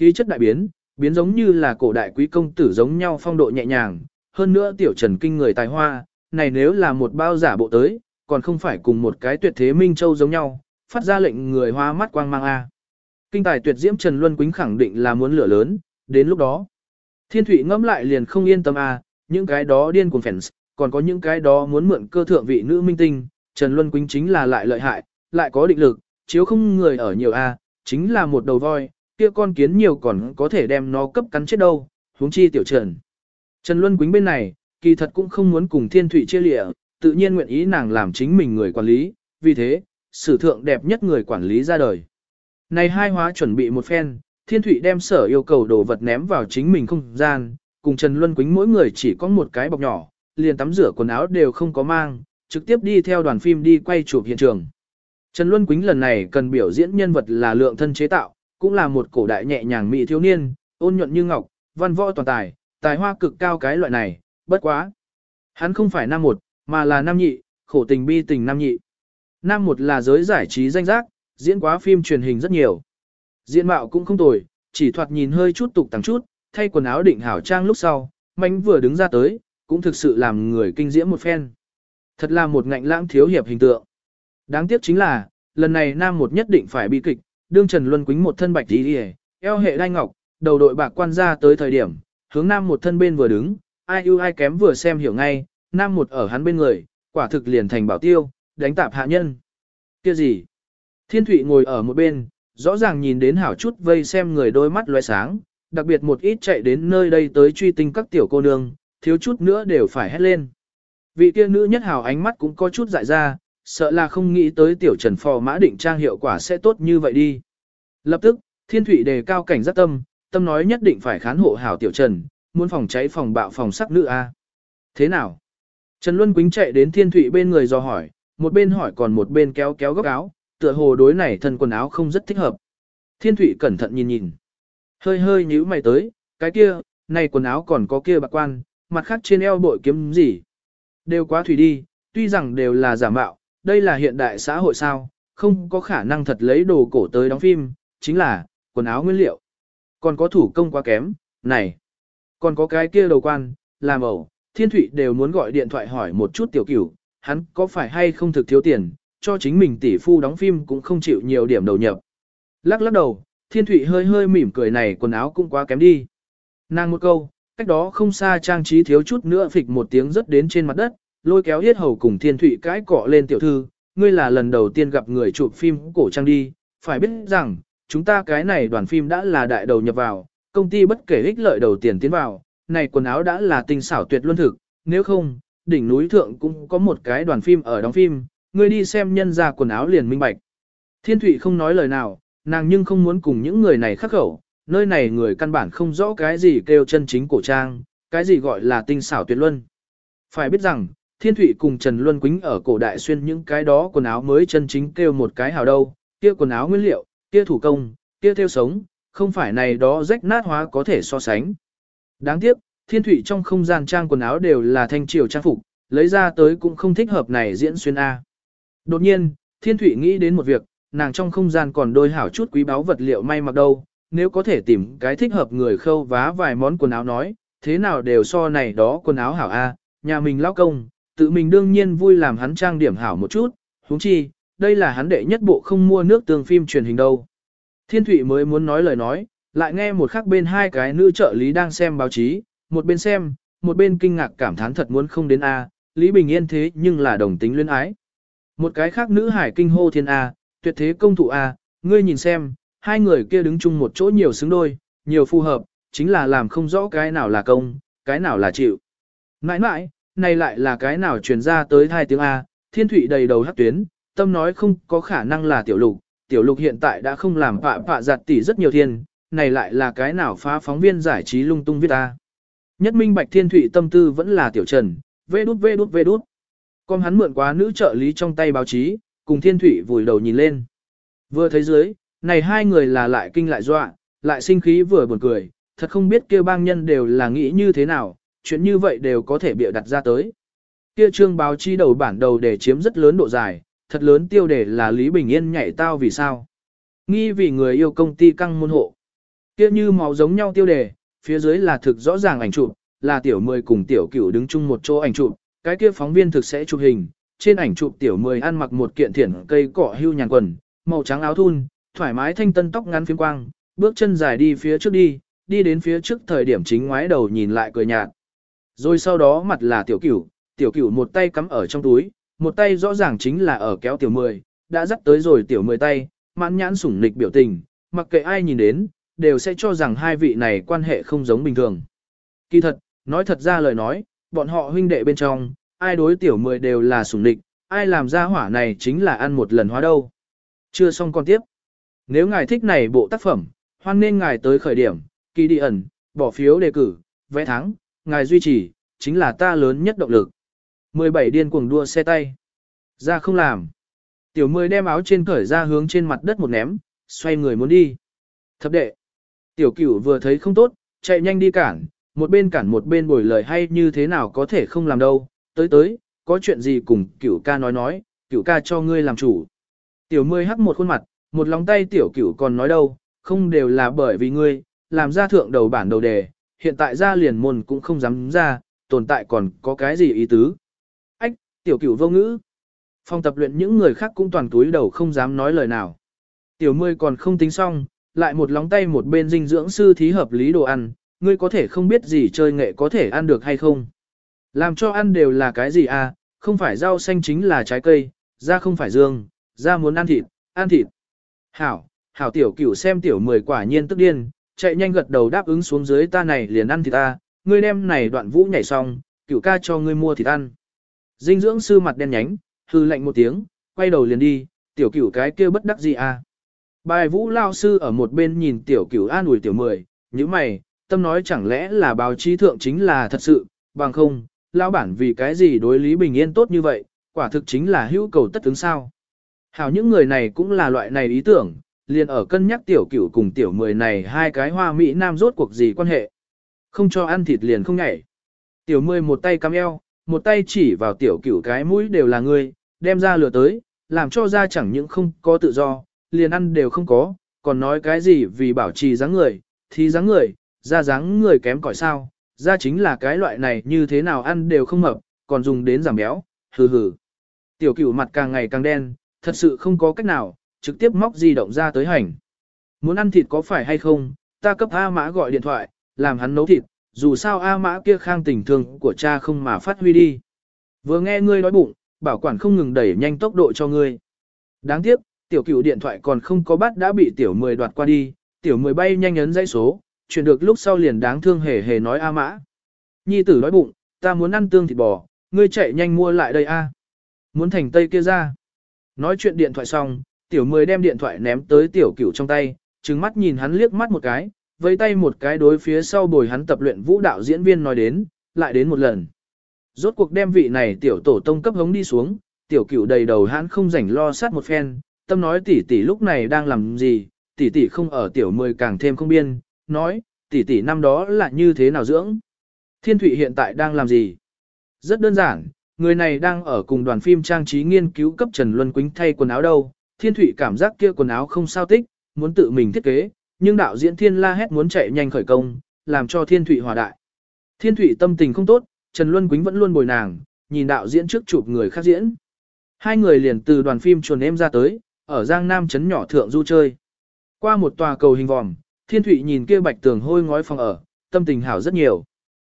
khí chất đại biến, biến giống như là cổ đại quý công tử giống nhau phong độ nhẹ nhàng, hơn nữa tiểu trần kinh người tài hoa, này nếu là một bao giả bộ tới, còn không phải cùng một cái tuyệt thế minh châu giống nhau, phát ra lệnh người hoa mắt quang mang a. Kinh tài tuyệt diễm Trần Luân Quýnh khẳng định là muốn lửa lớn, đến lúc đó. Thiên Thụy ngẫm lại liền không yên tâm a, những cái đó điên cuồng fans, còn có những cái đó muốn mượn cơ thượng vị nữ minh tinh, Trần Luân Quýnh chính là lại lợi hại, lại có định lực, chiếu không người ở nhiều a, chính là một đầu voi, kia con kiến nhiều còn có thể đem nó cấp cắn chết đâu, huống chi tiểu Trần. Trần Luân Quýnh bên này, kỳ thật cũng không muốn cùng Thiên thủy chia lịa, tự nhiên nguyện ý nàng làm chính mình người quản lý, vì thế, sử thượng đẹp nhất người quản lý ra đời. Này hai hóa chuẩn bị một phen, Thiên thủy đem sở yêu cầu đồ vật ném vào chính mình không gian, cùng Trần Luân Quýnh mỗi người chỉ có một cái bọc nhỏ, liền tắm rửa quần áo đều không có mang, trực tiếp đi theo đoàn phim đi quay chụp hiện trường. Trần Luân Quýnh lần này cần biểu diễn nhân vật là lượng thân chế tạo, cũng là một cổ đại nhẹ nhàng mỹ thiếu niên, ôn nhuận như ngọc, văn võ toàn tài, tài hoa cực cao cái loại này, bất quá. Hắn không phải nam một, mà là nam nhị, khổ tình bi tình nam nhị. Nam một là giới giải trí danh giác, diễn quá phim truyền hình rất nhiều. Diện mạo cũng không tồi, chỉ thoạt nhìn hơi chút tục tăng chút, thay quần áo định hảo trang lúc sau, mánh vừa đứng ra tới, cũng thực sự làm người kinh diễm một phen. Thật là một ngạnh lãng thiếu hiệp hình tượng. Đáng tiếc chính là, lần này nam một nhất định phải bi kịch, đương Trần Luân Quýnh một thân bạch tí đi eo hệ đai ngọc, đầu đội bạc quan ra tới thời điểm, hướng nam một thân bên vừa đứng, ai ưu ai kém vừa xem hiểu ngay, nam một ở hắn bên người, quả thực liền thành bảo tiêu, đánh tạp hạ nhân. Kia gì? Thiên Thụy ngồi ở một bên, rõ ràng nhìn đến hảo chút vây xem người đôi mắt loe sáng, đặc biệt một ít chạy đến nơi đây tới truy tinh các tiểu cô nương, thiếu chút nữa đều phải hét lên. Vị kia nữ nhất hảo ánh mắt cũng có chút dại ra, sợ là không nghĩ tới tiểu trần phò mã định trang hiệu quả sẽ tốt như vậy đi. Lập tức, Thiên Thụy đề cao cảnh giác tâm, tâm nói nhất định phải khán hộ hảo tiểu trần, muốn phòng cháy phòng bạo phòng sắc nữ A. Thế nào? Trần Luân Quýnh chạy đến Thiên Thụy bên người do hỏi, một bên hỏi còn một bên kéo kéo góc áo, tựa hồ đối này thân quần áo không rất thích hợp. Thiên Thụy cẩn thận nhìn nhìn. Hơi hơi nhíu mày tới, cái kia, này quần áo còn có kia bạc quan, mặt khác trên eo bội kiếm gì. Đều quá thủy đi, tuy rằng đều là giả mạo, đây là hiện đại xã hội sao, không có khả năng thật lấy đồ cổ tới đóng phim, chính là, quần áo nguyên liệu. Còn có thủ công quá kém, này. Còn có cái kia đầu quan, làm ẩu, thiên thụy đều muốn gọi điện thoại hỏi một chút tiểu cửu, hắn có phải hay không thực thiếu tiền, cho chính mình tỷ phu đóng phim cũng không chịu nhiều điểm đầu nhập. Lắc lắc đầu, thiên thụy hơi hơi mỉm cười này quần áo cũng quá kém đi. Nàng một câu, cách đó không xa trang trí thiếu chút nữa phịch một tiếng rớt đến trên mặt đất, lôi kéo hết hầu cùng thiên thụy cãi cọ lên tiểu thư, ngươi là lần đầu tiên gặp người chụp phim cổ trang đi, phải biết rằng, chúng ta cái này đoàn phim đã là đại đầu nhập vào, công ty bất kể ích lợi đầu tiền tiến vào, này quần áo đã là tinh xảo tuyệt luân thực, nếu không, đỉnh núi thượng cũng có một cái đoàn phim ở đóng phim, ngươi đi xem nhân ra quần áo liền minh bạch. Thiên Thụy không nói lời nào, nàng nhưng không muốn cùng những người này khắc khẩu, nơi này người căn bản không rõ cái gì kêu chân chính cổ trang, cái gì gọi là tinh xảo tuyệt luân. Phải biết rằng, Thiên Thụy cùng Trần Luân Quýnh ở cổ đại xuyên những cái đó quần áo mới chân chính kêu một cái hào đâu, kia quần áo nguyên liệu, kia thủ công, kia theo sống, không phải này đó rách nát hóa có thể so sánh. Đáng tiếc, Thiên Thụy trong không gian trang quần áo đều là thanh triều trang phục, lấy ra tới cũng không thích hợp này diễn xuyên A. Đột nhiên, Thiên Thụy nghĩ đến một việc, nàng trong không gian còn đôi hảo chút quý báu vật liệu may mặc đâu, nếu có thể tìm cái thích hợp người khâu vá vài món quần áo nói, thế nào đều so này đó quần áo hảo A, nhà mình lao công, tự mình đương nhiên vui làm hắn trang điểm hảo một chút, huống chi, đây là hắn đệ nhất bộ không mua nước tương phim truyền hình đâu. Thiên Thụy mới muốn nói lời nói, lại nghe một khắc bên hai cái nữ trợ lý đang xem báo chí, một bên xem, một bên kinh ngạc cảm thán thật muốn không đến A, Lý Bình Yên thế nhưng là đồng tính luyến ái. Một cái khác nữ hải kinh hô thiên A, tuyệt thế công thủ A, ngươi nhìn xem, hai người kia đứng chung một chỗ nhiều xứng đôi, nhiều phù hợp, chính là làm không rõ cái nào là công, cái nào là chịu. Nãi nãi, này lại là cái nào truyền ra tới hai tiếng A, thiên thủy đầy đầu hắc tuyến, tâm nói không có khả năng là tiểu lục, tiểu lục hiện tại đã không làm phạ phạ giặt tỷ rất nhiều thiên, này lại là cái nào phá phóng viên giải trí lung tung viết A. Nhất minh bạch thiên thủy tâm tư vẫn là tiểu trần, vê đút vê đút vê đút. Con hắn mượn quá nữ trợ lý trong tay báo chí, cùng thiên thủy vùi đầu nhìn lên. Vừa thấy dưới, này hai người là lại kinh lại dọa, lại sinh khí vừa buồn cười, thật không biết kêu bang nhân đều là nghĩ như thế nào, chuyện như vậy đều có thể bịa đặt ra tới. Kia trương báo chí đầu bản đầu để chiếm rất lớn độ dài, thật lớn tiêu đề là Lý Bình Yên nhảy tao vì sao. Nghi vì người yêu công ty căng môn hộ. kia như máu giống nhau tiêu đề, phía dưới là thực rõ ràng ảnh chụp, là tiểu mười cùng tiểu cửu đứng chung một chỗ ảnh chụp, cái kia phóng viên thực sẽ chụp hình, trên ảnh chụp tiểu mười ăn mặc một kiện thiển cây cỏ hưu nhàn quần, màu trắng áo thun, thoải mái thanh tân tóc ngắn phiếm quang, bước chân dài đi phía trước đi, đi đến phía trước thời điểm chính ngoái đầu nhìn lại cười nhạt. Rồi sau đó mặt là tiểu cửu, tiểu cửu một tay cắm ở trong túi, một tay rõ ràng chính là ở kéo tiểu mười, đã dắt tới rồi tiểu mười tay, mãn nhãn sủng nịch biểu tình, mặc kệ ai nhìn đến, đều sẽ cho rằng hai vị này quan hệ không giống bình thường. Kỳ thật, nói thật ra lời nói, bọn họ huynh đệ bên trong, ai đối tiểu mười đều là sủng nịch, ai làm ra hỏa này chính là ăn một lần hóa đâu. Chưa xong con tiếp. Nếu ngài thích này bộ tác phẩm, hoan nên ngài tới khởi điểm, kỳ đi ẩn, bỏ phiếu đề cử, vẽ thắng, ngài duy trì, chính là ta lớn nhất động lực. 17 điên cuồng đua xe tay. Ra không làm. Tiểu mười đem áo trên cởi ra hướng trên mặt đất một ném, xoay người muốn đi. Thập đệ. Tiểu cửu vừa thấy không tốt, chạy nhanh đi cản, một bên cản một bên bồi lời hay như thế nào có thể không làm đâu. Tới tới, có chuyện gì cùng cửu ca nói nói, cửu ca cho ngươi làm chủ. Tiểu mười hắc một khuôn mặt, một lòng tay tiểu cửu còn nói đâu, không đều là bởi vì ngươi, làm ra thượng đầu bản đầu đề, hiện tại ra liền môn cũng không dám ra, tồn tại còn có cái gì ý tứ. Ách, tiểu cửu vô ngữ. Phòng tập luyện những người khác cũng toàn túi đầu không dám nói lời nào. Tiểu mươi còn không tính xong, lại một lóng tay một bên dinh dưỡng sư thí hợp lý đồ ăn, ngươi có thể không biết gì chơi nghệ có thể ăn được hay không. Làm cho ăn đều là cái gì à, không phải rau xanh chính là trái cây, da không phải dương, da muốn ăn thịt, ăn thịt. Hảo, hảo tiểu cửu xem tiểu mười quả nhiên tức điên, chạy nhanh gật đầu đáp ứng xuống dưới ta này liền ăn thịt ta, ngươi đem này đoạn vũ nhảy xong, cửu ca cho ngươi mua thịt ăn. Dinh dưỡng sư mặt đen nhánh, hư lạnh một tiếng, quay đầu liền đi, tiểu cửu cái kia bất đắc gì à. Bài vũ lao sư ở một bên nhìn tiểu cửu an ủi tiểu mười, như mày, tâm nói chẳng lẽ là báo chí thượng chính là thật sự, bằng không, lao bản vì cái gì đối lý bình yên tốt như vậy, quả thực chính là hữu cầu tất ứng sao. Hảo những người này cũng là loại này ý tưởng, liền ở cân nhắc tiểu cửu cùng tiểu mười này hai cái hoa mỹ nam rốt cuộc gì quan hệ. Không cho ăn thịt liền không nhảy. Tiểu mười một tay cắm eo, một tay chỉ vào tiểu cửu cái mũi đều là ngươi, đem ra lừa tới, làm cho ra chẳng những không có tự do, liền ăn đều không có, còn nói cái gì vì bảo trì dáng người, thì dáng người, ra dáng người kém cỏi sao, ra chính là cái loại này như thế nào ăn đều không mập, còn dùng đến giảm béo, hừ hừ. Tiểu cửu mặt càng ngày càng đen, thật sự không có cách nào, trực tiếp móc di động ra tới hành. Muốn ăn thịt có phải hay không, ta cấp A mã gọi điện thoại, làm hắn nấu thịt, dù sao A mã kia khang tình thương của cha không mà phát huy đi. Vừa nghe ngươi nói bụng, bảo quản không ngừng đẩy nhanh tốc độ cho ngươi. Đáng tiếc, tiểu cửu điện thoại còn không có bắt đã bị tiểu mười đoạt qua đi, tiểu mười bay nhanh ấn dãy số, chuyển được lúc sau liền đáng thương hề hề nói A mã. Nhi tử nói bụng, ta muốn ăn tương thịt bò, ngươi chạy nhanh mua lại đây A. Muốn thành tây kia ra. Nói chuyện điện thoại xong, tiểu mười đem điện thoại ném tới tiểu cửu trong tay, trừng mắt nhìn hắn liếc mắt một cái, vẫy tay một cái đối phía sau bồi hắn tập luyện vũ đạo diễn viên nói đến, lại đến một lần. Rốt cuộc đem vị này tiểu tổ tông cấp hống đi xuống, tiểu cửu đầy đầu hắn không rảnh lo sát một phen, tâm nói tỷ tỷ lúc này đang làm gì, tỷ tỷ không ở tiểu mười càng thêm không biên, nói, tỷ tỷ năm đó là như thế nào dưỡng. Thiên Thụy hiện tại đang làm gì? Rất đơn giản, người này đang ở cùng đoàn phim trang trí nghiên cứu cấp Trần Luân Quýnh thay quần áo đâu. Thiên Thụy cảm giác kia quần áo không sao tích, muốn tự mình thiết kế, nhưng đạo diễn Thiên La hét muốn chạy nhanh khởi công, làm cho Thiên Thụy hòa đại. Thiên Thụy tâm tình không tốt, Trần Luân Quýnh vẫn luôn bồi nàng, nhìn đạo diễn trước chụp người khác diễn. Hai người liền từ đoàn phim chuồn em ra tới, ở Giang Nam trấn nhỏ thượng du chơi. Qua một tòa cầu hình vòm, Thiên Thụy nhìn kia bạch tường hôi ngói phòng ở, tâm tình hảo rất nhiều.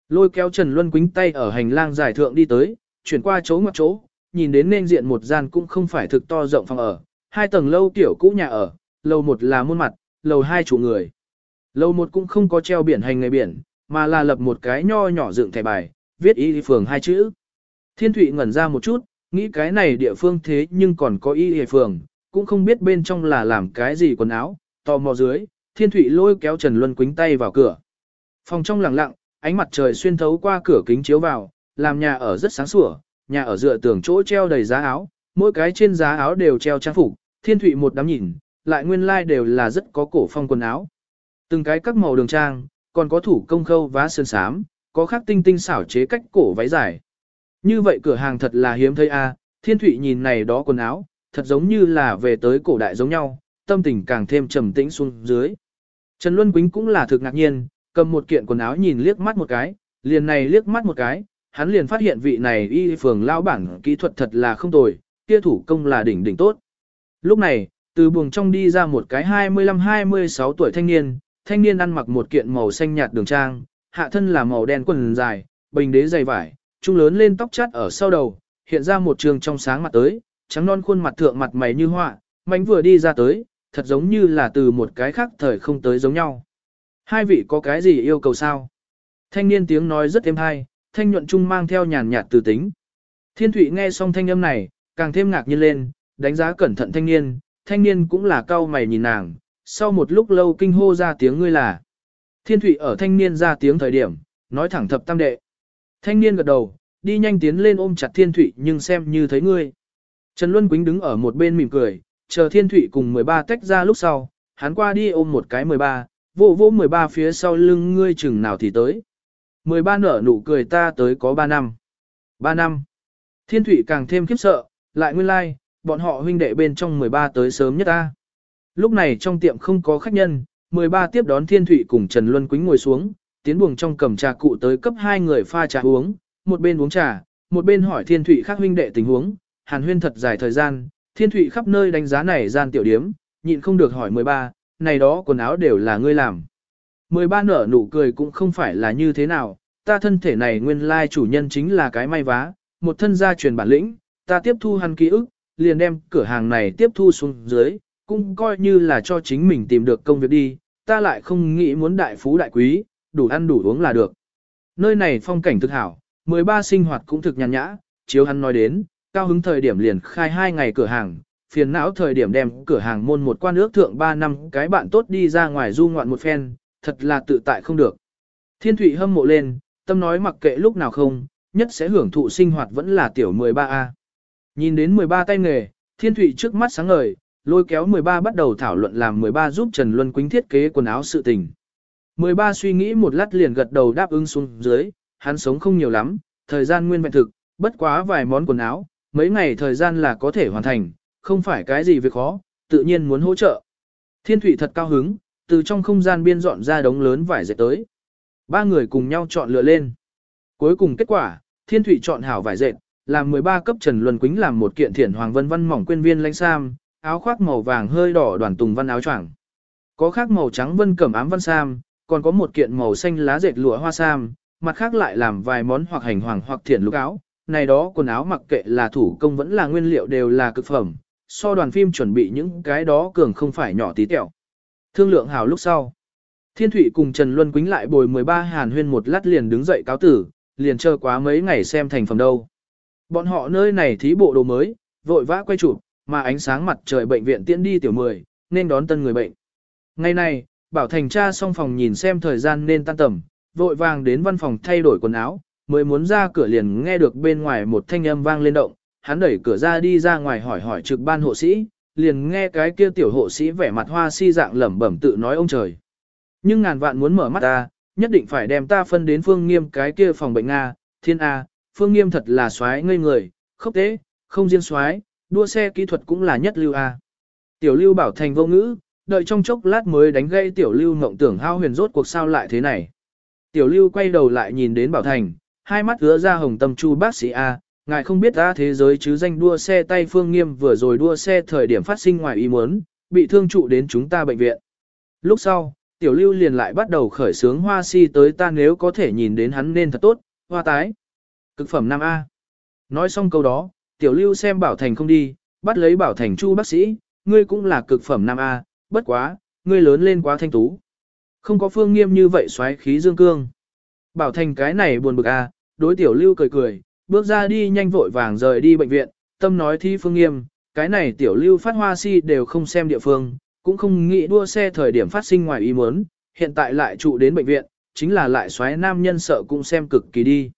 Lôi kéo Trần Luân Quýnh tay ở hành lang giải thượng đi tới, chuyển qua chỗ ngoặc chỗ, nhìn đến nên diện một gian cũng không phải thực to rộng phòng ở, hai tầng lâu tiểu cũ nhà ở, lầu một là muôn mặt, lầu hai chủ người. Lầu một cũng không có treo biển hành nghề biển, mà là lập một cái nho nhỏ dựng thẻ bài, viết y phường hai chữ. Thiên Thụy ngẩn ra một chút, nghĩ cái này địa phương thế nhưng còn có y y phường, cũng không biết bên trong là làm cái gì quần áo, tò mò dưới, Thiên Thụy lôi kéo Trần Luân quính tay vào cửa. Phòng trong lặng lặng, ánh mặt trời xuyên thấu qua cửa kính chiếu vào, làm nhà ở rất sáng sủa, nhà ở dựa tường chỗ treo đầy giá áo, mỗi cái trên giá áo đều treo trang phục, Thiên Thụy một đám nhìn, lại nguyên lai like đều là rất có cổ phong quần áo. Từng cái các màu đường trang, còn có thủ công khâu vá sơn sám, có khác tinh tinh xảo chế cách cổ váy dài. Như vậy cửa hàng thật là hiếm thấy a, à, Thiên Thụy nhìn này đó quần áo, thật giống như là về tới cổ đại giống nhau, tâm tình càng thêm trầm tĩnh xuống dưới. Trần Luân Quýnh cũng là thực ngạc nhiên, cầm một kiện quần áo nhìn liếc mắt một cái, liền này liếc mắt một cái, hắn liền phát hiện vị này y phường lao bản kỹ thuật thật là không tồi, kia thủ công là đỉnh đỉnh tốt. Lúc này, từ buồng trong đi ra một cái 25-26 tuổi thanh niên, thanh niên ăn mặc một kiện màu xanh nhạt đường trang, hạ thân là màu đen quần dài, bình đế dày vải, trung lớn lên tóc chắt ở sau đầu, hiện ra một trường trong sáng mặt tới, trắng non khuôn mặt thượng mặt mày như họa, mảnh vừa đi ra tới, thật giống như là từ một cái khác thời không tới giống nhau. Hai vị có cái gì yêu cầu sao? Thanh niên tiếng nói rất êm hay, thanh nhuận trung mang theo nhàn nhạt từ tính. Thiên Thụy nghe xong thanh âm này, càng thêm ngạc nhiên lên, đánh giá cẩn thận thanh niên, thanh niên cũng là cau mày nhìn nàng, sau một lúc lâu kinh hô ra tiếng ngươi là. Thiên Thụy ở thanh niên ra tiếng thời điểm, nói thẳng thập tam đệ. Thanh niên gật đầu, đi nhanh tiến lên ôm chặt Thiên Thụy nhưng xem như thấy ngươi. Trần Luân Quýnh đứng ở một bên mỉm cười, chờ Thiên Thụy cùng 13 tách ra lúc sau, hắn qua đi ôm một cái 13, vô vô 13 phía sau lưng ngươi chừng nào thì tới. 13 nở nụ cười ta tới có 3 năm. 3 năm. Thiên Thụy càng thêm khiếp sợ, lại nguyên lai, like, bọn họ huynh đệ bên trong 13 tới sớm nhất ta. Lúc này trong tiệm không có khách nhân, 13 tiếp đón Thiên Thụy cùng Trần Luân Quýnh ngồi xuống, tiến buồng trong cầm trà cụ tới cấp hai người pha trà uống, một bên uống trà, một bên hỏi Thiên Thụy khác huynh đệ tình huống, hàn huyên thật dài thời gian, Thiên Thụy khắp nơi đánh giá này gian tiểu điếm, nhịn không được hỏi 13, này đó quần áo đều là ngươi làm. 13 nở nụ cười cũng không phải là như thế nào, ta thân thể này nguyên lai chủ nhân chính là cái may vá, một thân gia truyền bản lĩnh, ta tiếp thu hắn ký ức, liền đem cửa hàng này tiếp thu xuống dưới, cũng coi như là cho chính mình tìm được công việc đi, ta lại không nghĩ muốn đại phú đại quý, đủ ăn đủ uống là được. Nơi này phong cảnh thực hảo, 13 sinh hoạt cũng thực nhàn nhã, chiếu hắn nói đến, cao hứng thời điểm liền khai hai ngày cửa hàng, phiền não thời điểm đem cửa hàng môn một quan ước thượng 3 năm cái bạn tốt đi ra ngoài du ngoạn một phen, thật là tự tại không được. Thiên thủy hâm mộ lên, tâm nói mặc kệ lúc nào không, nhất sẽ hưởng thụ sinh hoạt vẫn là tiểu 13A. Nhìn đến 13 tay nghề, Thiên Thụy trước mắt sáng ngời, lôi kéo 13 bắt đầu thảo luận làm 13 giúp Trần Luân Quýnh thiết kế quần áo sự tình. 13 suy nghĩ một lát liền gật đầu đáp ứng xuống dưới, hắn sống không nhiều lắm, thời gian nguyên vẹn thực, bất quá vài món quần áo, mấy ngày thời gian là có thể hoàn thành, không phải cái gì việc khó, tự nhiên muốn hỗ trợ. Thiên Thụy thật cao hứng, từ trong không gian biên dọn ra đống lớn vải dệt tới. Ba người cùng nhau chọn lựa lên. Cuối cùng kết quả, Thiên Thụy chọn hảo vải dệt, làm 13 cấp Trần Luân Quýnh làm một kiện thiển hoàng vân văn mỏng quên viên lãnh sam, áo khoác màu vàng hơi đỏ đoàn tùng văn áo choàng. Có khác màu trắng vân cẩm ám văn sam, còn có một kiện màu xanh lá dệt lụa hoa sam, mặt khác lại làm vài món hoặc hành hoàng hoặc thiển lục áo. Này đó quần áo mặc kệ là thủ công vẫn là nguyên liệu đều là cực phẩm, so đoàn phim chuẩn bị những cái đó cường không phải nhỏ tí tẹo. Thương lượng hào lúc sau. Thiên Thụy cùng Trần Luân Quýnh lại bồi 13 hàn huyên một lát liền đứng dậy cáo tử, liền chờ quá mấy ngày xem thành phẩm đâu. Bọn họ nơi này thí bộ đồ mới, vội vã quay chụp, mà ánh sáng mặt trời bệnh viện tiễn đi tiểu 10, nên đón tân người bệnh. Ngày này, Bảo Thành cha xong phòng nhìn xem thời gian nên tan tầm, vội vàng đến văn phòng thay đổi quần áo, mới muốn ra cửa liền nghe được bên ngoài một thanh âm vang lên động, hắn đẩy cửa ra đi ra ngoài hỏi hỏi trực ban hộ sĩ, liền nghe cái kia tiểu hộ sĩ vẻ mặt hoa si dạng lẩm bẩm tự nói ông trời. Nhưng ngàn vạn muốn mở mắt ta, nhất định phải đem ta phân đến phương nghiêm cái kia phòng bệnh Nga, thiên A, phương nghiêm thật là xoái ngây người, khốc tế, không riêng xoái, đua xe kỹ thuật cũng là nhất lưu A. Tiểu lưu bảo thành vô ngữ, đợi trong chốc lát mới đánh gây tiểu lưu ngộng tưởng hao huyền rốt cuộc sao lại thế này. Tiểu lưu quay đầu lại nhìn đến bảo thành, hai mắt ứa ra hồng tâm chu bác sĩ A, ngài không biết ra thế giới chứ danh đua xe tay phương nghiêm vừa rồi đua xe thời điểm phát sinh ngoài ý muốn, bị thương trụ đến chúng ta bệnh viện. Lúc sau, tiểu lưu liền lại bắt đầu khởi sướng hoa si tới ta nếu có thể nhìn đến hắn nên thật tốt, hoa tái. Cực phẩm nam A. Nói xong câu đó, tiểu lưu xem bảo thành không đi, bắt lấy bảo thành chu bác sĩ, ngươi cũng là cực phẩm nam A, bất quá, ngươi lớn lên quá thanh tú. Không có phương nghiêm như vậy xoáy khí dương cương. Bảo thành cái này buồn bực A, đối tiểu lưu cười cười, bước ra đi nhanh vội vàng rời đi bệnh viện, tâm nói thi phương nghiêm, cái này tiểu lưu phát hoa si đều không xem địa phương, cũng không nghĩ đua xe thời điểm phát sinh ngoài ý muốn, hiện tại lại trụ đến bệnh viện, chính là lại xoáy nam nhân sợ cũng xem cực kỳ đi.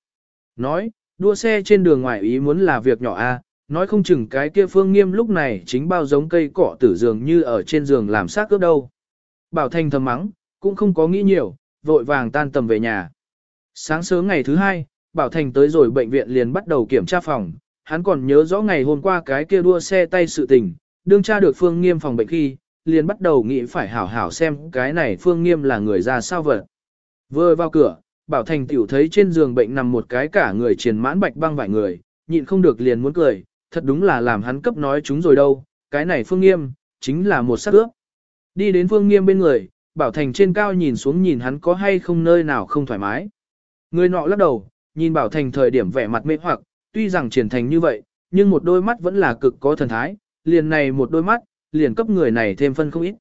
Nói, đua xe trên đường ngoài ý muốn là việc nhỏ a, nói không chừng cái kia phương nghiêm lúc này chính bao giống cây cỏ tử giường như ở trên giường làm xác cướp đâu. Bảo Thanh thầm mắng, cũng không có nghĩ nhiều, vội vàng tan tầm về nhà. Sáng sớm ngày thứ hai, Bảo Thành tới rồi bệnh viện liền bắt đầu kiểm tra phòng, hắn còn nhớ rõ ngày hôm qua cái kia đua xe tay sự tình, đương tra được phương nghiêm phòng bệnh khi, liền bắt đầu nghĩ phải hảo hảo xem cái này phương nghiêm là người ra sao vậy Vừa vào cửa, Bảo Thành tiểu thấy trên giường bệnh nằm một cái cả người triền mãn bạch băng vài người, nhịn không được liền muốn cười, thật đúng là làm hắn cấp nói chúng rồi đâu, cái này phương nghiêm, chính là một sát ước. Đi đến phương nghiêm bên người, Bảo Thành trên cao nhìn xuống nhìn hắn có hay không nơi nào không thoải mái. Người nọ lắc đầu, nhìn Bảo Thành thời điểm vẻ mặt mê hoặc, tuy rằng triển thành như vậy, nhưng một đôi mắt vẫn là cực có thần thái, liền này một đôi mắt, liền cấp người này thêm phân không ít.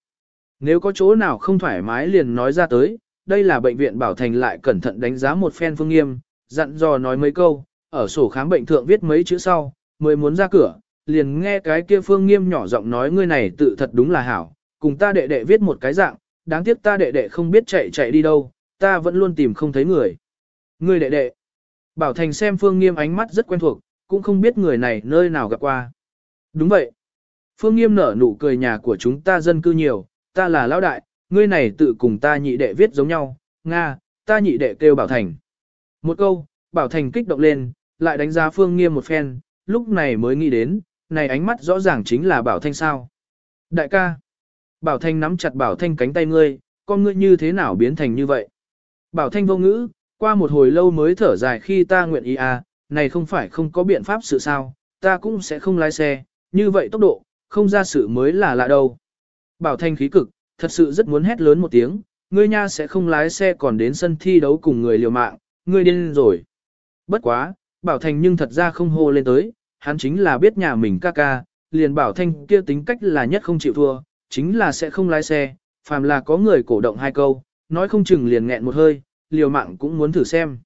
Nếu có chỗ nào không thoải mái liền nói ra tới, đây là bệnh viện Bảo Thành lại cẩn thận đánh giá một phen phương nghiêm, dặn dò nói mấy câu, ở sổ khám bệnh thượng viết mấy chữ sau, mới muốn ra cửa, liền nghe cái kia phương nghiêm nhỏ giọng nói ngươi này tự thật đúng là hảo, cùng ta đệ đệ viết một cái dạng, đáng tiếc ta đệ đệ không biết chạy chạy đi đâu, ta vẫn luôn tìm không thấy người. Ngươi đệ đệ. Bảo Thành xem phương nghiêm ánh mắt rất quen thuộc, cũng không biết người này nơi nào gặp qua. Đúng vậy. Phương nghiêm nở nụ cười nhà của chúng ta dân cư nhiều, ta là lão đại, ngươi này tự cùng ta nhị đệ viết giống nhau, Nga, ta nhị đệ kêu Bảo Thành. Một câu, Bảo Thành kích động lên, lại đánh giá Phương Nghiêm một phen, lúc này mới nghĩ đến, này ánh mắt rõ ràng chính là Bảo Thanh sao. Đại ca, Bảo Thanh nắm chặt Bảo Thanh cánh tay ngươi, con ngươi như thế nào biến thành như vậy. Bảo Thanh vô ngữ, qua một hồi lâu mới thở dài khi ta nguyện ý à, này không phải không có biện pháp sự sao, ta cũng sẽ không lái xe, như vậy tốc độ, không ra sự mới là lạ đâu. Bảo Thanh khí cực, thật sự rất muốn hét lớn một tiếng, ngươi nha sẽ không lái xe còn đến sân thi đấu cùng người liều mạng, ngươi điên rồi. Bất quá, Bảo Thành nhưng thật ra không hô lên tới, hắn chính là biết nhà mình ca ca, liền Bảo Thanh kia tính cách là nhất không chịu thua, chính là sẽ không lái xe, phàm là có người cổ động hai câu, nói không chừng liền nghẹn một hơi, liều mạng cũng muốn thử xem.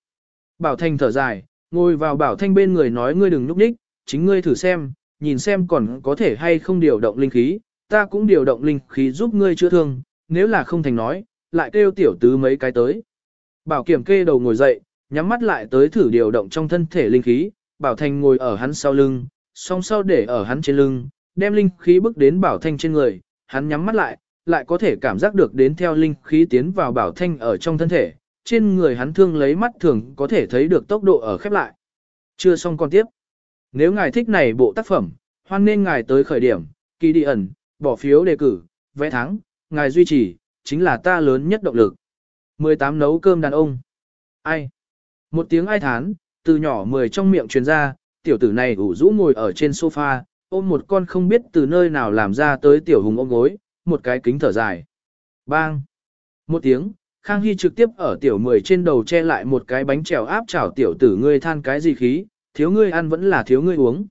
Bảo Thanh thở dài, ngồi vào Bảo Thanh bên người nói ngươi đừng núp đích, chính ngươi thử xem, nhìn xem còn có thể hay không điều động linh khí, ta cũng điều động linh khí giúp ngươi chữa thương, nếu là không thành nói, lại kêu tiểu tứ mấy cái tới. Bảo kiểm kê đầu ngồi dậy, nhắm mắt lại tới thử điều động trong thân thể linh khí, Bảo Thanh ngồi ở hắn sau lưng, song sau để ở hắn trên lưng, đem linh khí bước đến Bảo Thanh trên người, hắn nhắm mắt lại, lại có thể cảm giác được đến theo linh khí tiến vào Bảo Thanh ở trong thân thể, trên người hắn thương lấy mắt thường có thể thấy được tốc độ ở khép lại. Chưa xong còn tiếp. Nếu ngài thích này bộ tác phẩm, hoan nên ngài tới khởi điểm, kỳ đi ẩn, bỏ phiếu đề cử, vẽ thắng, ngài duy trì, chính là ta lớn nhất động lực. 18 nấu cơm đàn ông. Ai? Một tiếng ai thán, từ nhỏ mười trong miệng truyền ra, tiểu tử này ủ rũ ngồi ở trên sofa, ôm một con không biết từ nơi nào làm ra tới tiểu hùng ôm gối, một cái kính thở dài. Bang! Một tiếng, Khang Hy trực tiếp ở tiểu mười trên đầu che lại một cái bánh trèo áp chảo tiểu tử ngươi than cái gì khí, thiếu ngươi ăn vẫn là thiếu ngươi uống.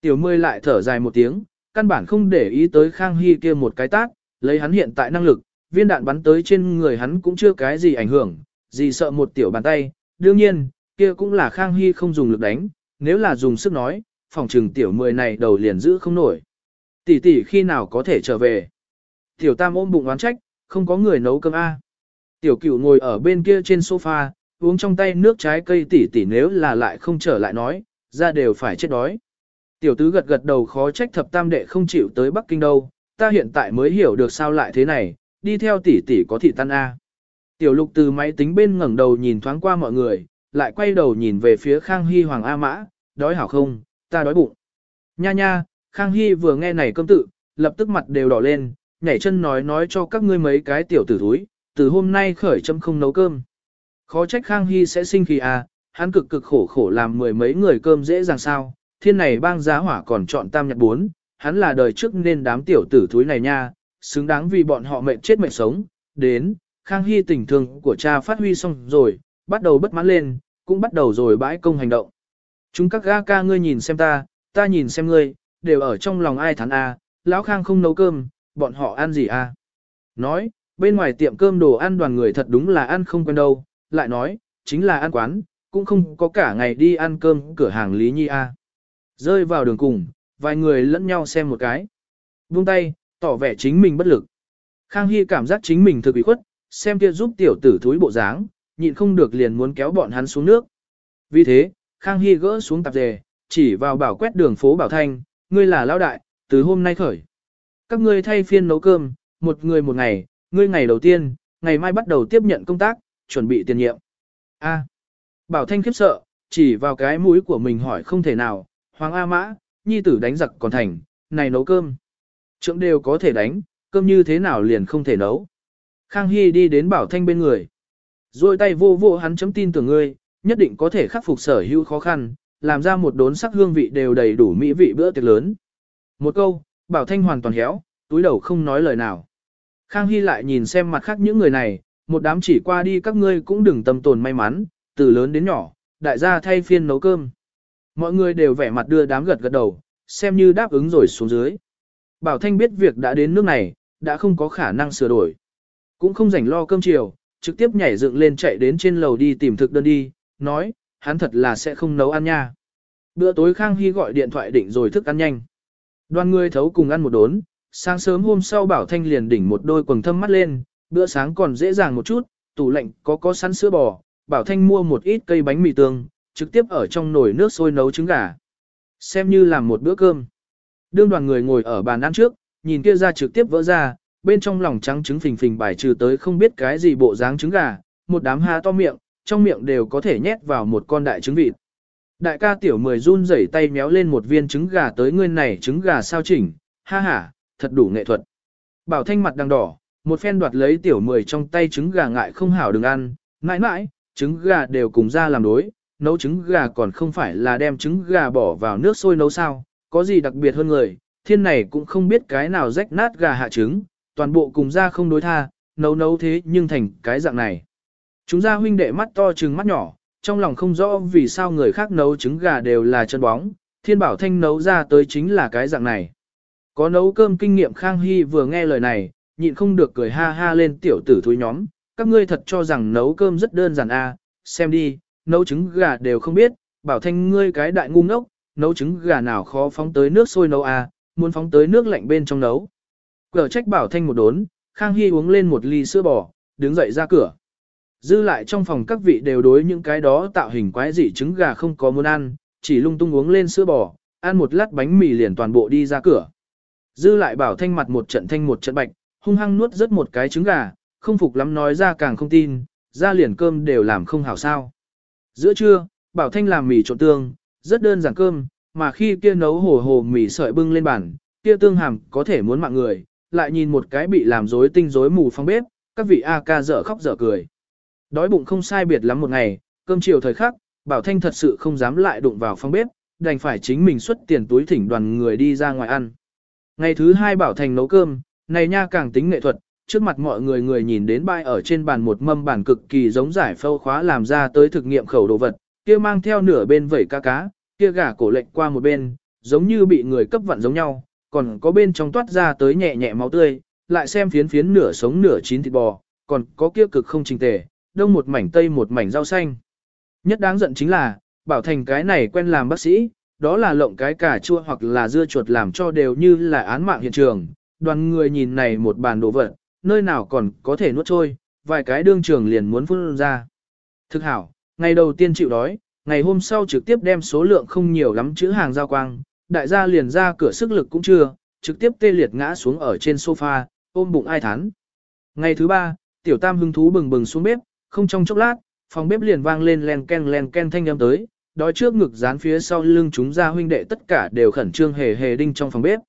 Tiểu mười lại thở dài một tiếng, căn bản không để ý tới Khang Hy kia một cái tác lấy hắn hiện tại năng lực, viên đạn bắn tới trên người hắn cũng chưa cái gì ảnh hưởng, gì sợ một tiểu bàn tay, đương nhiên, kia cũng là Khang Hy không dùng lực đánh, nếu là dùng sức nói, phòng trừng tiểu mười này đầu liền giữ không nổi. Tỷ tỷ khi nào có thể trở về? Tiểu tam ôm bụng oán trách, không có người nấu cơm A. Tiểu cửu ngồi ở bên kia trên sofa, uống trong tay nước trái cây tỷ tỷ nếu là lại không trở lại nói, ra đều phải chết đói. Tiểu tứ gật gật đầu khó trách thập tam đệ không chịu tới Bắc Kinh đâu, ta hiện tại mới hiểu được sao lại thế này, đi theo tỷ tỷ có thị tan A. Tiểu lục từ máy tính bên ngẩng đầu nhìn thoáng qua mọi người, lại quay đầu nhìn về phía Khang Hy Hoàng A Mã, đói hảo không, ta đói bụng. Nha nha, Khang Hy vừa nghe này cơm tự, lập tức mặt đều đỏ lên, nhảy chân nói nói cho các ngươi mấy cái tiểu tử thúi, từ hôm nay khởi châm không nấu cơm. Khó trách Khang Hy sẽ sinh khí à, hắn cực cực khổ khổ làm mười mấy người cơm dễ dàng sao, thiên này bang giá hỏa còn chọn tam nhật bốn, hắn là đời trước nên đám tiểu tử thúi này nha, xứng đáng vì bọn họ mệnh chết mệnh sống, đến, Khang Hy tình thương của cha phát huy xong rồi, bắt đầu bất mãn lên, cũng bắt đầu rồi bãi công hành động. Chúng các ga ca ngươi nhìn xem ta, ta nhìn xem ngươi, đều ở trong lòng ai thán a, lão Khang không nấu cơm, bọn họ ăn gì a? Nói, bên ngoài tiệm cơm đồ ăn đoàn người thật đúng là ăn không quen đâu, lại nói, chính là ăn quán, cũng không có cả ngày đi ăn cơm cửa hàng Lý Nhi a. Rơi vào đường cùng, vài người lẫn nhau xem một cái. Buông tay, tỏ vẻ chính mình bất lực. Khang Hy cảm giác chính mình thực bị khuất, xem kia giúp tiểu tử thúi bộ dáng, nhịn không được liền muốn kéo bọn hắn xuống nước. Vì thế, Khang Hy gỡ xuống tạp dề, chỉ vào bảo quét đường phố Bảo Thanh, ngươi là lão đại, từ hôm nay khởi. Các ngươi thay phiên nấu cơm, một người một ngày, ngươi ngày đầu tiên, ngày mai bắt đầu tiếp nhận công tác, chuẩn bị tiền nhiệm. A. Bảo Thanh khiếp sợ, chỉ vào cái mũi của mình hỏi không thể nào, Hoàng A Mã, nhi tử đánh giặc còn thành, này nấu cơm. Trượng đều có thể đánh, cơm như thế nào liền không thể nấu. Khang Hy đi đến Bảo Thanh bên người. Rồi tay vô vô hắn chấm tin tưởng ngươi, nhất định có thể khắc phục sở hữu khó khăn, làm ra một đốn sắc hương vị đều đầy đủ mỹ vị bữa tiệc lớn. Một câu, Bảo Thanh hoàn toàn héo, túi đầu không nói lời nào. Khang Hy lại nhìn xem mặt khác những người này, một đám chỉ qua đi các ngươi cũng đừng tâm tồn may mắn, từ lớn đến nhỏ, đại gia thay phiên nấu cơm. Mọi người đều vẻ mặt đưa đám gật gật đầu, xem như đáp ứng rồi xuống dưới. Bảo Thanh biết việc đã đến nước này, đã không có khả năng sửa đổi. Cũng không rảnh lo cơm chiều, trực tiếp nhảy dựng lên chạy đến trên lầu đi tìm thực đơn đi, nói, hắn thật là sẽ không nấu ăn nha. Bữa tối Khang Hy gọi điện thoại định rồi thức ăn nhanh. Đoàn người thấu cùng ăn một đốn, sáng sớm hôm sau Bảo Thanh liền đỉnh một đôi quần thâm mắt lên, bữa sáng còn dễ dàng một chút, tủ lạnh có có sẵn sữa bò, Bảo Thanh mua một ít cây bánh mì tương, trực tiếp ở trong nồi nước sôi nấu trứng gà. Xem như làm một bữa cơm. Đương đoàn người ngồi ở bàn ăn trước, nhìn kia ra trực tiếp vỡ ra, bên trong lòng trắng trứng phình phình bài trừ tới không biết cái gì bộ dáng trứng gà, một đám ha to miệng, trong miệng đều có thể nhét vào một con đại trứng vịt. Đại ca tiểu mười run rẩy tay méo lên một viên trứng gà tới ngươi này trứng gà sao chỉnh, ha ha, thật đủ nghệ thuật. Bảo thanh mặt đang đỏ, một phen đoạt lấy tiểu mười trong tay trứng gà ngại không hảo đừng ăn, mãi mãi, trứng gà đều cùng ra làm đối, nấu trứng gà còn không phải là đem trứng gà bỏ vào nước sôi nấu sao, có gì đặc biệt hơn người, thiên này cũng không biết cái nào rách nát gà hạ trứng, toàn bộ cùng ra không đối tha, nấu nấu thế nhưng thành cái dạng này. Chúng ra huynh đệ mắt to trừng mắt nhỏ, trong lòng không rõ vì sao người khác nấu trứng gà đều là chân bóng, thiên bảo thanh nấu ra tới chính là cái dạng này. Có nấu cơm kinh nghiệm Khang Hy vừa nghe lời này, nhịn không được cười ha ha lên tiểu tử thúi nhóm, các ngươi thật cho rằng nấu cơm rất đơn giản a, à, xem đi, nấu trứng gà đều không biết, bảo thanh ngươi cái đại ngu ngốc, nấu trứng gà nào khó phóng tới nước sôi nấu à, muốn phóng tới nước lạnh bên trong nấu. Cờ trách bảo thanh một đốn, Khang Hy uống lên một ly sữa bò, đứng dậy ra cửa. Dư lại trong phòng các vị đều đối những cái đó tạo hình quái dị trứng gà không có muốn ăn, chỉ lung tung uống lên sữa bò, ăn một lát bánh mì liền toàn bộ đi ra cửa. Dư lại bảo thanh mặt một trận thanh một trận bạch, hung hăng nuốt rất một cái trứng gà, không phục lắm nói ra càng không tin, ra liền cơm đều làm không hảo sao. Giữa trưa, bảo thanh làm mì trộn tương, rất đơn giản cơm, mà khi kia nấu hồ hồ mì sợi bưng lên bàn, kia tương hàm có thể muốn mạng người, lại nhìn một cái bị làm rối tinh rối mù phong bếp, các vị A ca dở khóc dở cười. Đói bụng không sai biệt lắm một ngày, cơm chiều thời khắc, Bảo Thanh thật sự không dám lại đụng vào phong bếp, đành phải chính mình xuất tiền túi thỉnh đoàn người đi ra ngoài ăn. Ngày thứ hai Bảo Thành nấu cơm, này nha càng tính nghệ thuật, trước mặt mọi người người nhìn đến bay ở trên bàn một mâm bản cực kỳ giống giải phâu khóa làm ra tới thực nghiệm khẩu đồ vật, kia mang theo nửa bên vẩy cá cá, kia gà cổ lệnh qua một bên, giống như bị người cấp vặn giống nhau, còn có bên trong toát ra tới nhẹ nhẹ máu tươi, lại xem phiến phiến nửa sống nửa chín thịt bò, còn có kia cực không trình tề, đông một mảnh tây một mảnh rau xanh. Nhất đáng giận chính là, bảo thành cái này quen làm bác sĩ, đó là lộng cái cà chua hoặc là dưa chuột làm cho đều như là án mạng hiện trường. Đoàn người nhìn này một bàn đồ vật, nơi nào còn có thể nuốt trôi, vài cái đương trường liền muốn phun ra. Thực hảo, ngày đầu tiên chịu đói, ngày hôm sau trực tiếp đem số lượng không nhiều lắm chữ hàng giao quang, đại gia liền ra cửa sức lực cũng chưa, trực tiếp tê liệt ngã xuống ở trên sofa, ôm bụng ai thán. Ngày thứ ba, tiểu tam hứng thú bừng bừng xuống bếp, không trong chốc lát, phòng bếp liền vang lên len ken len ken thanh âm tới, đói trước ngực dán phía sau lưng chúng ra huynh đệ tất cả đều khẩn trương hề hề đinh trong phòng bếp.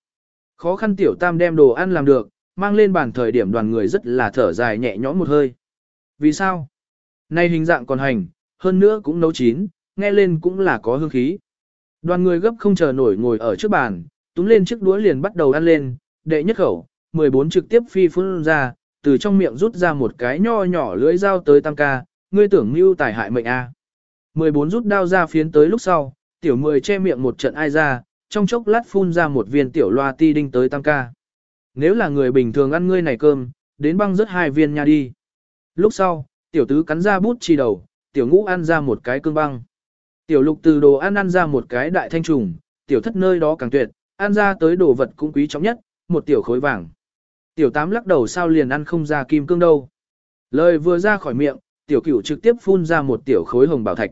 Khó khăn tiểu tam đem đồ ăn làm được, mang lên bàn thời điểm đoàn người rất là thở dài nhẹ nhõm một hơi. Vì sao? Nay hình dạng còn hành, hơn nữa cũng nấu chín, nghe lên cũng là có hương khí. Đoàn người gấp không chờ nổi ngồi ở trước bàn, túm lên chiếc đũa liền bắt đầu ăn lên, đệ nhất khẩu, 14 trực tiếp phi phun ra, từ trong miệng rút ra một cái nho nhỏ lưỡi dao tới tam ca, ngươi tưởng mưu tài hại mệnh a. À. 14 rút đao ra phiến tới lúc sau, tiểu 10 che miệng một trận ai ra, trong chốc lát phun ra một viên tiểu loa ti đinh tới tam ca. Nếu là người bình thường ăn ngươi này cơm, đến băng rất hai viên nha đi. Lúc sau, tiểu tứ cắn ra bút chi đầu, tiểu ngũ ăn ra một cái cương băng. Tiểu lục từ đồ ăn ăn ra một cái đại thanh trùng, tiểu thất nơi đó càng tuyệt, ăn ra tới đồ vật cũng quý trọng nhất, một tiểu khối vàng. Tiểu tám lắc đầu sao liền ăn không ra kim cương đâu. Lời vừa ra khỏi miệng, tiểu cửu trực tiếp phun ra một tiểu khối hồng bảo thạch.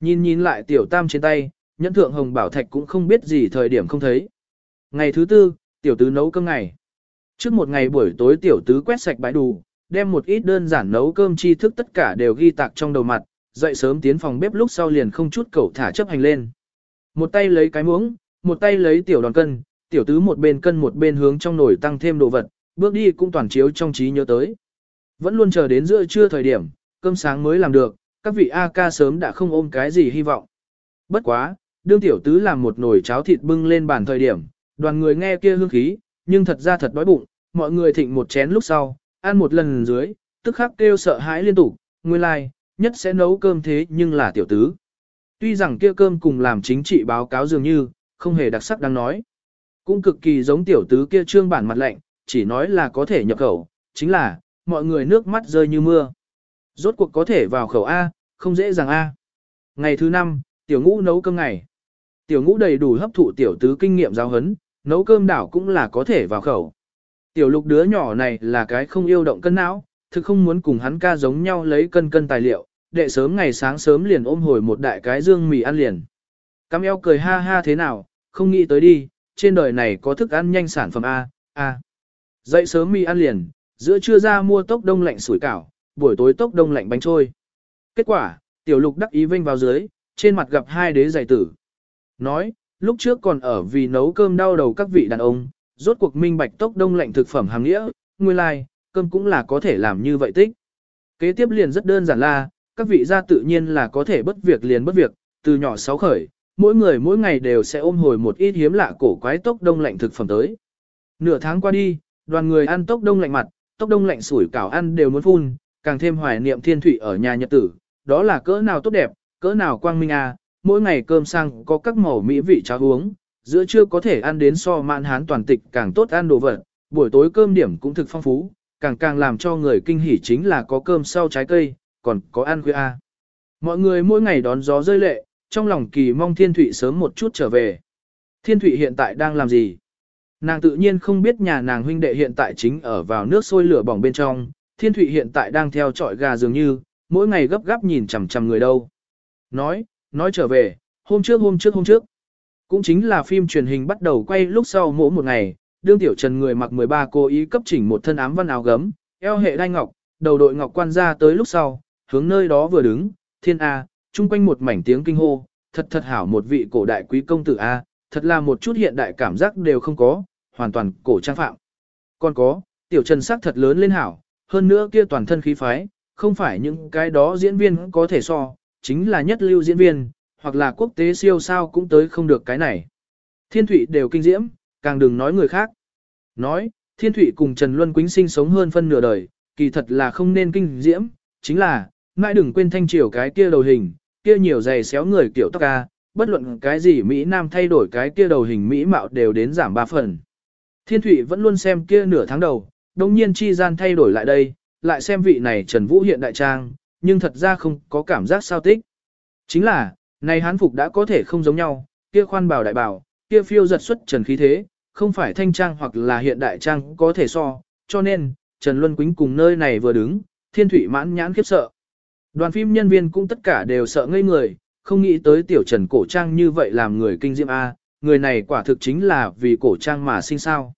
Nhìn nhìn lại tiểu tam trên tay, nhẫn thượng hồng bảo thạch cũng không biết gì thời điểm không thấy. Ngày thứ tư, tiểu tứ nấu cơm ngày. Trước một ngày buổi tối tiểu tứ quét sạch bãi đủ, đem một ít đơn giản nấu cơm tri thức tất cả đều ghi tạc trong đầu mặt, dậy sớm tiến phòng bếp lúc sau liền không chút cẩu thả chấp hành lên. Một tay lấy cái muỗng, một tay lấy tiểu đòn cân, tiểu tứ một bên cân một bên hướng trong nồi tăng thêm đồ vật, bước đi cũng toàn chiếu trong trí nhớ tới. Vẫn luôn chờ đến giữa trưa thời điểm, cơm sáng mới làm được, các vị A ca sớm đã không ôm cái gì hy vọng. Bất quá, đương tiểu tứ làm một nồi cháo thịt bưng lên bàn thời điểm, đoàn người nghe kia hương khí, nhưng thật ra thật đói bụng, mọi người thịnh một chén lúc sau, ăn một lần dưới, tức khắc kêu sợ hãi liên tục, nguyên lai, like, nhất sẽ nấu cơm thế nhưng là tiểu tứ. Tuy rằng kia cơm cùng làm chính trị báo cáo dường như, không hề đặc sắc đang nói. Cũng cực kỳ giống tiểu tứ kia trương bản mặt lạnh, chỉ nói là có thể nhập khẩu, chính là, mọi người nước mắt rơi như mưa. Rốt cuộc có thể vào khẩu A, không dễ dàng A. Ngày thứ năm, tiểu ngũ nấu cơm ngày. Tiểu ngũ đầy đủ hấp thụ tiểu tứ kinh nghiệm giáo hấn, nấu cơm đảo cũng là có thể vào khẩu. Tiểu lục đứa nhỏ này là cái không yêu động cân não, thực không muốn cùng hắn ca giống nhau lấy cân cân tài liệu, đệ sớm ngày sáng sớm liền ôm hồi một đại cái dương mì ăn liền. Cam eo cười ha ha thế nào, không nghĩ tới đi, trên đời này có thức ăn nhanh sản phẩm A, A. Dậy sớm mì ăn liền, giữa trưa ra mua tốc đông lạnh sủi cảo, buổi tối tốc đông lạnh bánh trôi. Kết quả, tiểu lục đắc ý vinh vào dưới, trên mặt gặp hai đế giải tử. Nói, lúc trước còn ở vì nấu cơm đau đầu các vị đàn ông, rốt cuộc minh bạch tốc đông lạnh thực phẩm hàng nghĩa, nguyên lai, like, cơm cũng là có thể làm như vậy tích. Kế tiếp liền rất đơn giản là, các vị gia tự nhiên là có thể bất việc liền bất việc, từ nhỏ sáu khởi, mỗi người mỗi ngày đều sẽ ôm hồi một ít hiếm lạ cổ quái tốc đông lạnh thực phẩm tới. Nửa tháng qua đi, đoàn người ăn tốc đông lạnh mặt, tốc đông lạnh sủi cảo ăn đều muốn phun, càng thêm hoài niệm thiên thủy ở nhà nhật tử, đó là cỡ nào tốt đẹp, cỡ nào quang minh à, mỗi ngày cơm sang có các màu mỹ vị cháo uống, giữa trưa có thể ăn đến so mạn hán toàn tịch càng tốt ăn đồ vật, buổi tối cơm điểm cũng thực phong phú, càng càng làm cho người kinh hỉ chính là có cơm sau trái cây, còn có ăn khuya. a Mọi người mỗi ngày đón gió rơi lệ, trong lòng kỳ mong Thiên Thụy sớm một chút trở về. Thiên Thụy hiện tại đang làm gì? Nàng tự nhiên không biết nhà nàng huynh đệ hiện tại chính ở vào nước sôi lửa bỏng bên trong, Thiên Thụy hiện tại đang theo trọi gà dường như, mỗi ngày gấp gáp nhìn chằm chằm người đâu. Nói, nói trở về, hôm trước hôm trước hôm trước. Cũng chính là phim truyền hình bắt đầu quay lúc sau mỗi một ngày, đương tiểu trần người mặc 13 cố ý cấp chỉnh một thân ám văn áo gấm, eo hệ đai ngọc, đầu đội ngọc quan ra tới lúc sau, hướng nơi đó vừa đứng, thiên A, chung quanh một mảnh tiếng kinh hô, thật thật hảo một vị cổ đại quý công tử A, thật là một chút hiện đại cảm giác đều không có, hoàn toàn cổ trang phạm. Còn có, tiểu trần sắc thật lớn lên hảo, hơn nữa kia toàn thân khí phái, không phải những cái đó diễn viên có thể so, chính là nhất lưu diễn viên, hoặc là quốc tế siêu sao cũng tới không được cái này. Thiên Thụy đều kinh diễm, càng đừng nói người khác. Nói, Thiên Thụy cùng Trần Luân Quýnh sinh sống hơn phân nửa đời, kỳ thật là không nên kinh diễm, chính là, mãi đừng quên thanh triều cái kia đầu hình, kia nhiều giày xéo người kiểu tóc ca, bất luận cái gì Mỹ Nam thay đổi cái kia đầu hình Mỹ mạo đều đến giảm 3 phần. Thiên Thụy vẫn luôn xem kia nửa tháng đầu, đồng nhiên chi gian thay đổi lại đây, lại xem vị này Trần Vũ hiện đại trang, nhưng thật ra không có cảm giác sao tích. Chính là, này hán phục đã có thể không giống nhau, kia khoan bảo đại bảo, kia phiêu giật xuất trần khí thế, không phải thanh trang hoặc là hiện đại trang có thể so, cho nên, Trần Luân Quýnh cùng nơi này vừa đứng, thiên thủy mãn nhãn khiếp sợ. Đoàn phim nhân viên cũng tất cả đều sợ ngây người, không nghĩ tới tiểu Trần cổ trang như vậy làm người kinh diệm A, người này quả thực chính là vì cổ trang mà sinh sao.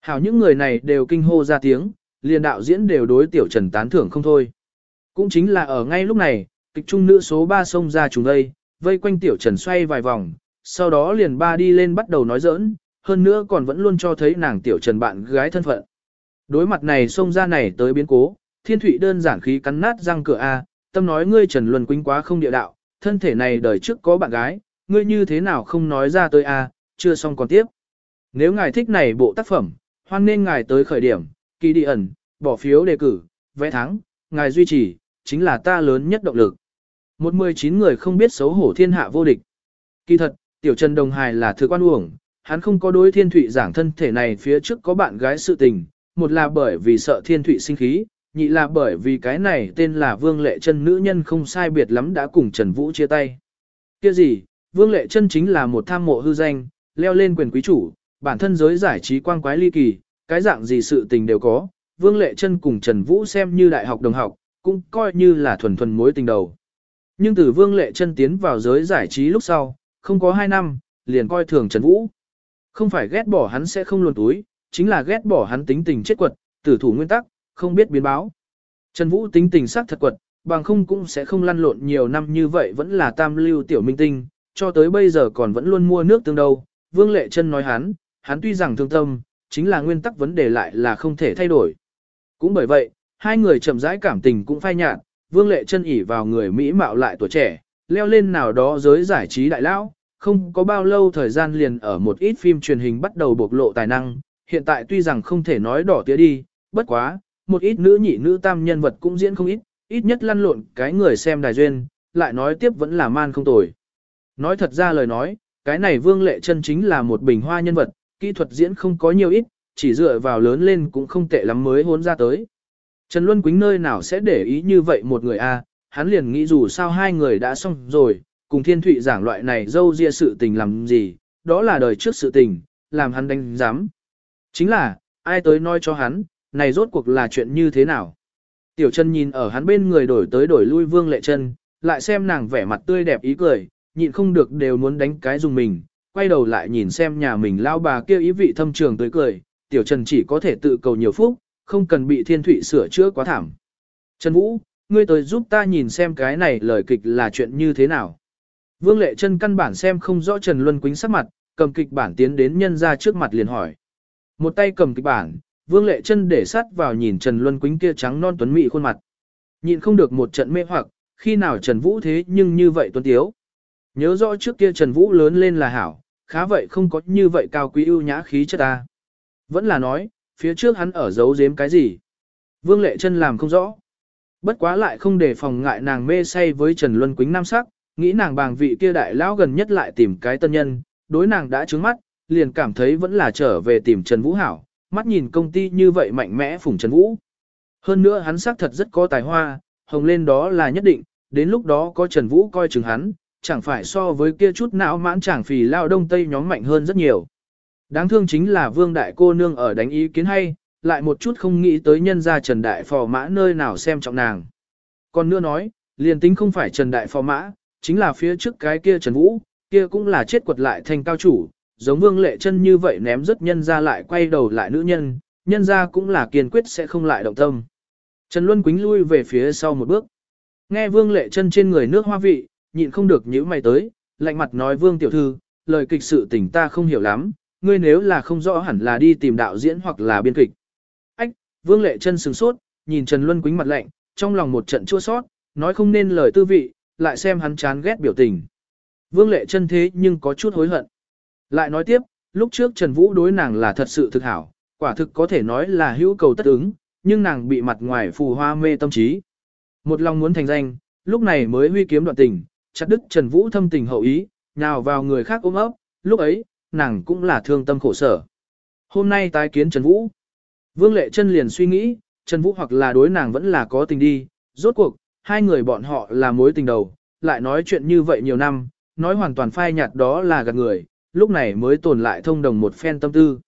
Hảo những người này đều kinh hô ra tiếng, liền đạo diễn đều đối tiểu Trần tán thưởng không thôi. Cũng chính là ở ngay lúc này, kịch trung nữ số 3 xông ra chúng đây, vây quanh tiểu trần xoay vài vòng, sau đó liền ba đi lên bắt đầu nói giỡn, hơn nữa còn vẫn luôn cho thấy nàng tiểu trần bạn gái thân phận. Đối mặt này xông ra này tới biến cố, thiên thủy đơn giản khí cắn nát răng cửa A, tâm nói ngươi trần luân quýnh quá không địa đạo, thân thể này đời trước có bạn gái, ngươi như thế nào không nói ra tới A, chưa xong còn tiếp. Nếu ngài thích này bộ tác phẩm, hoan nên ngài tới khởi điểm, kỳ đi ẩn, bỏ phiếu đề cử, vẽ thắng, ngài duy trì, chính là ta lớn nhất động lực. Một mười chín người không biết xấu hổ thiên hạ vô địch. Kỳ thật, tiểu Trần Đồng hải là thứ quan uổng, hắn không có đối thiên thụy giảng thân thể này phía trước có bạn gái sự tình, một là bởi vì sợ thiên thụy sinh khí, nhị là bởi vì cái này tên là Vương Lệ Chân nữ nhân không sai biệt lắm đã cùng Trần Vũ chia tay. Kia gì, Vương Lệ Chân chính là một tham mộ hư danh, leo lên quyền quý chủ, bản thân giới giải trí quang quái ly kỳ, cái dạng gì sự tình đều có, Vương Lệ Chân cùng Trần Vũ xem như đại học đồng học, cũng coi như là thuần thuần mối tình đầu. Nhưng từ Vương Lệ Chân tiến vào giới giải trí lúc sau, không có 2 năm, liền coi thường Trần Vũ. Không phải ghét bỏ hắn sẽ không luồn túi, chính là ghét bỏ hắn tính tình chết quật, tử thủ nguyên tắc, không biết biến báo. Trần Vũ tính tình sắc thật quật, bằng không cũng sẽ không lăn lộn nhiều năm như vậy vẫn là tam lưu tiểu minh tinh, cho tới bây giờ còn vẫn luôn mua nước tương đâu. Vương Lệ Chân nói hắn, hắn tuy rằng thương tâm, chính là nguyên tắc vấn đề lại là không thể thay đổi. Cũng bởi vậy, hai người chậm rãi cảm tình cũng phai nhạt, Vương Lệ chân ỉ vào người Mỹ mạo lại tuổi trẻ, leo lên nào đó giới giải trí đại lão, không có bao lâu thời gian liền ở một ít phim truyền hình bắt đầu bộc lộ tài năng, hiện tại tuy rằng không thể nói đỏ tía đi, bất quá, một ít nữ nhị nữ tam nhân vật cũng diễn không ít, ít nhất lăn lộn cái người xem đài duyên, lại nói tiếp vẫn là man không tồi. Nói thật ra lời nói, cái này Vương Lệ chân chính là một bình hoa nhân vật, kỹ thuật diễn không có nhiều ít, chỉ dựa vào lớn lên cũng không tệ lắm mới hôn ra tới. Trần Luân Quýnh nơi nào sẽ để ý như vậy một người a, hắn liền nghĩ dù sao hai người đã xong rồi, cùng Thiên Thụy giảng loại này dâu ria sự tình làm gì, đó là đời trước sự tình, làm hắn đánh giám. Chính là, ai tới nói cho hắn, này rốt cuộc là chuyện như thế nào. Tiểu Trần nhìn ở hắn bên người đổi tới đổi lui vương lệ Trân, lại xem nàng vẻ mặt tươi đẹp ý cười, nhịn không được đều muốn đánh cái dùng mình, quay đầu lại nhìn xem nhà mình lao bà kia ý vị thâm trường tới cười, tiểu trần chỉ có thể tự cầu nhiều phúc, không cần bị thiên thủy sửa chữa quá thảm. Trần Vũ, ngươi tới giúp ta nhìn xem cái này lời kịch là chuyện như thế nào. Vương Lệ Trân căn bản xem không rõ Trần Luân Quýnh sắc mặt, cầm kịch bản tiến đến nhân ra trước mặt liền hỏi. Một tay cầm kịch bản, Vương Lệ Trân để sát vào nhìn Trần Luân Quýnh kia trắng non tuấn mỹ khuôn mặt. Nhìn không được một trận mê hoặc, khi nào Trần Vũ thế nhưng như vậy tuấn tiếu. Nhớ rõ trước kia Trần Vũ lớn lên là hảo, khá vậy không có như vậy cao quý ưu nhã khí chất ta. Vẫn là nói, phía trước hắn ở giấu giếm cái gì. Vương Lệ Trân làm không rõ. Bất quá lại không để phòng ngại nàng mê say với Trần Luân Quýnh nam sắc, nghĩ nàng bàng vị kia đại lão gần nhất lại tìm cái tân nhân, đối nàng đã trướng mắt, liền cảm thấy vẫn là trở về tìm Trần Vũ hảo, mắt nhìn công ty như vậy mạnh mẽ phủng Trần Vũ. Hơn nữa hắn xác thật rất có tài hoa, hồng lên đó là nhất định, đến lúc đó có Trần Vũ coi chừng hắn, chẳng phải so với kia chút não mãn chẳng phì lao đông tây nhóm mạnh hơn rất nhiều. Đáng thương chính là vương đại cô nương ở đánh ý kiến hay, lại một chút không nghĩ tới nhân gia Trần Đại Phò Mã nơi nào xem trọng nàng. Còn nữa nói, liền tính không phải Trần Đại Phò Mã, chính là phía trước cái kia Trần Vũ, kia cũng là chết quật lại thành cao chủ, giống vương lệ chân như vậy ném rất nhân ra lại quay đầu lại nữ nhân, nhân ra cũng là kiên quyết sẽ không lại động tâm. Trần Luân Quýnh lui về phía sau một bước. Nghe vương lệ chân trên người nước hoa vị, nhịn không được nhíu mày tới, lạnh mặt nói vương tiểu thư, lời kịch sự tình ta không hiểu lắm, ngươi nếu là không rõ hẳn là đi tìm đạo diễn hoặc là biên kịch. Ách, vương lệ chân sừng sốt, nhìn Trần Luân Quýnh mặt lạnh, trong lòng một trận chua sót, nói không nên lời tư vị, lại xem hắn chán ghét biểu tình. Vương lệ chân thế nhưng có chút hối hận. Lại nói tiếp, lúc trước Trần Vũ đối nàng là thật sự thực hảo, quả thực có thể nói là hữu cầu tất ứng, nhưng nàng bị mặt ngoài phù hoa mê tâm trí. Một lòng muốn thành danh, lúc này mới huy kiếm đoạn tình, chặt đứt Trần Vũ thâm tình hậu ý, nào vào người khác ôm ấp, lúc ấy, nàng cũng là thương tâm khổ sở. Hôm nay tái kiến Trần Vũ. Vương Lệ chân liền suy nghĩ, Trần Vũ hoặc là đối nàng vẫn là có tình đi, rốt cuộc, hai người bọn họ là mối tình đầu, lại nói chuyện như vậy nhiều năm, nói hoàn toàn phai nhạt đó là gạt người, lúc này mới tồn lại thông đồng một phen tâm tư.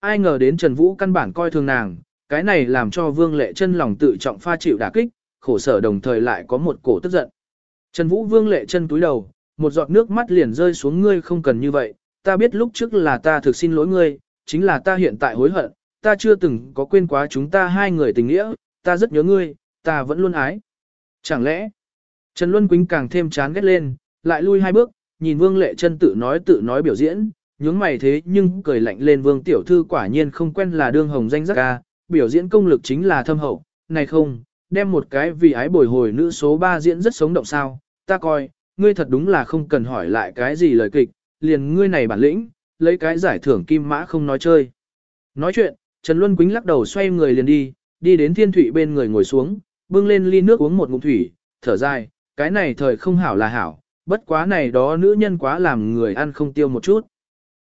Ai ngờ đến Trần Vũ căn bản coi thường nàng, cái này làm cho Vương Lệ chân lòng tự trọng pha chịu đả kích, khổ sở đồng thời lại có một cổ tức giận. Trần Vũ Vương Lệ chân túi đầu, một giọt nước mắt liền rơi xuống ngươi không cần như vậy, ta biết lúc trước là ta thực xin lỗi ngươi, chính là ta hiện tại hối hận, ta chưa từng có quên quá chúng ta hai người tình nghĩa, ta rất nhớ ngươi, ta vẫn luôn ái. Chẳng lẽ, Trần Luân Quýnh càng thêm chán ghét lên, lại lui hai bước, nhìn Vương Lệ Trân tự nói tự nói biểu diễn, nhướng mày thế nhưng cười lạnh lên Vương tiểu thư quả nhiên không quen là đương hồng danh giác ca, biểu diễn công lực chính là thâm hậu, này không, đem một cái vì ái bồi hồi nữ số 3 diễn rất sống động sao, ta coi, ngươi thật đúng là không cần hỏi lại cái gì lời kịch, liền ngươi này bản lĩnh, lấy cái giải thưởng kim mã không nói chơi. Nói chuyện, Trần Luân Quýnh lắc đầu xoay người liền đi, đi đến Thiên Thụy bên người ngồi xuống, bưng lên ly nước uống một ngụm thủy, thở dài, cái này thời không hảo là hảo, bất quá này đó nữ nhân quá làm người ăn không tiêu một chút.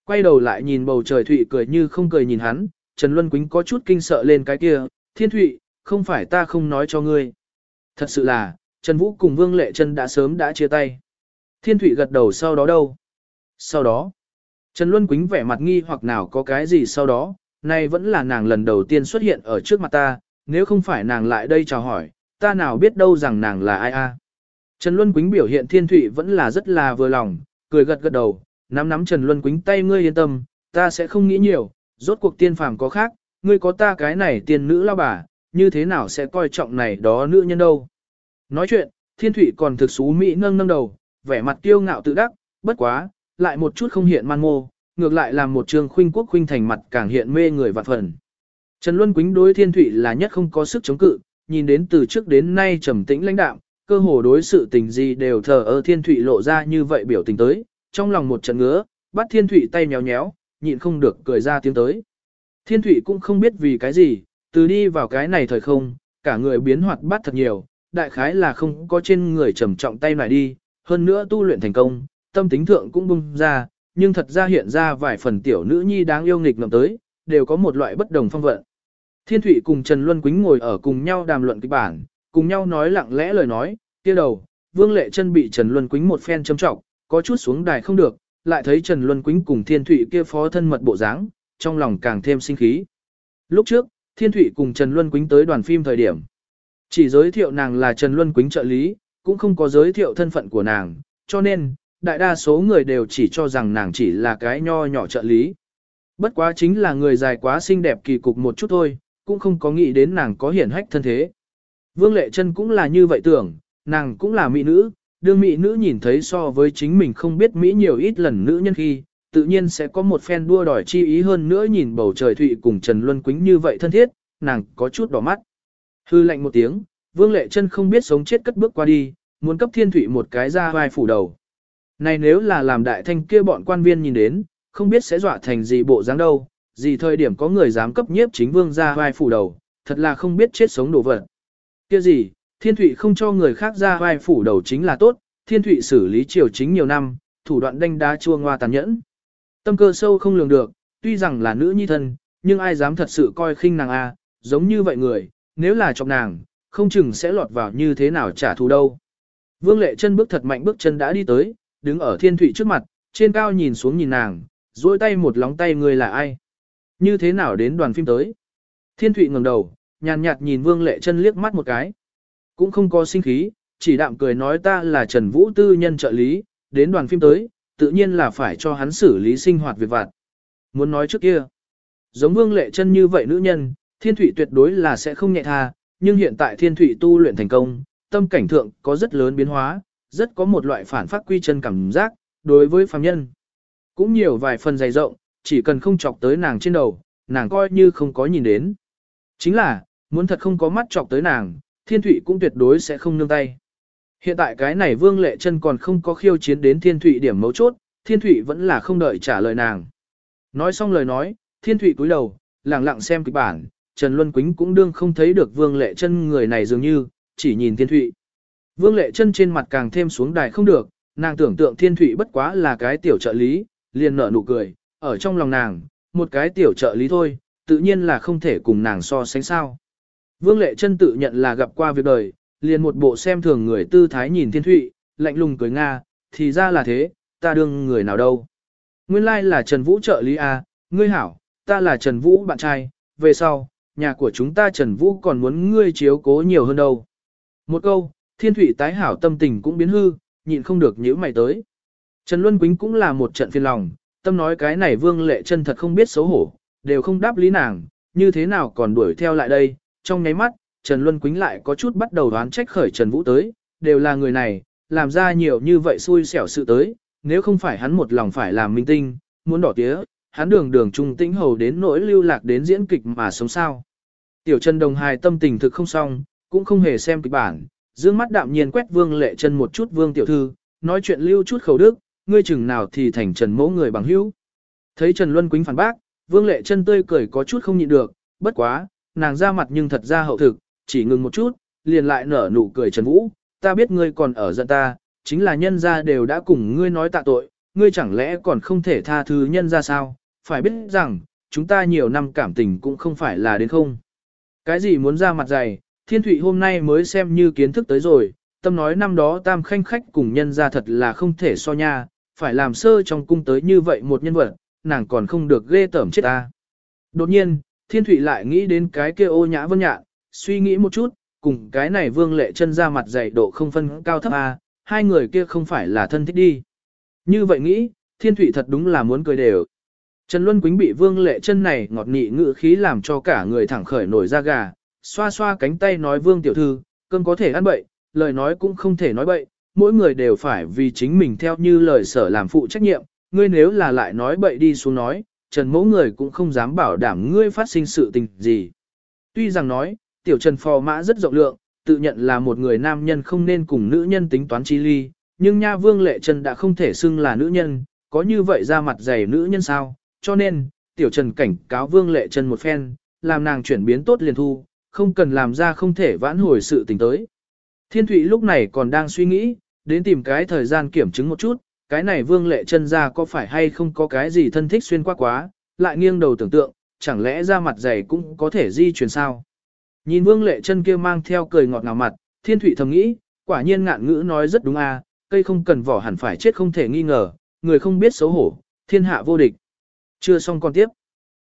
Quay đầu lại nhìn bầu trời Thụy cười như không cười nhìn hắn, Trần Luân Quýnh có chút kinh sợ lên cái kia, Thiên Thụy, không phải ta không nói cho ngươi. Thật sự là, Trần Vũ cùng Vương Lệ Trân đã sớm đã chia tay. Thiên Thụy gật đầu sau đó đâu? Sau đó, Trần Luân Quýnh vẻ mặt nghi hoặc nào có cái gì sau đó, nay vẫn là nàng lần đầu tiên xuất hiện ở trước mặt ta, nếu không phải nàng lại đây chào hỏi, ta nào biết đâu rằng nàng là ai a. Trần Luân Quýnh biểu hiện thiên thụy vẫn là rất là vừa lòng, cười gật gật đầu, nắm nắm Trần Luân Quýnh tay ngươi yên tâm, ta sẽ không nghĩ nhiều, rốt cuộc tiên phàm có khác, ngươi có ta cái này tiên nữ lao bà, như thế nào sẽ coi trọng này đó nữ nhân đâu. Nói chuyện, thiên thụy còn thực xú mỹ nâng nâng đầu, vẻ mặt kiêu ngạo tự đắc, bất quá, lại một chút không hiện man mô, ngược lại làm một trường khuynh quốc khuynh thành mặt càng hiện mê người vạn phần. Trần Luân Quýnh đối Thiên Thụy là nhất không có sức chống cự, nhìn đến từ trước đến nay trầm tĩnh lãnh đạm, cơ hồ đối sự tình gì đều thờ ơ Thiên Thụy lộ ra như vậy biểu tình tới, trong lòng một trận ngứa, bắt Thiên Thụy tay nhéo nhéo, nhịn không được cười ra tiếng tới. Thiên Thụy cũng không biết vì cái gì, từ đi vào cái này thời không, cả người biến hoạt bát thật nhiều, đại khái là không có trên người trầm trọng tay lại đi, hơn nữa tu luyện thành công, tâm tính thượng cũng bung ra, nhưng thật ra hiện ra vài phần tiểu nữ nhi đáng yêu nghịch ngợm tới, đều có một loại bất đồng phong vận. Thiên Thụy cùng Trần Luân Quýnh ngồi ở cùng nhau đàm luận kịch bản, cùng nhau nói lặng lẽ lời nói, kia đầu, Vương Lệ Chân bị Trần Luân Quýnh một phen châm trọng, có chút xuống đài không được, lại thấy Trần Luân Quýnh cùng Thiên Thụy kia phó thân mật bộ dáng, trong lòng càng thêm sinh khí. Lúc trước, Thiên Thụy cùng Trần Luân Quýnh tới đoàn phim thời điểm. Chỉ giới thiệu nàng là Trần Luân Quýnh trợ lý, cũng không có giới thiệu thân phận của nàng, cho nên, đại đa số người đều chỉ cho rằng nàng chỉ là cái nho nhỏ trợ lý. Bất quá chính là người dài quá xinh đẹp kỳ cục một chút thôi, cũng không có nghĩ đến nàng có hiển hách thân thế. Vương Lệ Trân cũng là như vậy tưởng, nàng cũng là mỹ nữ, đương mỹ nữ nhìn thấy so với chính mình không biết mỹ nhiều ít lần nữ nhân khi, tự nhiên sẽ có một phen đua đòi chi ý hơn nữa nhìn bầu trời thụy cùng Trần Luân Quýnh như vậy thân thiết, nàng có chút đỏ mắt. Hư lạnh một tiếng, Vương Lệ Trân không biết sống chết cất bước qua đi, muốn cấp thiên thụy một cái ra vai phủ đầu. Này nếu là làm đại thanh kia bọn quan viên nhìn đến, không biết sẽ dọa thành gì bộ dáng đâu, gì thời điểm có người dám cấp nhiếp chính vương ra vai phủ đầu, thật là không biết chết sống đổ vật. Kia gì, thiên thụy không cho người khác ra vai phủ đầu chính là tốt, thiên thụy xử lý triều chính nhiều năm, thủ đoạn đanh đá chua ngoa tàn nhẫn. Tâm cơ sâu không lường được, tuy rằng là nữ nhi thân, nhưng ai dám thật sự coi khinh nàng a, giống như vậy người, nếu là chọc nàng, không chừng sẽ lọt vào như thế nào trả thù đâu. Vương lệ chân bước thật mạnh bước chân đã đi tới, đứng ở thiên thụy trước mặt, trên cao nhìn xuống nhìn nàng, duỗi tay một lóng tay người là ai. Như thế nào đến đoàn phim tới? Thiên Thụy ngẩng đầu, nhàn nhạt nhìn Vương Lệ Chân liếc mắt một cái. Cũng không có sinh khí, chỉ đạm cười nói ta là Trần Vũ tư nhân trợ lý, đến đoàn phim tới, tự nhiên là phải cho hắn xử lý sinh hoạt việc vặt. Muốn nói trước kia, giống Vương Lệ Chân như vậy nữ nhân, Thiên Thụy tuyệt đối là sẽ không nhẹ tha, nhưng hiện tại Thiên Thụy tu luyện thành công, tâm cảnh thượng có rất lớn biến hóa, rất có một loại phản phát quy chân cảm giác, đối với phàm nhân. Cũng nhiều vài phần dày rộng, chỉ cần không chọc tới nàng trên đầu, nàng coi như không có nhìn đến. Chính là, muốn thật không có mắt chọc tới nàng, thiên thụy cũng tuyệt đối sẽ không nương tay. Hiện tại cái này vương lệ chân còn không có khiêu chiến đến thiên thụy điểm mấu chốt, thiên thụy vẫn là không đợi trả lời nàng. Nói xong lời nói, thiên thụy cúi đầu, lặng lặng xem kịch bản, Trần Luân Quýnh cũng đương không thấy được vương lệ chân người này dường như, chỉ nhìn thiên thụy. Vương lệ chân trên mặt càng thêm xuống đài không được, nàng tưởng tượng thiên thụy bất quá là cái tiểu trợ lý, liền nở nụ cười, ở trong lòng nàng, một cái tiểu trợ lý thôi, tự nhiên là không thể cùng nàng so sánh sao. Vương Lệ chân tự nhận là gặp qua việc đời, liền một bộ xem thường người tư thái nhìn thiên thụy, lạnh lùng cười Nga, thì ra là thế, ta đương người nào đâu. Nguyên lai like là Trần Vũ trợ lý A, ngươi hảo, ta là Trần Vũ bạn trai, về sau, nhà của chúng ta Trần Vũ còn muốn ngươi chiếu cố nhiều hơn đâu. Một câu, thiên thụy tái hảo tâm tình cũng biến hư, nhịn không được nhíu mày tới. Trần Luân Quýnh cũng là một trận phiền lòng, tâm nói cái này vương lệ chân thật không biết xấu hổ, đều không đáp lý nàng, như thế nào còn đuổi theo lại đây, trong nháy mắt, Trần Luân Quýnh lại có chút bắt đầu đoán trách khởi Trần Vũ tới, đều là người này, làm ra nhiều như vậy xui xẻo sự tới, nếu không phải hắn một lòng phải làm minh tinh, muốn đỏ tía, hắn đường đường trung tĩnh hầu đến nỗi lưu lạc đến diễn kịch mà sống sao. Tiểu Trần Đồng Hài tâm tình thực không xong, cũng không hề xem kịch bản, dương mắt đạm nhiên quét vương lệ chân một chút vương tiểu thư, nói chuyện lưu chút khẩu đức, ngươi chừng nào thì thành Trần mẫu người bằng hữu. Thấy Trần Luân Quýnh phản bác, Vương Lệ chân tươi cười có chút không nhịn được, bất quá, nàng ra mặt nhưng thật ra hậu thực, chỉ ngừng một chút, liền lại nở nụ cười Trần Vũ, ta biết ngươi còn ở giận ta, chính là nhân gia đều đã cùng ngươi nói tạ tội, ngươi chẳng lẽ còn không thể tha thứ nhân gia sao, phải biết rằng, chúng ta nhiều năm cảm tình cũng không phải là đến không. Cái gì muốn ra mặt dày, thiên thụy hôm nay mới xem như kiến thức tới rồi, tâm nói năm đó tam khanh khách cùng nhân gia thật là không thể so nha, phải làm sơ trong cung tới như vậy một nhân vật, nàng còn không được ghê tởm chết ta. Đột nhiên, thiên Thụy lại nghĩ đến cái kia ô nhã vân nhạ, suy nghĩ một chút, cùng cái này vương lệ chân ra mặt dày độ không phân cao thấp a, hai người kia không phải là thân thích đi. Như vậy nghĩ, thiên Thụy thật đúng là muốn cười đều. Trần Luân Quýnh bị vương lệ chân này ngọt nị ngự khí làm cho cả người thẳng khởi nổi da gà, xoa xoa cánh tay nói vương tiểu thư, cơm có thể ăn bậy, lời nói cũng không thể nói bậy, mỗi người đều phải vì chính mình theo như lời sở làm phụ trách nhiệm, ngươi nếu là lại nói bậy đi xuống nói, Trần mẫu người cũng không dám bảo đảm ngươi phát sinh sự tình gì. Tuy rằng nói, tiểu Trần phò mã rất rộng lượng, tự nhận là một người nam nhân không nên cùng nữ nhân tính toán chi ly, nhưng nha vương lệ Trần đã không thể xưng là nữ nhân, có như vậy ra mặt dày nữ nhân sao, cho nên, tiểu Trần cảnh cáo vương lệ Trần một phen, làm nàng chuyển biến tốt liền thu, không cần làm ra không thể vãn hồi sự tình tới. Thiên Thụy lúc này còn đang suy nghĩ, đến tìm cái thời gian kiểm chứng một chút, cái này vương lệ chân ra có phải hay không có cái gì thân thích xuyên qua quá, lại nghiêng đầu tưởng tượng, chẳng lẽ ra mặt dày cũng có thể di chuyển sao. Nhìn vương lệ chân kia mang theo cười ngọt ngào mặt, thiên Thụy thầm nghĩ, quả nhiên ngạn ngữ nói rất đúng à, cây không cần vỏ hẳn phải chết không thể nghi ngờ, người không biết xấu hổ, thiên hạ vô địch. Chưa xong con tiếp.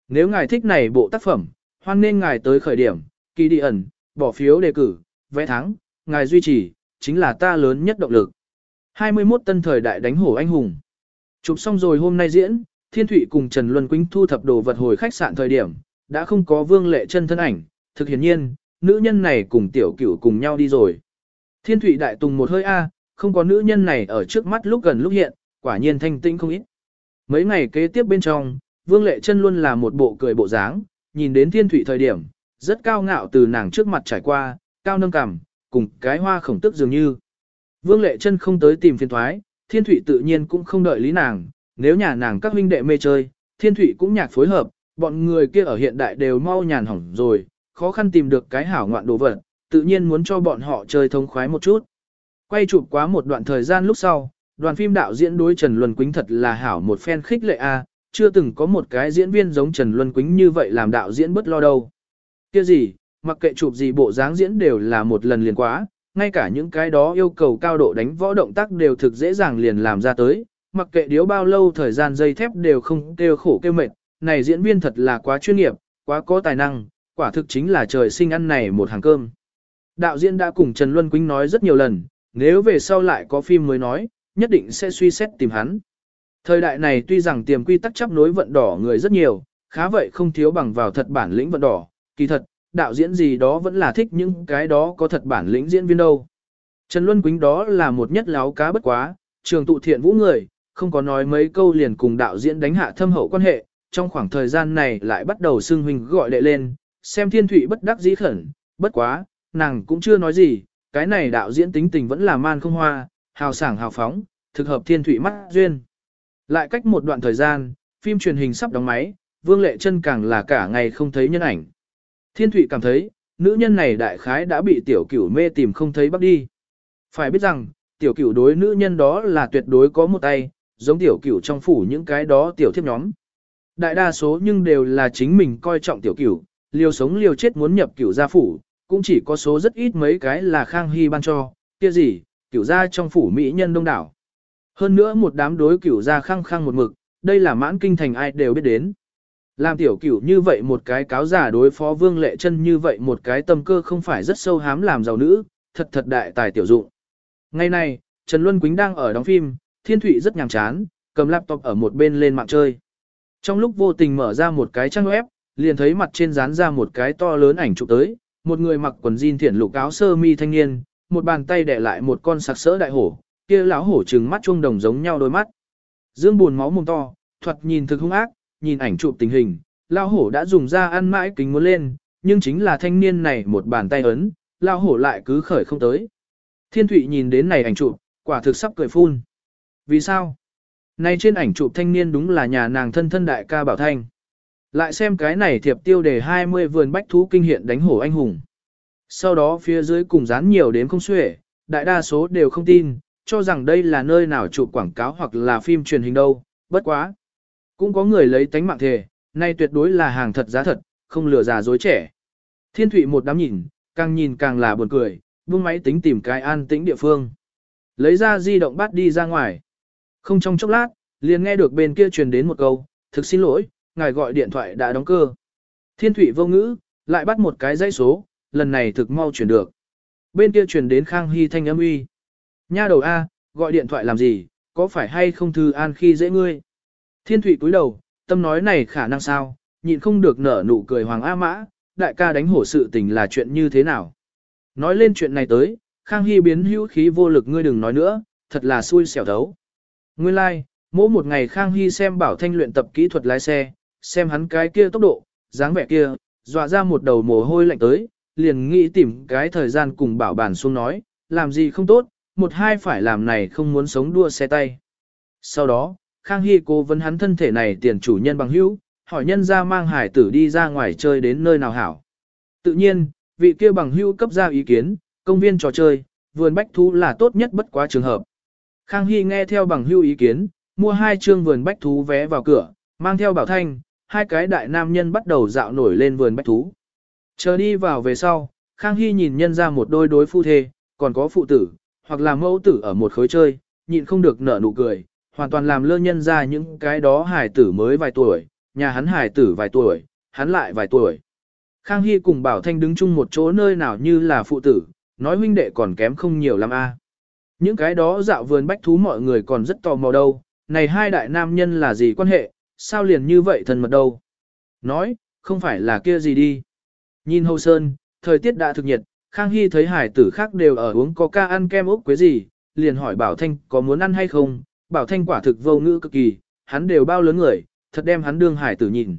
Nếu ngài thích này bộ tác phẩm, hoan nên ngài tới khởi điểm, kỳ đi ẩn, bỏ phiếu đề cử, vẽ thắng, ngài duy trì, chính là ta lớn nhất động lực. 21 tân thời đại đánh hổ anh hùng. Chụp xong rồi hôm nay diễn, Thiên Thụy cùng Trần Luân Quýnh thu thập đồ vật hồi khách sạn thời điểm, đã không có vương lệ chân thân ảnh, thực hiển nhiên, nữ nhân này cùng tiểu cửu cùng nhau đi rồi. Thiên Thụy đại tùng một hơi A, không có nữ nhân này ở trước mắt lúc gần lúc hiện, quả nhiên thanh tĩnh không ít. Mấy ngày kế tiếp bên trong, vương lệ chân luôn là một bộ cười bộ dáng, nhìn đến Thiên Thụy thời điểm, rất cao ngạo từ nàng trước mặt trải qua, cao nâng cằm, cùng cái hoa khổng tức dường như. Vương Lệ Chân không tới tìm phiền thoái, Thiên Thụy tự nhiên cũng không đợi lý nàng, nếu nhà nàng các huynh đệ mê chơi, Thiên Thụy cũng nhạc phối hợp, bọn người kia ở hiện đại đều mau nhàn hỏng rồi, khó khăn tìm được cái hảo ngoạn đồ vật, tự nhiên muốn cho bọn họ chơi thông khoái một chút. Quay chụp quá một đoạn thời gian lúc sau, đoàn phim đạo diễn đối Trần Luân Quýnh thật là hảo một fan khích lệ a, chưa từng có một cái diễn viên giống Trần Luân Quýnh như vậy làm đạo diễn bất lo đâu. Kia gì, mặc kệ chụp gì bộ dáng diễn đều là một lần liền quá, ngay cả những cái đó yêu cầu cao độ đánh võ động tác đều thực dễ dàng liền làm ra tới, mặc kệ điếu bao lâu thời gian dây thép đều không kêu khổ kêu mệt, này diễn viên thật là quá chuyên nghiệp, quá có tài năng, quả thực chính là trời sinh ăn này một hàng cơm. Đạo diễn đã cùng Trần Luân Quýnh nói rất nhiều lần, nếu về sau lại có phim mới nói, nhất định sẽ suy xét tìm hắn. Thời đại này tuy rằng tiềm quy tắc chấp nối vận đỏ người rất nhiều, khá vậy không thiếu bằng vào thật bản lĩnh vận đỏ, kỳ thật, đạo diễn gì đó vẫn là thích những cái đó có thật bản lĩnh diễn viên đâu. Trần Luân Quýnh đó là một nhất láo cá bất quá, trường tụ thiện vũ người, không có nói mấy câu liền cùng đạo diễn đánh hạ thâm hậu quan hệ, trong khoảng thời gian này lại bắt đầu xưng huynh gọi đệ lên, xem thiên thủy bất đắc dĩ khẩn, bất quá, nàng cũng chưa nói gì, cái này đạo diễn tính tình vẫn là man không hoa, hào sảng hào phóng, thực hợp thiên thủy mắt duyên. Lại cách một đoạn thời gian, phim truyền hình sắp đóng máy, Vương Lệ Chân càng là cả ngày không thấy nhân ảnh. Thiên Thụy cảm thấy, nữ nhân này đại khái đã bị tiểu cửu mê tìm không thấy bắt đi. Phải biết rằng, tiểu cửu đối nữ nhân đó là tuyệt đối có một tay, giống tiểu cửu trong phủ những cái đó tiểu thiếp nhóm. Đại đa số nhưng đều là chính mình coi trọng tiểu cửu, liều sống liều chết muốn nhập cửu gia phủ, cũng chỉ có số rất ít mấy cái là khang hy ban cho, kia gì, cửu gia trong phủ mỹ nhân đông đảo. Hơn nữa một đám đối cửu gia khăng khăng một mực, đây là mãn kinh thành ai đều biết đến. Làm tiểu cửu như vậy một cái cáo giả đối phó vương lệ chân như vậy một cái tâm cơ không phải rất sâu hám làm giàu nữ, thật thật đại tài tiểu dụng. Ngày nay Trần Luân Quýnh đang ở đóng phim, Thiên Thụy rất nhàm chán, cầm laptop ở một bên lên mạng chơi. Trong lúc vô tình mở ra một cái trang web, liền thấy mặt trên dán ra một cái to lớn ảnh chụp tới, một người mặc quần jean thiển lục áo sơ mi thanh niên, một bàn tay đè lại một con sặc sỡ đại hổ, kia lão hổ trừng mắt chuông đồng giống nhau đôi mắt. Dương buồn máu mồm to, thuật nhìn thực hung ác, nhìn ảnh chụp tình hình, lao hổ đã dùng ra ăn mãi kính muốn lên, nhưng chính là thanh niên này một bàn tay ấn, lao hổ lại cứ khởi không tới. Thiên Thụy nhìn đến này ảnh chụp, quả thực sắp cười phun. Vì sao? Này trên ảnh chụp thanh niên đúng là nhà nàng thân thân đại ca Bảo Thanh. Lại xem cái này thiệp tiêu đề 20 vườn bách thú kinh hiện đánh hổ anh hùng. Sau đó phía dưới cùng dán nhiều đến không xuể, đại đa số đều không tin, cho rằng đây là nơi nào chụp quảng cáo hoặc là phim truyền hình đâu, bất quá. Cũng có người lấy tánh mạng thề, nay tuyệt đối là hàng thật giá thật, không lừa già dối trẻ. Thiên Thụy một đám nhìn, càng nhìn càng là buồn cười, buông máy tính tìm cái an tĩnh địa phương. Lấy ra di động bắt đi ra ngoài. Không trong chốc lát, liền nghe được bên kia truyền đến một câu, thực xin lỗi, ngài gọi điện thoại đã đóng cơ. Thiên Thụy vô ngữ, lại bắt một cái dãy số, lần này thực mau chuyển được. Bên kia truyền đến Khang Hy thanh âm uy. Nha đầu A, gọi điện thoại làm gì, có phải hay không thư an khi dễ ngươi? Thiên Thụy cúi đầu, tâm nói này khả năng sao, nhịn không được nở nụ cười Hoàng A Mã, đại ca đánh hổ sự tình là chuyện như thế nào. Nói lên chuyện này tới, Khang Hy biến hữu khí vô lực ngươi đừng nói nữa, thật là xui xẻo thấu. Nguyên lai, like, Mỗi một ngày Khang Hy xem Bảo Thanh luyện tập kỹ thuật lái xe, xem hắn cái kia tốc độ, dáng vẻ kia, dọa ra một đầu mồ hôi lạnh tới, liền nghĩ tìm cái thời gian cùng Bảo Bản xuống nói, làm gì không tốt, một hai phải làm này không muốn sống đua xe tay. Sau đó, Khang Hy cố vấn hắn thân thể này tiền chủ nhân bằng hữu, hỏi nhân ra mang hải tử đi ra ngoài chơi đến nơi nào hảo. Tự nhiên, vị kia bằng hữu cấp ra ý kiến, công viên trò chơi, vườn bách thú là tốt nhất bất quá trường hợp. Khang Hy nghe theo bằng hữu ý kiến, mua hai chương vườn bách thú vé vào cửa, mang theo bảo thanh, hai cái đại nam nhân bắt đầu dạo nổi lên vườn bách thú. Chờ đi vào về sau, Khang Hy nhìn nhân ra một đôi đối phu thê, còn có phụ tử, hoặc là mẫu tử ở một khối chơi, nhịn không được nở nụ cười, hoàn toàn làm lơ nhân ra những cái đó hải tử mới vài tuổi, nhà hắn hải tử vài tuổi, hắn lại vài tuổi. Khang Hy cùng Bảo Thanh đứng chung một chỗ nơi nào như là phụ tử, nói huynh đệ còn kém không nhiều lắm a. Những cái đó dạo vườn bách thú mọi người còn rất tò mò đâu, này hai đại nam nhân là gì quan hệ, sao liền như vậy thân mật đâu. Nói, không phải là kia gì đi. Nhìn Hầu Sơn, thời tiết đã thực nhiệt, Khang Hy thấy hải tử khác đều ở uống coca ăn kem ốc quế gì, liền hỏi Bảo Thanh có muốn ăn hay không, Bảo Thanh quả thực vô ngữ cực kỳ, hắn đều bao lớn người, thật đem hắn đương hải tử nhìn.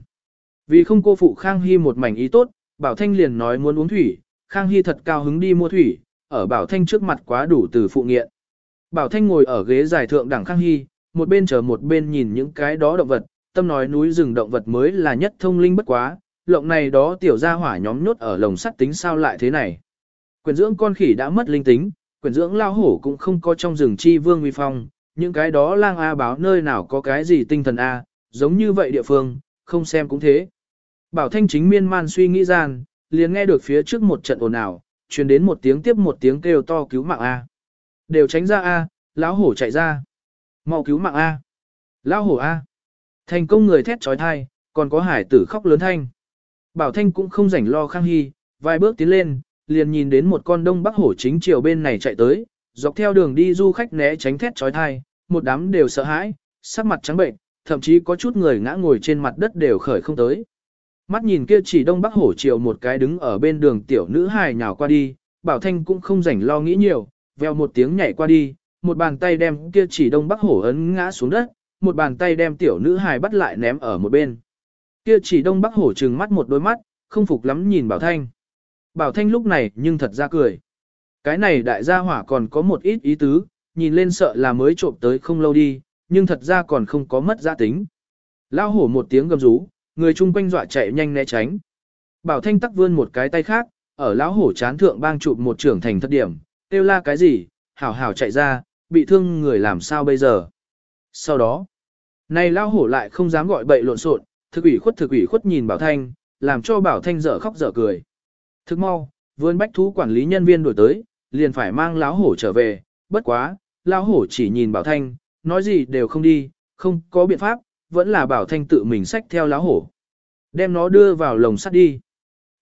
Vì không cô phụ Khang Hy một mảnh ý tốt, Bảo Thanh liền nói muốn uống thủy, Khang Hy thật cao hứng đi mua thủy, ở Bảo Thanh trước mặt quá đủ từ phụ nghiện. Bảo Thanh ngồi ở ghế dài thượng đẳng Khang Hy, một bên chờ một bên nhìn những cái đó động vật, tâm nói núi rừng động vật mới là nhất thông linh bất quá, lộng này đó tiểu gia hỏa nhóm nhốt ở lồng sắt tính sao lại thế này. Quyền dưỡng con khỉ đã mất linh tính, quyền dưỡng lao hổ cũng không có trong rừng chi vương uy phong, những cái đó lang A báo nơi nào có cái gì tinh thần A, giống như vậy địa phương, không xem cũng thế. Bảo Thanh chính miên man suy nghĩ gian, liền nghe được phía trước một trận ồn ào, truyền đến một tiếng tiếp một tiếng kêu to cứu mạng A. Đều tránh ra A, lão hổ chạy ra. mau cứu mạng A. Lão hổ A. Thành công người thét trói thai, còn có hải tử khóc lớn thanh. Bảo Thanh cũng không rảnh lo khang hy, vài bước tiến lên, liền nhìn đến một con đông bắc hổ chính chiều bên này chạy tới, dọc theo đường đi du khách né tránh thét trói thai, một đám đều sợ hãi, sắc mặt trắng bệnh, thậm chí có chút người ngã ngồi trên mặt đất đều khởi không tới. Mắt nhìn kia chỉ đông bắc hổ chiều một cái đứng ở bên đường tiểu nữ hài nhào qua đi, Bảo Thanh cũng không rảnh lo nghĩ nhiều, veo một tiếng nhảy qua đi, một bàn tay đem kia chỉ đông bắc hổ ấn ngã xuống đất, một bàn tay đem tiểu nữ hài bắt lại ném ở một bên. Kia chỉ đông bắc hổ trừng mắt một đôi mắt, không phục lắm nhìn Bảo Thanh. Bảo Thanh lúc này nhưng thật ra cười. Cái này đại gia hỏa còn có một ít ý tứ, nhìn lên sợ là mới trộm tới không lâu đi, nhưng thật ra còn không có mất gia tính. Lao hổ một tiếng gầm rú, người chung quanh dọa chạy nhanh né tránh. Bảo Thanh tắc vươn một cái tay khác, ở lão hổ chán thượng bang chụp một trưởng thành thất điểm, kêu la cái gì, hảo hảo chạy ra, bị thương người làm sao bây giờ. Sau đó, này lão hổ lại không dám gọi bậy lộn xộn, thực ủy khuất thực ủy khuất nhìn Bảo Thanh, làm cho Bảo Thanh dở khóc dở cười. thực mau, vươn bách thú quản lý nhân viên đổi tới, liền phải mang lão hổ trở về, bất quá, lão hổ chỉ nhìn Bảo Thanh, nói gì đều không đi, không có biện pháp, vẫn là Bảo Thanh tự mình xách theo lão hổ. Đem nó đưa vào lồng sắt đi.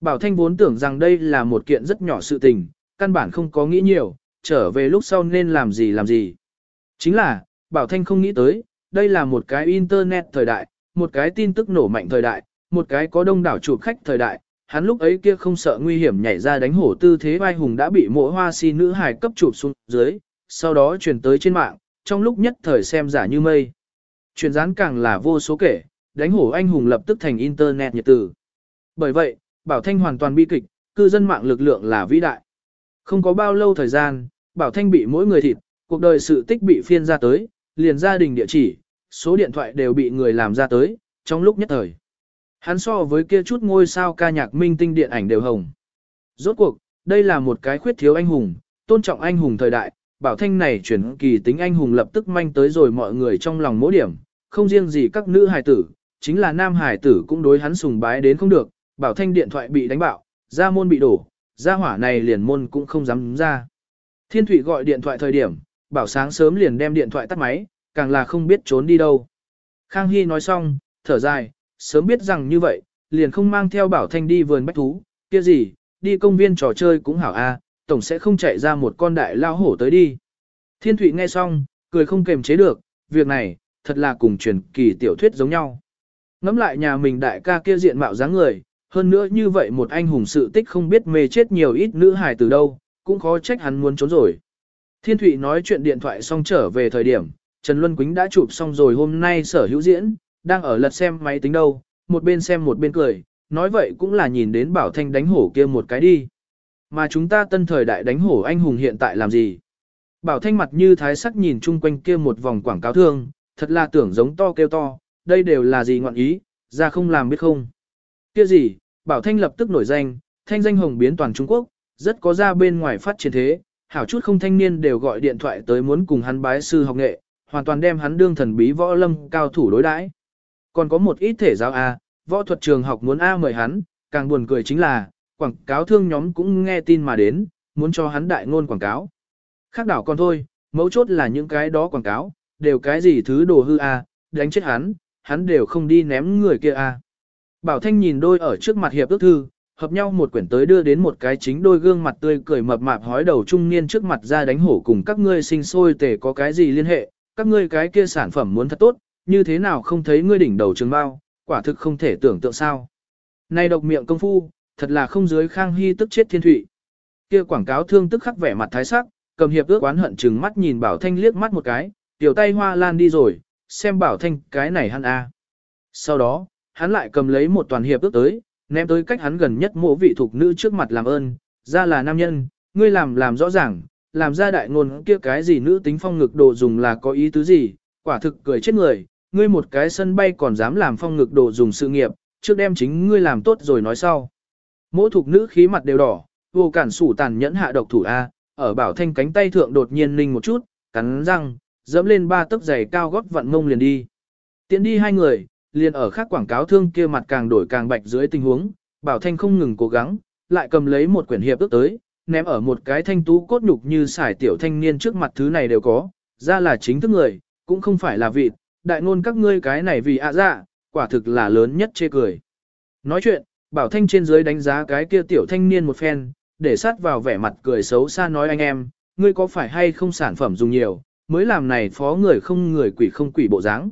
Bảo Thanh vốn tưởng rằng đây là một kiện rất nhỏ sự tình, căn bản không có nghĩ nhiều, trở về lúc sau nên làm gì làm gì. Chính là, Bảo Thanh không nghĩ tới, đây là một cái internet thời đại, một cái tin tức nổ mạnh thời đại, một cái có đông đảo chụp khách thời đại, hắn lúc ấy kia không sợ nguy hiểm nhảy ra đánh hổ tư thế vai hùng đã bị mỗi hoa si nữ hài cấp chụp xuống dưới, sau đó truyền tới trên mạng, trong lúc nhất thời xem giả như mây. Truyền gián càng là vô số kể, đánh hổ anh hùng lập tức thành internet nhiệt tử. Bởi vậy, Bảo Thanh hoàn toàn bi kịch, cư dân mạng lực lượng là vĩ đại. Không có bao lâu thời gian, Bảo Thanh bị mỗi người thịt, cuộc đời sự tích bị phiên ra tới, liền gia đình địa chỉ, số điện thoại đều bị người làm ra tới, trong lúc nhất thời. Hắn so với kia chút ngôi sao ca nhạc minh tinh điện ảnh đều hồng. Rốt cuộc, đây là một cái khuyết thiếu anh hùng, tôn trọng anh hùng thời đại, bảo thanh này chuyển kỳ tính anh hùng lập tức manh tới rồi mọi người trong lòng mỗi điểm, không riêng gì các nữ hài tử, chính là nam hài tử cũng đối hắn sùng bái đến không được, bảo thanh điện thoại bị đánh bạo, ra môn bị đổ, ra hỏa này liền môn cũng không dám ra. Thiên Thụy gọi điện thoại thời điểm, bảo sáng sớm liền đem điện thoại tắt máy, càng là không biết trốn đi đâu. Khang Hy nói xong, thở dài, sớm biết rằng như vậy, liền không mang theo bảo thanh đi vườn bách thú, kia gì, đi công viên trò chơi cũng hảo a, tổng sẽ không chạy ra một con đại lao hổ tới đi. Thiên Thụy nghe xong, cười không kềm chế được, việc này, thật là cùng truyền kỳ tiểu thuyết giống nhau. Ngắm lại nhà mình đại ca kia diện mạo dáng người, hơn nữa như vậy một anh hùng sự tích không biết mê chết nhiều ít nữ hài từ đâu, cũng khó trách hắn muốn trốn rồi. Thiên Thụy nói chuyện điện thoại xong trở về thời điểm, Trần Luân Quýnh đã chụp xong rồi hôm nay sở hữu diễn, đang ở lật xem máy tính đâu, một bên xem một bên cười, nói vậy cũng là nhìn đến Bảo Thanh đánh hổ kia một cái đi. Mà chúng ta tân thời đại đánh hổ anh hùng hiện tại làm gì? Bảo Thanh mặt như thái sắc nhìn chung quanh kia một vòng quảng cáo thương, thật là tưởng giống to kêu to, đây đều là gì ngọn ý, ra không làm biết không. Kia gì, Bảo Thanh lập tức nổi danh, thanh danh hồng biến toàn Trung Quốc, rất có ra bên ngoài phát triển thế, hảo chút không thanh niên đều gọi điện thoại tới muốn cùng hắn bái sư học nghệ, hoàn toàn đem hắn đương thần bí võ lâm cao thủ đối đãi. Còn có một ít thể giáo A, võ thuật trường học muốn A mời hắn, càng buồn cười chính là, quảng cáo thương nhóm cũng nghe tin mà đến, muốn cho hắn đại ngôn quảng cáo. Khác đảo còn thôi, mấu chốt là những cái đó quảng cáo, đều cái gì thứ đồ hư A, đánh chết hắn, hắn đều không đi ném người kia A. Bảo Thanh nhìn đôi ở trước mặt hiệp ước thư, hợp nhau một quyển tới đưa đến một cái chính đôi gương mặt tươi cười mập mạp hói đầu trung niên trước mặt ra đánh hổ cùng các ngươi sinh sôi tề có cái gì liên hệ, các ngươi cái kia sản phẩm muốn thật tốt, như thế nào không thấy ngươi đỉnh đầu trường bao, quả thực không thể tưởng tượng sao. Này độc miệng công phu, thật là không dưới khang hy tức chết thiên thụy. Kia quảng cáo thương tức khắc vẻ mặt thái sắc, cầm hiệp ước oán hận chừng mắt nhìn Bảo Thanh liếc mắt một cái, tiểu tay hoa lan đi rồi, xem Bảo Thanh cái này hắn a. Sau đó, hắn lại cầm lấy một toàn hiệp ước tới, ném tới cách hắn gần nhất mộ vị thuộc nữ trước mặt làm ơn, ra là nam nhân, ngươi làm làm rõ ràng, làm ra đại ngôn kia cái gì nữ tính phong ngực đồ dùng là có ý tứ gì, quả thực cười chết người, ngươi một cái sân bay còn dám làm phong ngực đồ dùng sự nghiệp, trước đem chính ngươi làm tốt rồi nói sau. Mỗi thuộc nữ khí mặt đều đỏ, vô cản sủ tàn nhẫn hạ độc thủ A, ở bảo thanh cánh tay thượng đột nhiên ninh một chút, cắn răng, dẫm lên ba tấc giày cao gót vặn mông liền đi. Tiến đi hai người, liền ở khác quảng cáo thương kia mặt càng đổi càng bạch dưới tình huống, bảo thanh không ngừng cố gắng, lại cầm lấy một quyển hiệp ước tới, ném ở một cái thanh tú cốt nhục như sải tiểu thanh niên trước mặt thứ này đều có, ra là chính thức người, cũng không phải là vịt, đại ngôn các ngươi cái này vì ạ dạ, quả thực là lớn nhất chê cười. Nói chuyện, bảo thanh trên dưới đánh giá cái kia tiểu thanh niên một phen, để sát vào vẻ mặt cười xấu xa nói anh em, ngươi có phải hay không sản phẩm dùng nhiều, mới làm này phó người không người quỷ không quỷ bộ dáng.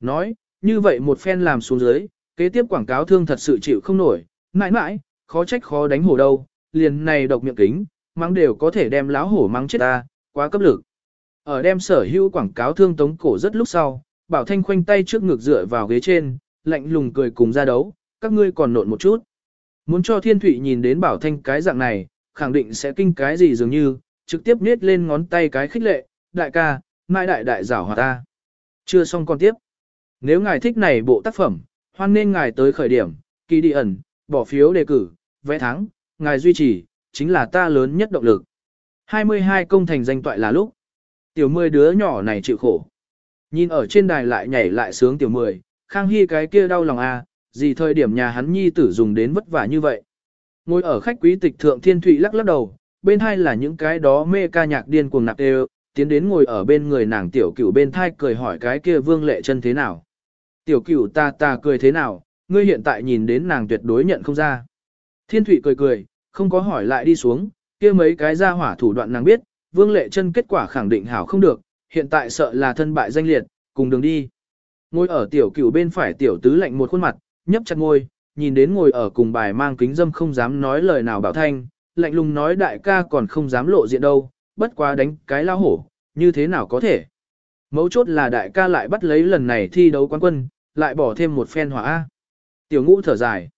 Nói, như vậy một phen làm xuống dưới, kế tiếp quảng cáo thương thật sự chịu không nổi, mãi mãi, khó trách khó đánh hổ đâu, liền này độc miệng kính, mắng đều có thể đem láo hổ mắng chết ta, quá cấp lực. Ở đem sở hữu quảng cáo thương tống cổ rất lúc sau, Bảo Thanh khoanh tay trước ngực dựa vào ghế trên, lạnh lùng cười cùng ra đấu, các ngươi còn nộn một chút. Muốn cho Thiên Thụy nhìn đến Bảo Thanh cái dạng này, khẳng định sẽ kinh cái gì dường như, trực tiếp niết lên ngón tay cái khích lệ, đại ca, mai đại đại giảo hòa ta. Chưa xong con tiếp. Nếu ngài thích này bộ tác phẩm, hoan nên ngài tới khởi điểm, kỳ đi ẩn, bỏ phiếu đề cử, vẽ thắng, ngài duy trì, chính là ta lớn nhất động lực. 22 công thành danh toại là lúc. Tiểu mười đứa nhỏ này chịu khổ. Nhìn ở trên đài lại nhảy lại sướng tiểu mười, Khang Hy cái kia đau lòng à, gì thời điểm nhà hắn nhi tử dùng đến vất vả như vậy. Ngồi ở khách quý tịch thượng thiên thụy lắc lắc đầu, bên hai là những cái đó mê ca nhạc điên cuồng nạp đều, tiến đến ngồi ở bên người nàng tiểu cửu bên thai cười hỏi cái kia vương lệ chân thế nào. Tiểu cửu ta ta cười thế nào, ngươi hiện tại nhìn đến nàng tuyệt đối nhận không ra. Thiên thụy cười cười, không có hỏi lại đi xuống, kia mấy cái ra hỏa thủ đoạn nàng biết, vương lệ chân kết quả khẳng định hảo không được, hiện tại sợ là thân bại danh liệt, cùng đường đi. Ngồi ở tiểu cửu bên phải tiểu tứ lạnh một khuôn mặt, nhấp chặt ngôi, nhìn đến ngồi ở cùng bài mang kính dâm không dám nói lời nào bảo thanh, lạnh lùng nói đại ca còn không dám lộ diện đâu, bất quá đánh cái lao hổ, như thế nào có thể. Mấu chốt là đại ca lại bắt lấy lần này thi đấu quán quân, lại bỏ thêm một phen hỏa. Tiểu ngũ thở dài.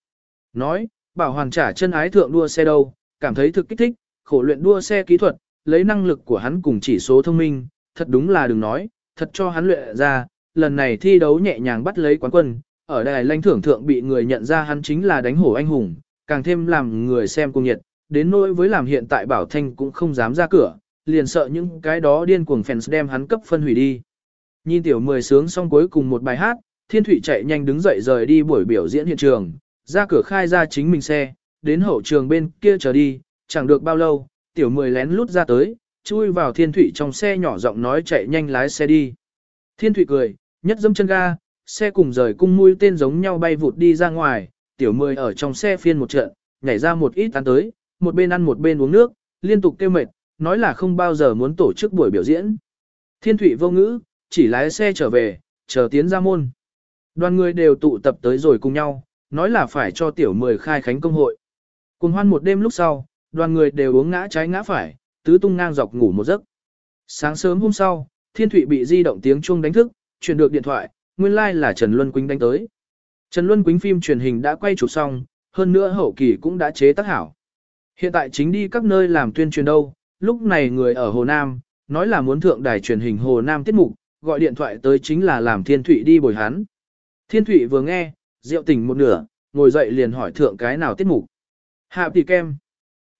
Nói, bảo hoàn trả chân ái thượng đua xe đâu, cảm thấy thực kích thích, khổ luyện đua xe kỹ thuật, lấy năng lực của hắn cùng chỉ số thông minh, thật đúng là đừng nói, thật cho hắn luyện ra, lần này thi đấu nhẹ nhàng bắt lấy quán quân, ở đài lãnh thưởng thượng bị người nhận ra hắn chính là đánh hổ anh hùng, càng thêm làm người xem cung nhiệt, đến nỗi với làm hiện tại Bảo Thanh cũng không dám ra cửa, liền sợ những cái đó điên cuồng fans đem hắn cấp phân hủy đi. Nhìn tiểu mười sướng xong cuối cùng một bài hát, Thiên Thụy chạy nhanh đứng dậy rời đi buổi biểu diễn hiện trường, ra cửa khai ra chính mình xe, đến hậu trường bên kia chờ đi, chẳng được bao lâu, tiểu mười lén lút ra tới, chui vào Thiên Thụy trong xe nhỏ giọng nói chạy nhanh lái xe đi. Thiên Thụy cười, nhất dâm chân ga, xe cùng rời cung mũi tên giống nhau bay vụt đi ra ngoài, tiểu mười ở trong xe phiên một trận, nhảy ra một ít ăn tới, một bên ăn một bên uống nước, liên tục kêu mệt, nói là không bao giờ muốn tổ chức buổi biểu diễn. Thiên Thụy vô ngữ, chỉ lái xe trở về, chờ tiến ra môn. Đoàn người đều tụ tập tới rồi cùng nhau, nói là phải cho tiểu mười khai khánh công hội. Cùng hoan một đêm lúc sau, đoàn người đều uống ngã trái ngã phải, tứ tung ngang dọc ngủ một giấc. Sáng sớm hôm sau, Thiên Thụy bị di động tiếng chuông đánh thức, truyền được điện thoại, nguyên lai like là Trần Luân Quýnh đánh tới. Trần Luân Quýnh phim truyền hình đã quay chụp xong, hơn nữa hậu kỳ cũng đã chế tác hảo. Hiện tại chính đi các nơi làm tuyên truyền đâu, lúc này người ở Hồ Nam, nói là muốn thượng đài truyền hình Hồ Nam tiết mục, gọi điện thoại tới chính là làm Thiên Thụy đi bồi hắn. Thiên Thụy vừa nghe, rượu tỉnh một nửa, ngồi dậy liền hỏi thượng cái nào tiết mục. Hạ tỷ kem.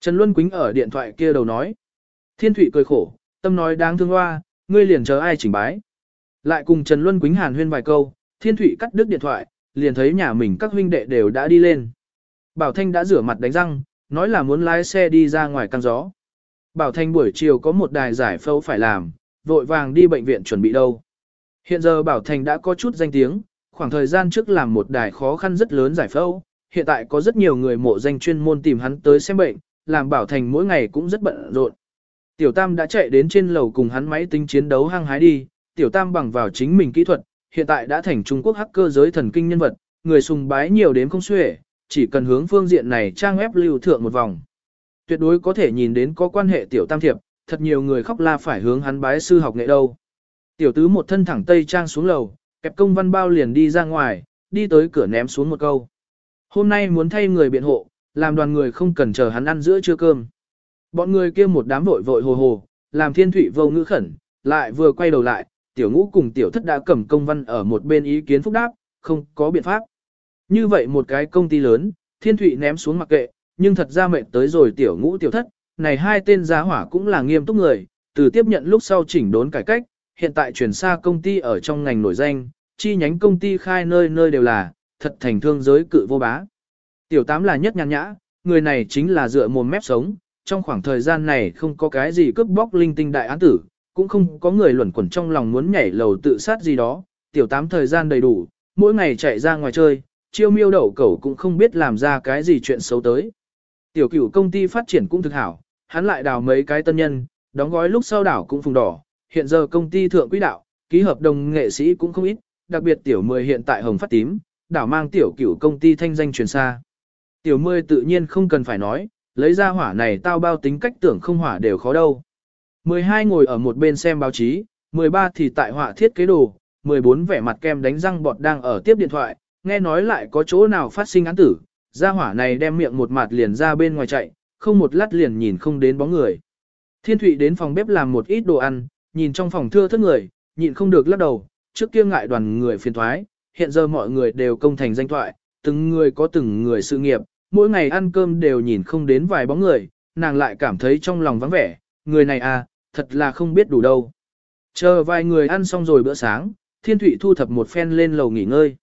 Trần Luân Quýnh ở điện thoại kia đầu nói. Thiên Thụy cười khổ, tâm nói đáng thương hoa, ngươi liền chờ ai chỉnh bái. Lại cùng Trần Luân Quýnh hàn huyên vài câu, Thiên Thụy cắt đứt điện thoại, liền thấy nhà mình các huynh đệ đều đã đi lên. Bảo Thanh đã rửa mặt đánh răng, nói là muốn lái xe đi ra ngoài căng gió. Bảo Thanh buổi chiều có một đài giải phẫu phải làm, vội vàng đi bệnh viện chuẩn bị đâu. Hiện giờ Bảo Thanh đã có chút danh tiếng, khoảng thời gian trước làm một đài khó khăn rất lớn giải phẫu, hiện tại có rất nhiều người mộ danh chuyên môn tìm hắn tới xem bệnh, làm Bảo Thành mỗi ngày cũng rất bận rộn. Tiểu Tam đã chạy đến trên lầu cùng hắn máy tính chiến đấu hăng hái đi, Tiểu Tam bằng vào chính mình kỹ thuật, hiện tại đã thành Trung Quốc hacker giới thần kinh nhân vật, người sùng bái nhiều đến không xuể, chỉ cần hướng phương diện này trang web lưu thượng một vòng. Tuyệt đối có thể nhìn đến có quan hệ Tiểu Tam thiệp, thật nhiều người khóc la phải hướng hắn bái sư học nghệ đâu. Tiểu tứ một thân thẳng tây trang xuống lầu, kẹp công văn bao liền đi ra ngoài, đi tới cửa ném xuống một câu. Hôm nay muốn thay người biện hộ, làm đoàn người không cần chờ hắn ăn giữa trưa cơm. Bọn người kia một đám vội vội hồ hồ, làm thiên thủy vô ngữ khẩn, lại vừa quay đầu lại, tiểu ngũ cùng tiểu thất đã cầm công văn ở một bên ý kiến phúc đáp, không có biện pháp. Như vậy một cái công ty lớn, thiên thủy ném xuống mặc kệ, nhưng thật ra mệnh tới rồi tiểu ngũ tiểu thất, này hai tên giá hỏa cũng là nghiêm túc người, từ tiếp nhận lúc sau chỉnh đốn cải cách, hiện tại chuyển xa công ty ở trong ngành nổi danh, chi nhánh công ty khai nơi nơi đều là, thật thành thương giới cự vô bá. Tiểu tám là nhất nhàn nhã, người này chính là dựa mồm mép sống, trong khoảng thời gian này không có cái gì cướp bóc linh tinh đại án tử, cũng không có người luẩn quẩn trong lòng muốn nhảy lầu tự sát gì đó, tiểu tám thời gian đầy đủ, mỗi ngày chạy ra ngoài chơi, chiêu miêu đậu cẩu cũng không biết làm ra cái gì chuyện xấu tới. Tiểu cửu công ty phát triển cũng thực hảo, hắn lại đào mấy cái tân nhân, đóng gói lúc sau đảo cũng phùng đỏ, hiện giờ công ty thượng quỹ đạo, ký hợp đồng nghệ sĩ cũng không ít, đặc biệt tiểu 10 hiện tại hồng phát tím, đảo mang tiểu cửu công ty thanh danh truyền xa. Tiểu 10 tự nhiên không cần phải nói, lấy ra hỏa này tao bao tính cách tưởng không hỏa đều khó đâu. 12 ngồi ở một bên xem báo chí, 13 thì tại họa thiết kế đồ, 14 vẻ mặt kem đánh răng bọt đang ở tiếp điện thoại, nghe nói lại có chỗ nào phát sinh án tử, ra hỏa này đem miệng một mặt liền ra bên ngoài chạy, không một lát liền nhìn không đến bóng người. Thiên Thụy đến phòng bếp làm một ít đồ ăn, nhìn trong phòng thưa thất người, nhịn không được lắc đầu, trước kia ngại đoàn người phiền thoái, hiện giờ mọi người đều công thành danh thoại, từng người có từng người sự nghiệp, mỗi ngày ăn cơm đều nhìn không đến vài bóng người, nàng lại cảm thấy trong lòng vắng vẻ, người này à, thật là không biết đủ đâu. Chờ vài người ăn xong rồi bữa sáng, Thiên Thụy thu thập một phen lên lầu nghỉ ngơi.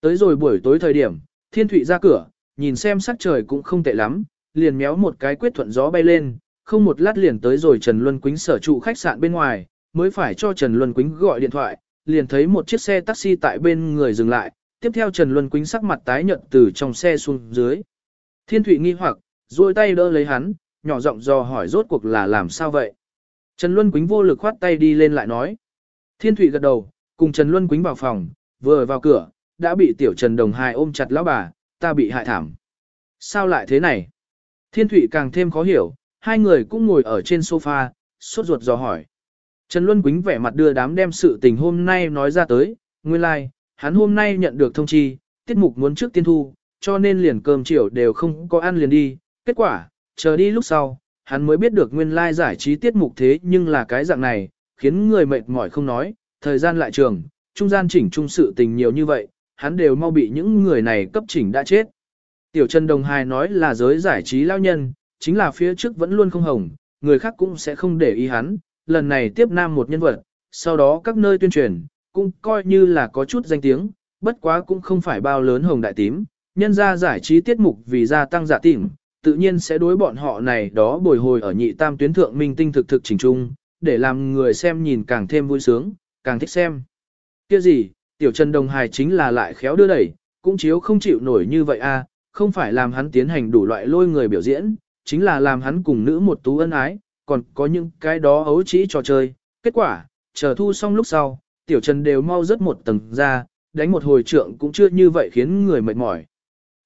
Tới rồi buổi tối thời điểm, Thiên Thụy ra cửa, nhìn xem sắc trời cũng không tệ lắm, liền méo một cái quyết thuận gió bay lên, không một lát liền tới rồi Trần Luân Quýnh sở trụ khách sạn bên ngoài, mới phải cho Trần Luân Quýnh gọi điện thoại, liền thấy một chiếc xe taxi tại bên người dừng lại, tiếp theo Trần Luân Quýnh sắc mặt tái nhợt từ trong xe xuống dưới. Thiên Thụy nghi hoặc, duỗi tay đỡ lấy hắn, nhỏ giọng dò hỏi rốt cuộc là làm sao vậy. Trần Luân Quýnh vô lực khoát tay đi lên lại nói. Thiên Thụy gật đầu, cùng Trần Luân Quýnh vào phòng, vừa vào cửa, đã bị tiểu Trần Đồng Hai ôm chặt lão bà, ta bị hại thảm. Sao lại thế này? Thiên Thụy càng thêm khó hiểu, hai người cũng ngồi ở trên sofa, sốt ruột dò hỏi. Trần Luân Quýnh vẻ mặt đưa đám đem sự tình hôm nay nói ra tới, nguyên lai, like, hắn hôm nay nhận được thông chi, tiết mục muốn trước tiên thu, cho nên liền cơm chiều đều không có ăn liền đi. Kết quả, chờ đi lúc sau, hắn mới biết được nguyên lai giải trí tiết mục thế nhưng là cái dạng này, khiến người mệt mỏi không nói, thời gian lại trường, trung gian chỉnh trung sự tình nhiều như vậy, hắn đều mau bị những người này cấp chỉnh đã chết. Tiểu Trần Đồng Hài nói là giới giải trí lao nhân, chính là phía trước vẫn luôn không hồng, người khác cũng sẽ không để ý hắn, lần này tiếp nam một nhân vật, sau đó các nơi tuyên truyền, cũng coi như là có chút danh tiếng, bất quá cũng không phải bao lớn hồng đại tím, nhân ra giải trí tiết mục vì gia tăng dạ giả tìm, tự nhiên sẽ đối bọn họ này đó bồi hồi ở nhị tam tuyến thượng minh tinh thực thực chỉnh trung, để làm người xem nhìn càng thêm vui sướng, càng thích xem. Kia gì, tiểu Trần Đồng hải chính là lại khéo đưa đẩy, cũng chiếu không chịu nổi như vậy a, không phải làm hắn tiến hành đủ loại lôi người biểu diễn, chính là làm hắn cùng nữ một tú ân ái, còn có những cái đó ấu trĩ trò chơi. Kết quả, chờ thu xong lúc sau, tiểu trần đều mau rất một tầng ra, đánh một hồi trượng cũng chưa như vậy khiến người mệt mỏi.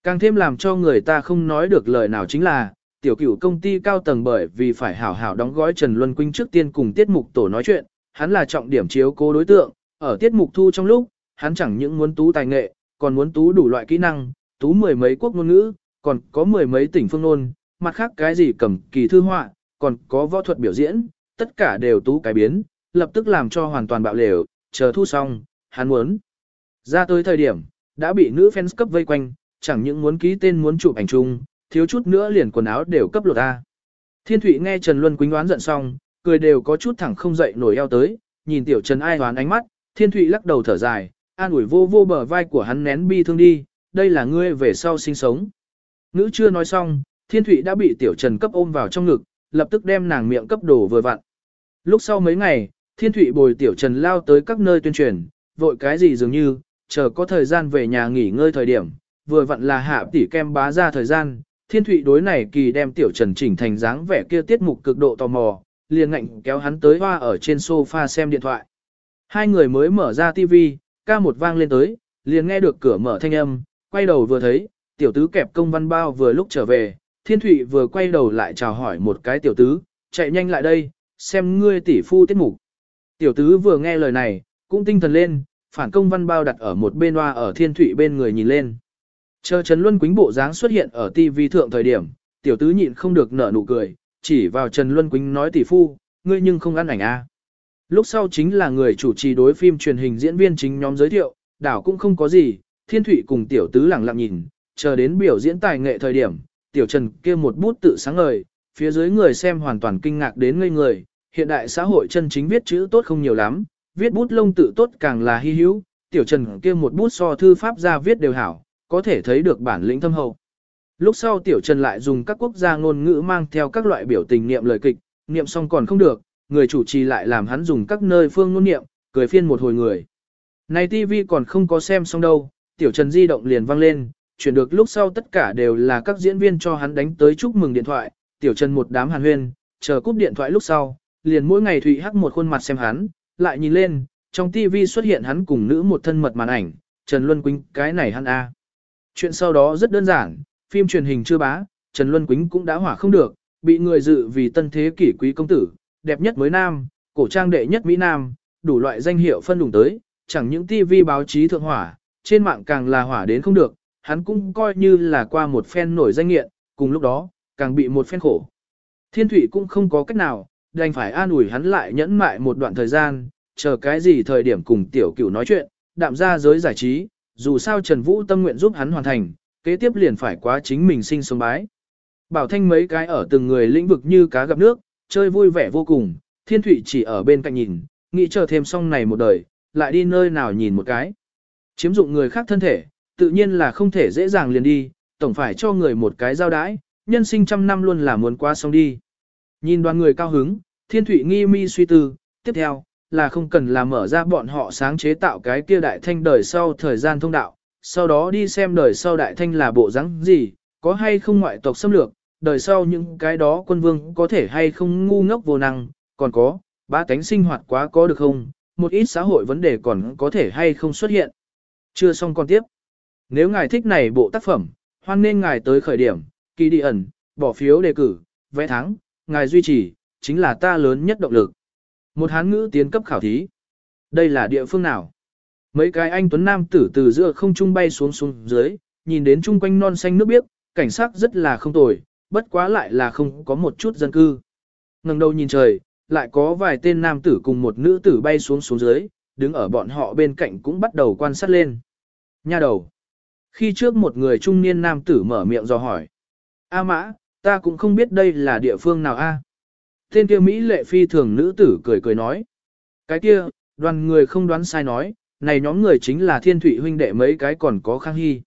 Càng thêm làm cho người ta không nói được lời nào chính là, tiểu cửu công ty cao tầng bởi vì phải hảo hảo đóng gói Trần Luân Quynh trước tiên cùng tiết mục tổ nói chuyện, hắn là trọng điểm chiếu cố đối tượng, ở tiết mục thu trong lúc, hắn chẳng những muốn tú tài nghệ, còn muốn tú đủ loại kỹ năng, tú mười mấy quốc ngôn ngữ, còn có mười mấy tỉnh phương ngôn, mặt khác cái gì cầm kỳ thư họa, còn có võ thuật biểu diễn, tất cả đều tú cái biến, lập tức làm cho hoàn toàn bạo lều, chờ thu xong, hắn muốn. Ra tới thời điểm, đã bị nữ fans cấp vây quanh, chẳng những muốn ký tên muốn chụp ảnh chung, thiếu chút nữa liền quần áo đều cấp lột ta. Thiên Thụy nghe Trần Luân Quýnh đoán giận xong, cười đều có chút thẳng không dậy nổi eo tới, nhìn tiểu Trần ai đoán ánh mắt, Thiên Thụy lắc đầu thở dài, an ủi vô vô bờ vai của hắn nén bi thương đi, đây là ngươi về sau sinh sống. Ngữ chưa nói xong, Thiên Thụy đã bị tiểu Trần cấp ôm vào trong ngực, lập tức đem nàng miệng cấp đổ vừa vặn. Lúc sau mấy ngày, Thiên Thụy bồi tiểu Trần lao tới các nơi tuyên truyền, vội cái gì dường như, chờ có thời gian về nhà nghỉ ngơi thời điểm, vừa vặn là hạ tỷ kem bá ra thời gian, Thiên Thụy đối này kỳ đem tiểu Trần chỉnh thành dáng vẻ kia tiết mục cực độ tò mò, liền ngạnh kéo hắn tới hoa ở trên sofa xem điện thoại. Hai người mới mở ra TV, ca một vang lên tới, liền nghe được cửa mở thanh âm, quay đầu vừa thấy, tiểu tứ kẹp công văn bao vừa lúc trở về, Thiên Thụy vừa quay đầu lại chào hỏi một cái tiểu tứ, chạy nhanh lại đây, xem ngươi tỷ phu tiết mục. Tiểu tứ vừa nghe lời này, cũng tinh thần lên, phản công văn bao đặt ở một bên hoa ở Thiên Thụy bên người nhìn lên. Chờ Trần Luân Quýnh bộ dáng xuất hiện ở TV thượng thời điểm, tiểu tứ nhịn không được nở nụ cười, chỉ vào Trần Luân Quýnh nói tỷ phu, ngươi nhưng không ăn ảnh a. Lúc sau chính là người chủ trì đối phim truyền hình diễn viên chính nhóm giới thiệu, đảo cũng không có gì, Thiên Thụy cùng tiểu tứ lặng lặng nhìn, chờ đến biểu diễn tài nghệ thời điểm, tiểu Trần kia một bút tự sáng ngời, phía dưới người xem hoàn toàn kinh ngạc đến ngây người, hiện đại xã hội chân chính viết chữ tốt không nhiều lắm, viết bút lông tự tốt càng là hy hữu, tiểu Trần kia một bút so thư pháp ra viết đều hảo, có thể thấy được bản lĩnh thâm hậu. Lúc sau Tiểu Trần lại dùng các quốc gia ngôn ngữ mang theo các loại biểu tình niệm lời kịch, niệm xong còn không được, người chủ trì lại làm hắn dùng các nơi phương ngôn niệm, cười phiên một hồi người. Này TV còn không có xem xong đâu, Tiểu Trần di động liền vang lên, chuyển được lúc sau tất cả đều là các diễn viên cho hắn đánh tới chúc mừng điện thoại, Tiểu Trần một đám hàn huyên, chờ cúp điện thoại lúc sau, liền mỗi ngày Thụy hắc một khuôn mặt xem hắn, lại nhìn lên, trong TV xuất hiện hắn cùng nữ một thân mật màn ảnh, Trần Luân Quýnh, cái này hắn A. Chuyện sau đó rất đơn giản, phim truyền hình chưa bá, Trần Luân Quýnh cũng đã hỏa không được, bị người dự vì tân thế kỷ quý công tử, đẹp nhất mới nam, cổ trang đệ nhất Mỹ Nam, đủ loại danh hiệu phân đủng tới, chẳng những TV báo chí thượng hỏa, trên mạng càng là hỏa đến không được, hắn cũng coi như là qua một phen nổi danh nghiện, cùng lúc đó, càng bị một phen khổ. Thiên Thụy cũng không có cách nào, đành phải an ủi hắn lại nhẫn mại một đoạn thời gian, chờ cái gì thời điểm cùng tiểu cửu nói chuyện, đạm ra giới giải trí, dù sao Trần Vũ tâm nguyện giúp hắn hoàn thành, kế tiếp liền phải quá chính mình sinh sống bái. Bảo Thanh mấy cái ở từng người lĩnh vực như cá gặp nước, chơi vui vẻ vô cùng, Thiên Thụy chỉ ở bên cạnh nhìn, nghĩ chờ thêm xong này một đời, lại đi nơi nào nhìn một cái. Chiếm dụng người khác thân thể, tự nhiên là không thể dễ dàng liền đi, tổng phải cho người một cái giao đãi, nhân sinh trăm năm luôn là muốn qua xong đi. Nhìn đoàn người cao hứng, Thiên Thụy nghi mi suy tư, tiếp theo, là không cần là mở ra bọn họ sáng chế tạo cái kia đại thanh đời sau thời gian thông đạo, sau đó đi xem đời sau đại thanh là bộ rắn gì, có hay không ngoại tộc xâm lược, đời sau những cái đó quân vương có thể hay không ngu ngốc vô năng, còn có, ba cánh sinh hoạt quá có được không, một ít xã hội vấn đề còn có thể hay không xuất hiện. Chưa xong còn tiếp. Nếu ngài thích này bộ tác phẩm, hoan nên ngài tới khởi điểm, kỳ đi ẩn, bỏ phiếu đề cử, vẽ thắng, ngài duy trì, chính là ta lớn nhất động lực. Một hán ngữ tiến cấp khảo thí. Đây là địa phương nào? Mấy cái anh tuấn nam tử từ giữa không trung bay xuống xuống dưới, nhìn đến chung quanh non xanh nước biếc, cảnh sắc rất là không tồi, bất quá lại là không có một chút dân cư. ngẩng đầu nhìn trời, lại có vài tên nam tử cùng một nữ tử bay xuống xuống dưới, đứng ở bọn họ bên cạnh cũng bắt đầu quan sát lên. Nha đầu. Khi trước một người trung niên nam tử mở miệng dò hỏi. A mã, ta cũng không biết đây là địa phương nào a. Tên kia Mỹ lệ phi thường nữ tử cười cười nói. Cái kia, đoàn người không đoán sai nói, này nhóm người chính là thiên thủy huynh đệ mấy cái còn có khang hy.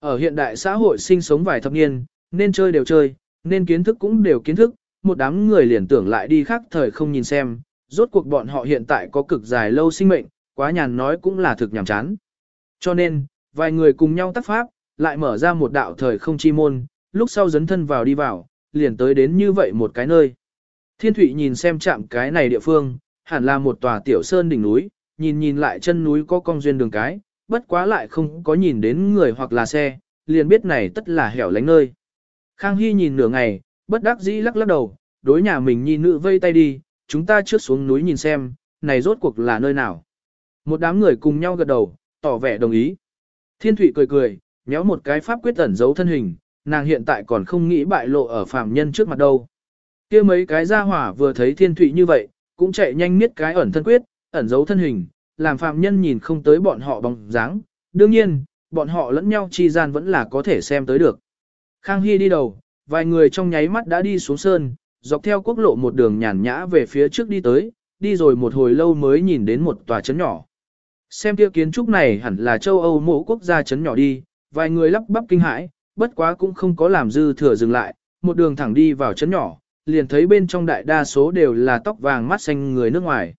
Ở hiện đại xã hội sinh sống vài thập niên, nên chơi đều chơi, nên kiến thức cũng đều kiến thức, một đám người liền tưởng lại đi khác thời không nhìn xem, rốt cuộc bọn họ hiện tại có cực dài lâu sinh mệnh, quá nhàn nói cũng là thực nhàm chán. Cho nên, vài người cùng nhau tác pháp, lại mở ra một đạo thời không chi môn, lúc sau dấn thân vào đi vào, liền tới đến như vậy một cái nơi. Thiên Thụy nhìn xem chạm cái này địa phương, hẳn là một tòa tiểu sơn đỉnh núi, nhìn nhìn lại chân núi có cong duyên đường cái, bất quá lại không có nhìn đến người hoặc là xe, liền biết này tất là hẻo lánh nơi. Khang Hy nhìn nửa ngày, bất đắc dĩ lắc lắc đầu, đối nhà mình nhi nữ vây tay đi, chúng ta trước xuống núi nhìn xem, này rốt cuộc là nơi nào. Một đám người cùng nhau gật đầu, tỏ vẻ đồng ý. Thiên Thụy cười cười, nhéo một cái pháp quyết ẩn giấu thân hình, nàng hiện tại còn không nghĩ bại lộ ở phạm nhân trước mặt đâu kia mấy cái gia hỏa vừa thấy Thiên Thụy như vậy, cũng chạy nhanh miết cái ẩn thân quyết, ẩn giấu thân hình, làm phạm nhân nhìn không tới bọn họ bóng dáng. Đương nhiên, bọn họ lẫn nhau chi gian vẫn là có thể xem tới được. Khang Hy đi đầu, vài người trong nháy mắt đã đi xuống sơn, dọc theo quốc lộ một đường nhàn nhã về phía trước đi tới, đi rồi một hồi lâu mới nhìn đến một tòa trấn nhỏ. Xem kia kiến trúc này hẳn là châu Âu mộ quốc gia trấn nhỏ đi, vài người lắp bắp kinh hãi, bất quá cũng không có làm dư thừa dừng lại, một đường thẳng đi vào trấn nhỏ, liền thấy bên trong đại đa số đều là tóc vàng mắt xanh người nước ngoài.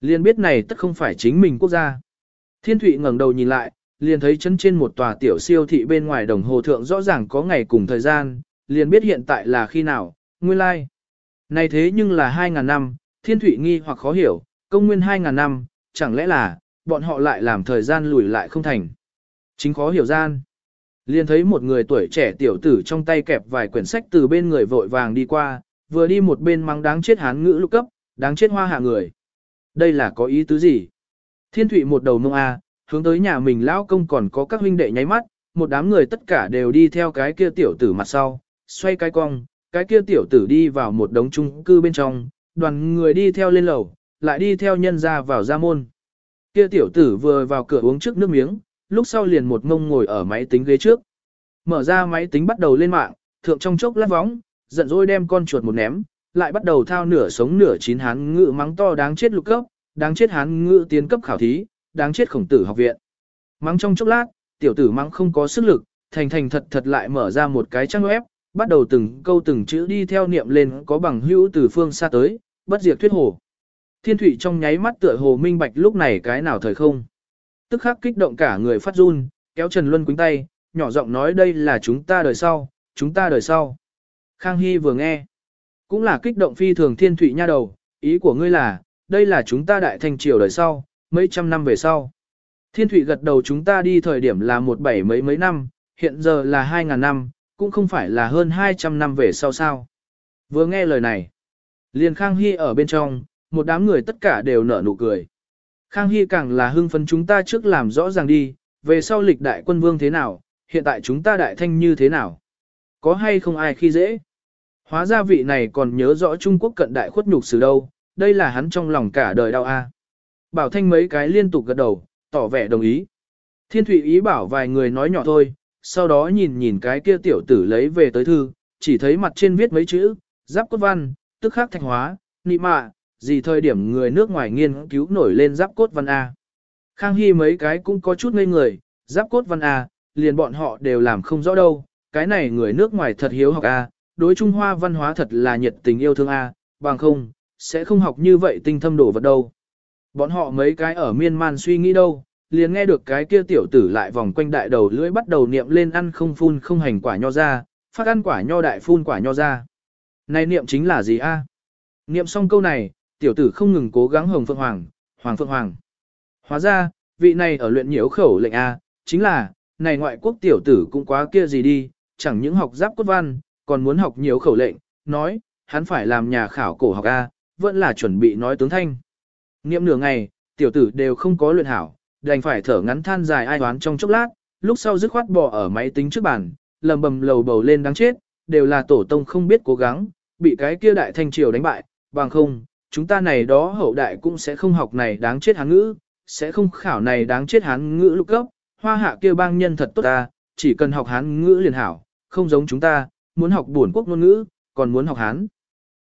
Liền biết này tất không phải chính mình quốc gia. Thiên Thụy ngẩng đầu nhìn lại, liền thấy chân trên một tòa tiểu siêu thị bên ngoài đồng hồ thượng rõ ràng có ngày cùng thời gian, liền biết hiện tại là khi nào, nguyên lai. Like. Này thế nhưng là 2.000 năm, Thiên Thụy nghi hoặc khó hiểu, công nguyên 2.000 năm, chẳng lẽ là, bọn họ lại làm thời gian lùi lại không thành. Chính khó hiểu gian. Liền thấy một người tuổi trẻ tiểu tử trong tay kẹp vài quyển sách từ bên người vội vàng đi qua, vừa đi một bên mắng đáng chết hán ngữ lục cấp, đáng chết hoa hạ người. Đây là có ý tứ gì? Thiên thủy một đầu mông A, hướng tới nhà mình lão công còn có các huynh đệ nháy mắt, một đám người tất cả đều đi theo cái kia tiểu tử mặt sau, xoay cái cong, cái kia tiểu tử đi vào một đống chung cư bên trong, đoàn người đi theo lên lầu, lại đi theo nhân ra vào ra môn. Kia tiểu tử vừa vào cửa uống trước nước miếng, lúc sau liền một ngông ngồi ở máy tính ghế trước. Mở ra máy tính bắt đầu lên mạng, thượng trong chốc lát vóng, giận dỗi đem con chuột một ném, lại bắt đầu thao nửa sống nửa chín hán ngự mắng to đáng chết lục cấp, đáng chết hán ngự tiến cấp khảo thí, đáng chết khổng tử học viện. Mắng trong chốc lát, tiểu tử mắng không có sức lực, thành thành thật thật lại mở ra một cái trang web, bắt đầu từng câu từng chữ đi theo niệm lên có bằng hữu từ phương xa tới, bất diệt thuyết hồ. Thiên thủy trong nháy mắt tựa hồ minh bạch lúc này cái nào thời không. Tức khắc kích động cả người phát run, kéo Trần Luân quýnh tay, nhỏ giọng nói đây là chúng ta đời sau, chúng ta đời sau. Khang Hy vừa nghe, cũng là kích động phi thường thiên thủy nha đầu, ý của ngươi là, đây là chúng ta đại thành triều đời sau, mấy trăm năm về sau. Thiên thủy gật đầu chúng ta đi thời điểm là một bảy mấy mấy năm, hiện giờ là hai ngàn năm, cũng không phải là hơn hai trăm năm về sau sao. Vừa nghe lời này, liền Khang Hy ở bên trong, một đám người tất cả đều nở nụ cười. Khang Hy càng là hưng phấn chúng ta trước làm rõ ràng đi, về sau lịch đại quân vương thế nào, hiện tại chúng ta đại thanh như thế nào. Có hay không ai khi dễ? Hóa ra vị này còn nhớ rõ Trung Quốc cận đại khuất nhục xử đâu, đây là hắn trong lòng cả đời đau a. Bảo Thanh mấy cái liên tục gật đầu, tỏ vẻ đồng ý. Thiên Thụy ý bảo vài người nói nhỏ thôi, sau đó nhìn nhìn cái kia tiểu tử lấy về tới thư, chỉ thấy mặt trên viết mấy chữ, giáp cốt văn, tức khắc thạch hóa, nị mạ, gì thời điểm người nước ngoài nghiên cứu nổi lên giáp cốt văn A. Khang Hy mấy cái cũng có chút ngây người, giáp cốt văn A, liền bọn họ đều làm không rõ đâu, cái này người nước ngoài thật hiếu học A, đối Trung Hoa văn hóa thật là nhiệt tình yêu thương A, bằng không, sẽ không học như vậy tinh thâm đổ vật đâu. Bọn họ mấy cái ở miên man suy nghĩ đâu, liền nghe được cái kia tiểu tử lại vòng quanh đại đầu lưỡi bắt đầu niệm lên ăn không phun không hành quả nho ra, phát ăn quả nho đại phun quả nho ra. Này niệm chính là gì a? Niệm xong câu này, tiểu tử không ngừng cố gắng hồng phượng hoàng, hoàng phượng hoàng. Hóa ra, vị này ở luyện nhiễu khẩu lệnh a, chính là, này ngoại quốc tiểu tử cũng quá kia gì đi, chẳng những học giáp cốt văn, còn muốn học nhiều khẩu lệnh, nói, hắn phải làm nhà khảo cổ học A, vẫn là chuẩn bị nói tướng thanh. Niệm nửa ngày, tiểu tử đều không có luyện hảo, đành phải thở ngắn than dài ai đoán trong chốc lát, lúc sau dứt khoát bò ở máy tính trước bàn, lầm bầm lầu bầu lên đáng chết, đều là tổ tông không biết cố gắng, bị cái kia đại thanh triều đánh bại, bằng không, chúng ta này đó hậu đại cũng sẽ không học này đáng chết hán ngữ, sẽ không khảo này đáng chết hán ngữ lục cấp, hoa hạ kia bang nhân thật tốt ta, chỉ cần học hán ngữ liền hảo, không giống chúng ta, muốn học buồn quốc ngôn ngữ, còn muốn học hán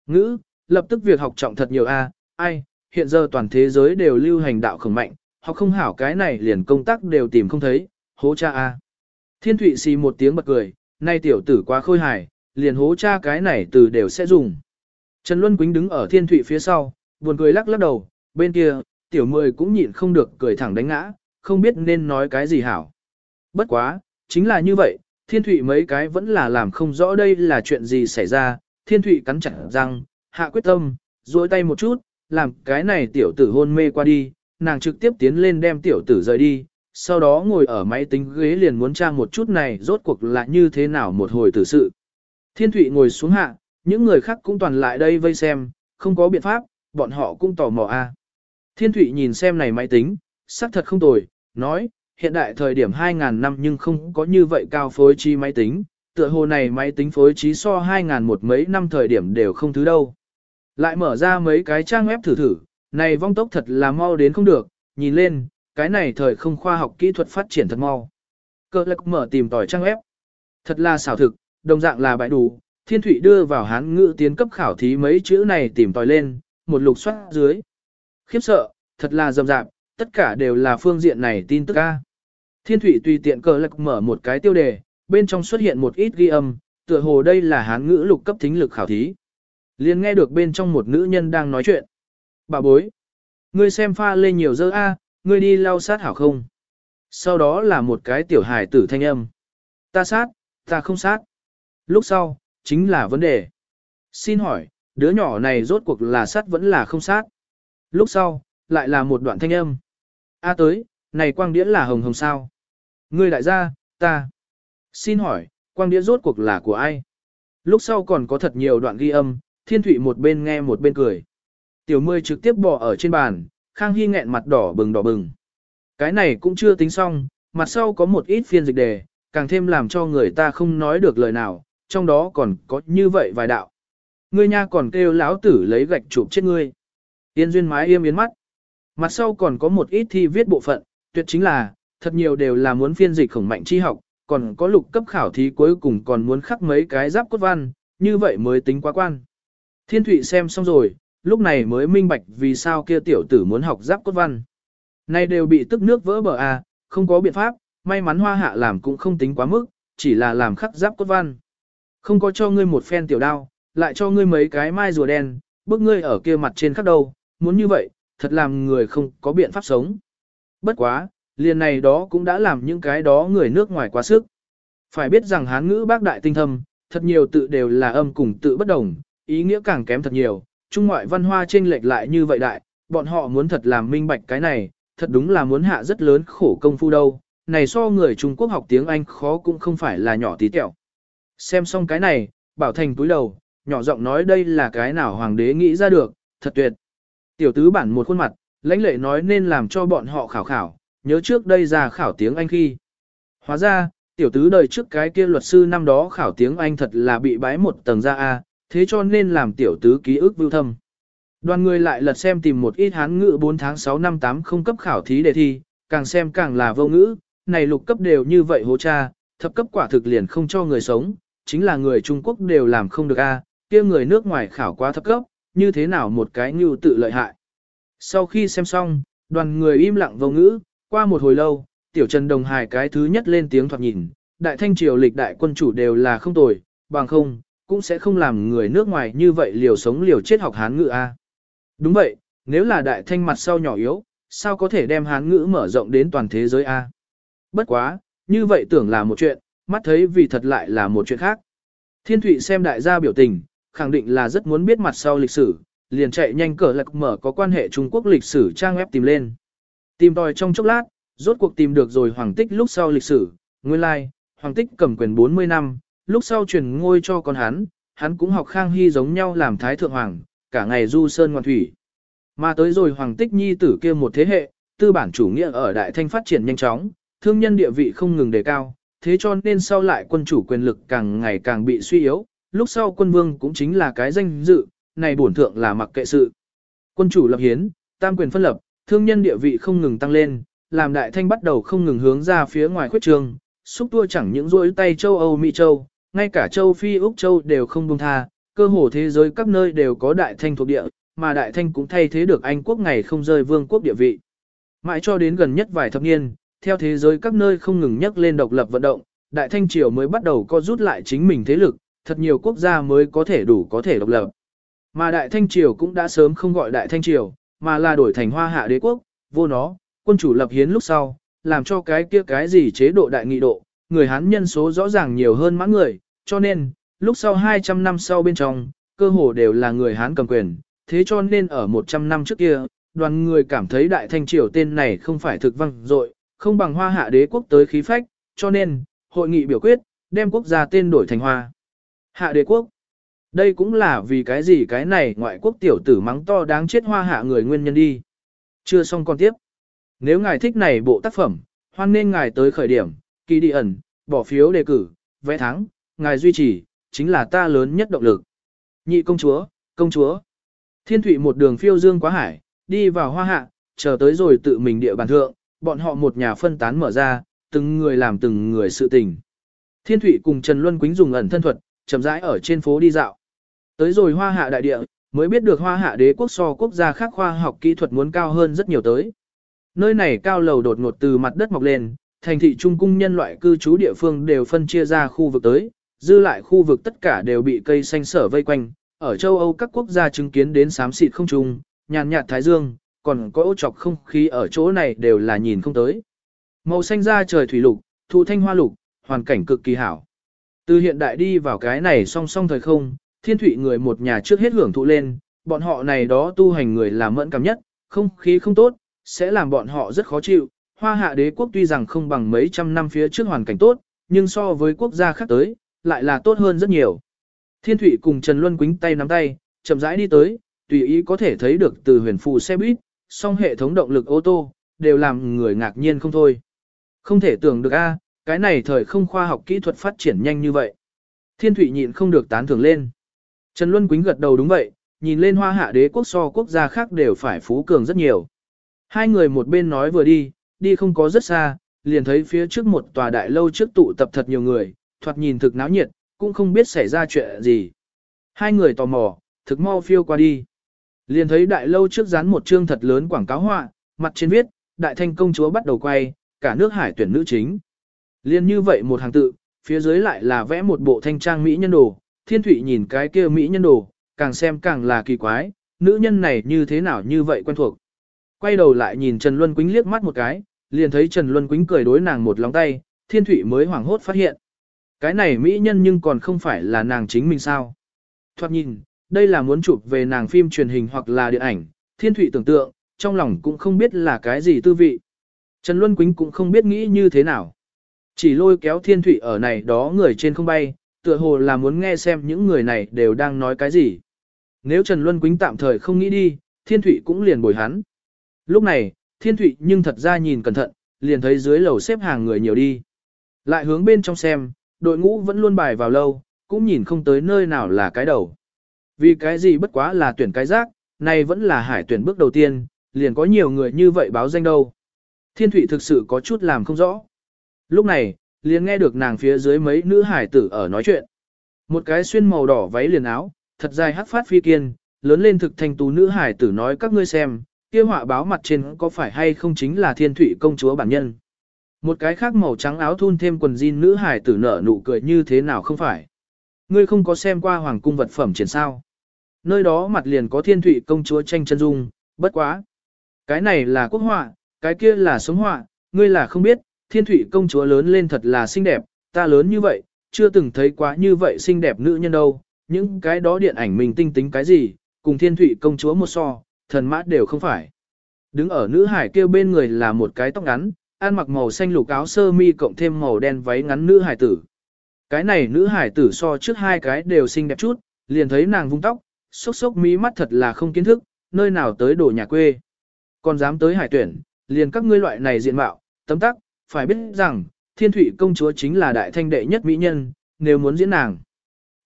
ngữ, lập tức việc học trọng thật nhiều a, ai, hiện giờ toàn thế giới đều lưu hành đạo khổng mạnh, học không hảo cái này liền công tác đều tìm không thấy, hố cha a. Thiên Thụy xì một tiếng bật cười, nay tiểu tử quá khôi hài, liền hố cha cái này từ đều sẽ dùng. Trần Luân Quýnh đứng ở Thiên Thụy phía sau, buồn cười lắc lắc đầu, bên kia, tiểu mười cũng nhịn không được cười thẳng đánh ngã, không biết nên nói cái gì hảo. Bất quá, chính là như vậy, Thiên Thụy mấy cái vẫn là làm không rõ đây là chuyện gì xảy ra, Thiên Thụy cắn chặt răng, hạ quyết tâm, duỗi tay một chút, làm cái này tiểu tử hôn mê qua đi, nàng trực tiếp tiến lên đem tiểu tử rời đi, sau đó ngồi ở máy tính ghế liền muốn tra một chút này rốt cuộc là như thế nào một hồi tử sự. Thiên Thụy ngồi xuống hạ, những người khác cũng toàn lại đây vây xem, không có biện pháp, bọn họ cũng tò mò a. Thiên Thụy nhìn xem này máy tính, xác thật không tồi, nói, hiện đại thời điểm 2.000 năm nhưng không có như vậy cao phối trí máy tính, tựa hồ này máy tính phối trí so 2.000 một mấy năm thời điểm đều không thứ đâu. Lại mở ra mấy cái trang web thử thử, này vong tốc thật là mau đến không được, nhìn lên, cái này thời không khoa học kỹ thuật phát triển thật mau. Cơ lạc mở tìm tỏi trang web. Thật là xảo thực, đồng dạng là bãi đủ, thiên thủy đưa vào hán ngữ tiến cấp khảo thí mấy chữ này tìm tòi lên, một lục soát dưới. Khiếp sợ, thật là rầm rạp, tất cả đều là phương diện này tin tức ca. Thiên thủy tùy tiện cờ lạc mở một cái tiêu đề, bên trong xuất hiện một ít ghi âm, tựa hồ đây là hán ngữ lục cấp thính lực khảo thí. liền nghe được bên trong một nữ nhân đang nói chuyện. Bà bối, ngươi xem pha lên nhiều dơ a, ngươi đi lau sát hảo không? Sau đó là một cái tiểu hài tử thanh âm. Ta sát, ta không sát. Lúc sau, chính là vấn đề. Xin hỏi, đứa nhỏ này rốt cuộc là sát vẫn là không sát? Lúc sau, lại là một đoạn thanh âm. A tới, này quang đĩa là hồng hồng sao? Ngươi đại gia, ta. Xin hỏi, quang đĩa rốt cuộc là của ai? Lúc sau còn có thật nhiều đoạn ghi âm, thiên thụy một bên nghe một bên cười. Tiểu mươi trực tiếp bỏ ở trên bàn, Khang Hy nghẹn mặt đỏ bừng đỏ bừng. Cái này cũng chưa tính xong, mặt sau có một ít phiên dịch đề, càng thêm làm cho người ta không nói được lời nào, trong đó còn có như vậy vài đạo. Ngươi nha còn kêu lão tử lấy gạch chụp chết ngươi. Tiên duyên mái yêm yến mắt. Mặt sau còn có một ít thi viết bộ phận, tuyệt chính là, thật nhiều đều là muốn phiên dịch khổng mạnh chi học, còn có lục cấp khảo thí cuối cùng còn muốn khắc mấy cái giáp cốt văn, như vậy mới tính quá quan. Thiên Thụy xem xong rồi, lúc này mới minh bạch vì sao kia tiểu tử muốn học giáp cốt văn. Này đều bị tức nước vỡ bờ à, không có biện pháp, may mắn hoa hạ làm cũng không tính quá mức, chỉ là làm khắc giáp cốt văn. Không có cho ngươi một phen tiểu đao, lại cho ngươi mấy cái mai rùa đen, bước ngươi ở kia mặt trên khắc đầu, muốn như vậy, thật làm người không có biện pháp sống. Bất quá, liền này đó cũng đã làm những cái đó người nước ngoài quá sức. Phải biết rằng hán ngữ bác đại tinh thâm, thật nhiều tự đều là âm cùng tự bất đồng, ý nghĩa càng kém thật nhiều, trung ngoại văn hoa chênh lệch lại như vậy đại, bọn họ muốn thật làm minh bạch cái này, thật đúng là muốn hạ rất lớn khổ công phu đâu, này so người Trung Quốc học tiếng Anh khó cũng không phải là nhỏ tí tẹo. Xem xong cái này, Bảo Thành túi đầu, nhỏ giọng nói đây là cái nào hoàng đế nghĩ ra được, thật tuyệt. Tiểu tứ bản một khuôn mặt, lãnh lệ nói nên làm cho bọn họ khảo khảo, nhớ trước đây ra khảo tiếng Anh khi. Hóa ra, tiểu tứ đời trước cái kia luật sư năm đó khảo tiếng Anh thật là bị bái một tầng ra A, thế cho nên làm tiểu tứ ký ức vưu thâm. Đoàn người lại lật xem tìm một ít hán ngữ 4 tháng 6 năm 8 không cấp khảo thí đề thi, càng xem càng là vô ngữ, này lục cấp đều như vậy hố cha, thập cấp quả thực liền không cho người sống, chính là người Trung Quốc đều làm không được a, kia người nước ngoài khảo quá thấp cấp, như thế nào một cái như tự lợi hại. Sau khi xem xong, đoàn người im lặng vô ngữ, qua một hồi lâu, tiểu Trần Đồng Hải cái thứ nhất lên tiếng thoạt nhìn, đại thanh triều lịch đại quân chủ đều là không tồi, bằng không, cũng sẽ không làm người nước ngoài như vậy liều sống liều chết học hán ngữ a. Đúng vậy, nếu là đại thanh mặt sau nhỏ yếu, sao có thể đem hán ngữ mở rộng đến toàn thế giới a? Bất quá, như vậy tưởng là một chuyện, mắt thấy vì thật lại là một chuyện khác. Thiên Thụy xem đại gia biểu tình, khẳng định là rất muốn biết mặt sau lịch sử, liền chạy nhanh cờ lạc mở có quan hệ Trung Quốc lịch sử trang web tìm lên. Tìm tòi trong chốc lát, rốt cuộc tìm được rồi hoàng tích lúc sau lịch sử, nguyên lai, like, hoàng tích cầm quyền 40 năm, lúc sau truyền ngôi cho con hắn, hắn cũng học Khang Hy giống nhau làm thái thượng hoàng, cả ngày du sơn ngoan thủy. Mà tới rồi hoàng tích nhi tử kia một thế hệ, tư bản chủ nghĩa ở đại thanh phát triển nhanh chóng, thương nhân địa vị không ngừng đề cao, thế cho nên sau lại quân chủ quyền lực càng ngày càng bị suy yếu, lúc sau quân vương cũng chính là cái danh dự, này bổn thượng là mặc kệ sự. Quân chủ lập hiến, tam quyền phân lập, thương nhân địa vị không ngừng tăng lên, làm đại thanh bắt đầu không ngừng hướng ra phía ngoài khuyết trường, xúc tua chẳng những rỗi tay châu Âu Mỹ châu, ngay cả châu Phi Úc châu đều không buông tha, cơ hồ thế giới các nơi đều có đại thanh thuộc địa, mà đại thanh cũng thay thế được Anh quốc ngày không rơi vương quốc địa vị. Mãi cho đến gần nhất vài thập niên, theo thế giới các nơi không ngừng nhắc lên độc lập vận động, đại thanh triều mới bắt đầu co rút lại chính mình thế lực, thật nhiều quốc gia mới có thể đủ có thể độc lập. Mà đại thanh triều cũng đã sớm không gọi đại thanh triều, mà là đổi thành hoa hạ đế quốc, vô nó, quân chủ lập hiến lúc sau, làm cho cái kia cái gì chế độ đại nghị độ, người Hán nhân số rõ ràng nhiều hơn mã người, cho nên, lúc sau 200 năm sau bên trong, cơ hồ đều là người Hán cầm quyền, thế cho nên ở 100 năm trước kia, đoàn người cảm thấy đại thanh triều tên này không phải thực văng dội không bằng hoa hạ đế quốc tới khí phách, cho nên, hội nghị biểu quyết, đem quốc gia tên đổi thành hoa. Hạ đế quốc. Đây cũng là vì cái gì cái này ngoại quốc tiểu tử mắng to đáng chết hoa hạ người nguyên nhân đi. Chưa xong con tiếp. Nếu ngài thích này bộ tác phẩm, hoan nên ngài tới khởi điểm, kỳ đi ẩn, bỏ phiếu đề cử, vẽ thắng, ngài duy trì, chính là ta lớn nhất động lực. Nhị công chúa, công chúa. Thiên thủy một đường phiêu dương quá hải, đi vào hoa hạ, chờ tới rồi tự mình địa bàn thượng, bọn họ một nhà phân tán mở ra, từng người làm từng người sự tình. Thiên thủy cùng Trần Luân Quýnh dùng ẩn thân thuật, chậm rãi ở trên phố đi dạo. Tới rồi hoa hạ đại địa, mới biết được hoa hạ đế quốc so quốc gia khác khoa học kỹ thuật muốn cao hơn rất nhiều tới. Nơi này cao lầu đột ngột từ mặt đất mọc lên, thành thị trung cung nhân loại cư trú địa phương đều phân chia ra khu vực tới, dư lại khu vực tất cả đều bị cây xanh sở vây quanh. Ở châu Âu các quốc gia chứng kiến đến xám xịt không trùng nhàn nhạt thái dương, còn có ô trọc không khí ở chỗ này đều là nhìn không tới. Màu xanh da trời thủy lục, thụ thanh hoa lục, hoàn cảnh cực kỳ hảo. Từ hiện đại đi vào cái này song song thời không, thiên thủy người một nhà trước hết hưởng thụ lên, bọn họ này đó tu hành người là mẫn cảm nhất, không khí không tốt, sẽ làm bọn họ rất khó chịu. Hoa hạ đế quốc tuy rằng không bằng mấy trăm năm phía trước hoàn cảnh tốt, nhưng so với quốc gia khác tới, lại là tốt hơn rất nhiều. Thiên thủy cùng Trần Luân quính tay nắm tay, chậm rãi đi tới, tùy ý có thể thấy được từ huyền phù xe buýt, song hệ thống động lực ô tô, đều làm người ngạc nhiên không thôi. Không thể tưởng được a, cái này thời không khoa học kỹ thuật phát triển nhanh như vậy. Thiên thủy nhịn không được tán thưởng lên. Trần Luân Quýnh gật đầu đúng vậy, nhìn lên hoa hạ đế quốc so quốc gia khác đều phải phú cường rất nhiều. Hai người một bên nói vừa đi, đi không có rất xa, liền thấy phía trước một tòa đại lâu trước tụ tập thật nhiều người, thoạt nhìn thực náo nhiệt, cũng không biết xảy ra chuyện gì. Hai người tò mò, thực mau phiêu qua đi. Liền thấy đại lâu trước dán một chương thật lớn quảng cáo họa, mặt trên viết, đại thanh công chúa bắt đầu quay, cả nước hải tuyển nữ chính. Liên như vậy một hàng tự, phía dưới lại là vẽ một bộ thanh trang mỹ nhân đồ, thiên Thụy nhìn cái kia mỹ nhân đồ, càng xem càng là kỳ quái, nữ nhân này như thế nào như vậy quen thuộc. Quay đầu lại nhìn Trần Luân Quýnh liếc mắt một cái, liền thấy Trần Luân Quýnh cười đối nàng một lòng tay, thiên Thụy mới hoảng hốt phát hiện. Cái này mỹ nhân nhưng còn không phải là nàng chính mình sao. Thoát nhìn, đây là muốn chụp về nàng phim truyền hình hoặc là điện ảnh, thiên Thụy tưởng tượng, trong lòng cũng không biết là cái gì tư vị. Trần Luân Quýnh cũng không biết nghĩ như thế nào. Chỉ lôi kéo thiên Thụy ở này đó người trên không bay, tựa hồ là muốn nghe xem những người này đều đang nói cái gì. Nếu Trần Luân Quýnh tạm thời không nghĩ đi, thiên Thụy cũng liền bồi hắn. Lúc này, thiên Thụy nhưng thật ra nhìn cẩn thận, liền thấy dưới lầu xếp hàng người nhiều đi. Lại hướng bên trong xem, đội ngũ vẫn luôn bài vào lâu, cũng nhìn không tới nơi nào là cái đầu. Vì cái gì bất quá là tuyển cái rác, này vẫn là hải tuyển bước đầu tiên, liền có nhiều người như vậy báo danh đâu. Thiên Thụy thực sự có chút làm không rõ. Lúc này, liền nghe được nàng phía dưới mấy nữ hải tử ở nói chuyện. Một cái xuyên màu đỏ váy liền áo, thật dài hắc phát phi kiên, lớn lên thực thành tú nữ hải tử nói các ngươi xem, kia họa báo mặt trên có phải hay không chính là thiên thủy công chúa bản nhân. Một cái khác màu trắng áo thun thêm quần jean nữ hải tử nở nụ cười như thế nào không phải. Ngươi không có xem qua hoàng cung vật phẩm triển sao. Nơi đó mặt liền có thiên thủy công chúa tranh chân dung, bất quá. Cái này là quốc họa, cái kia là sống họa, ngươi là không biết, thiên thủy công chúa lớn lên thật là xinh đẹp, ta lớn như vậy, chưa từng thấy quá như vậy xinh đẹp nữ nhân đâu, những cái đó điện ảnh mình tinh tính cái gì, cùng thiên thủy công chúa một so, thần mã đều không phải. Đứng ở nữ hải kêu bên người là một cái tóc ngắn, ăn mặc màu xanh lục áo sơ mi cộng thêm màu đen váy ngắn nữ hải tử. Cái này nữ hải tử so trước hai cái đều xinh đẹp chút, liền thấy nàng vung tóc, sốc sốc mí mắt thật là không kiến thức, nơi nào tới đổ nhà quê. Còn dám tới hải tuyển, liền các ngươi loại này diện mạo, tấm tắc, phải biết rằng, thiên thủy công chúa chính là đại thanh đệ nhất mỹ nhân, nếu muốn diễn nàng.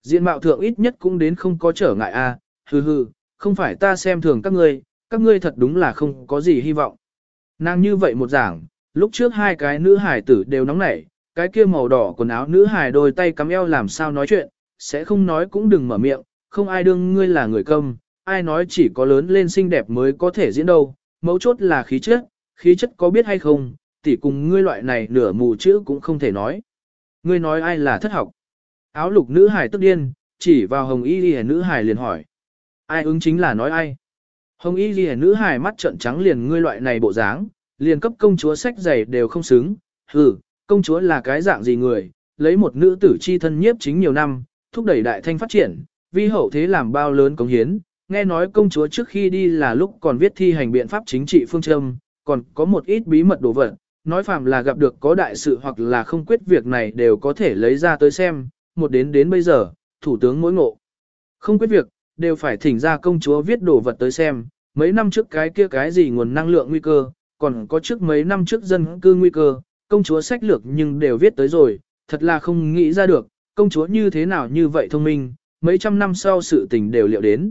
Diện mạo thượng ít nhất cũng đến không có trở ngại a, à. hừ hừ, không phải ta xem thường các ngươi, các ngươi thật đúng là không có gì hy vọng. Nàng như vậy một giảng, lúc trước hai cái nữ hải tử đều nóng nảy, cái kia màu đỏ quần áo nữ hải đôi tay cắm eo làm sao nói chuyện, sẽ không nói cũng đừng mở miệng, không ai đương ngươi là người công, ai nói chỉ có lớn lên xinh đẹp mới có thể diễn đâu, mấu chốt là khí chất, khí chất có biết hay không, tỷ cùng ngươi loại này nửa mù chữ cũng không thể nói. Ngươi nói ai là thất học? Áo lục nữ hải tức điên, chỉ vào hồng y ghi nữ hải liền hỏi. Ai ứng chính là nói ai? Hồng y ghi nữ hải mắt trợn trắng liền ngươi loại này bộ dáng, liền cấp công chúa sách giày đều không xứng. Hừ, công chúa là cái dạng gì người, lấy một nữ tử chi thân nhiếp chính nhiều năm, thúc đẩy đại thanh phát triển, vi hậu thế làm bao lớn công hiến. Nghe nói công chúa trước khi đi là lúc còn viết thi hành biện pháp chính trị phương châm, còn có một ít bí mật đồ vật, nói phàm là gặp được có đại sự hoặc là không quyết việc này đều có thể lấy ra tới xem, một đến đến bây giờ, thủ tướng mỗi ngộ. Không quyết việc, đều phải thỉnh ra công chúa viết đồ vật tới xem, mấy năm trước cái kia cái gì nguồn năng lượng nguy cơ, còn có trước mấy năm trước dân cư nguy cơ, công chúa sách lược nhưng đều viết tới rồi, thật là không nghĩ ra được, công chúa như thế nào như vậy thông minh, mấy trăm năm sau sự tình đều liệu đến.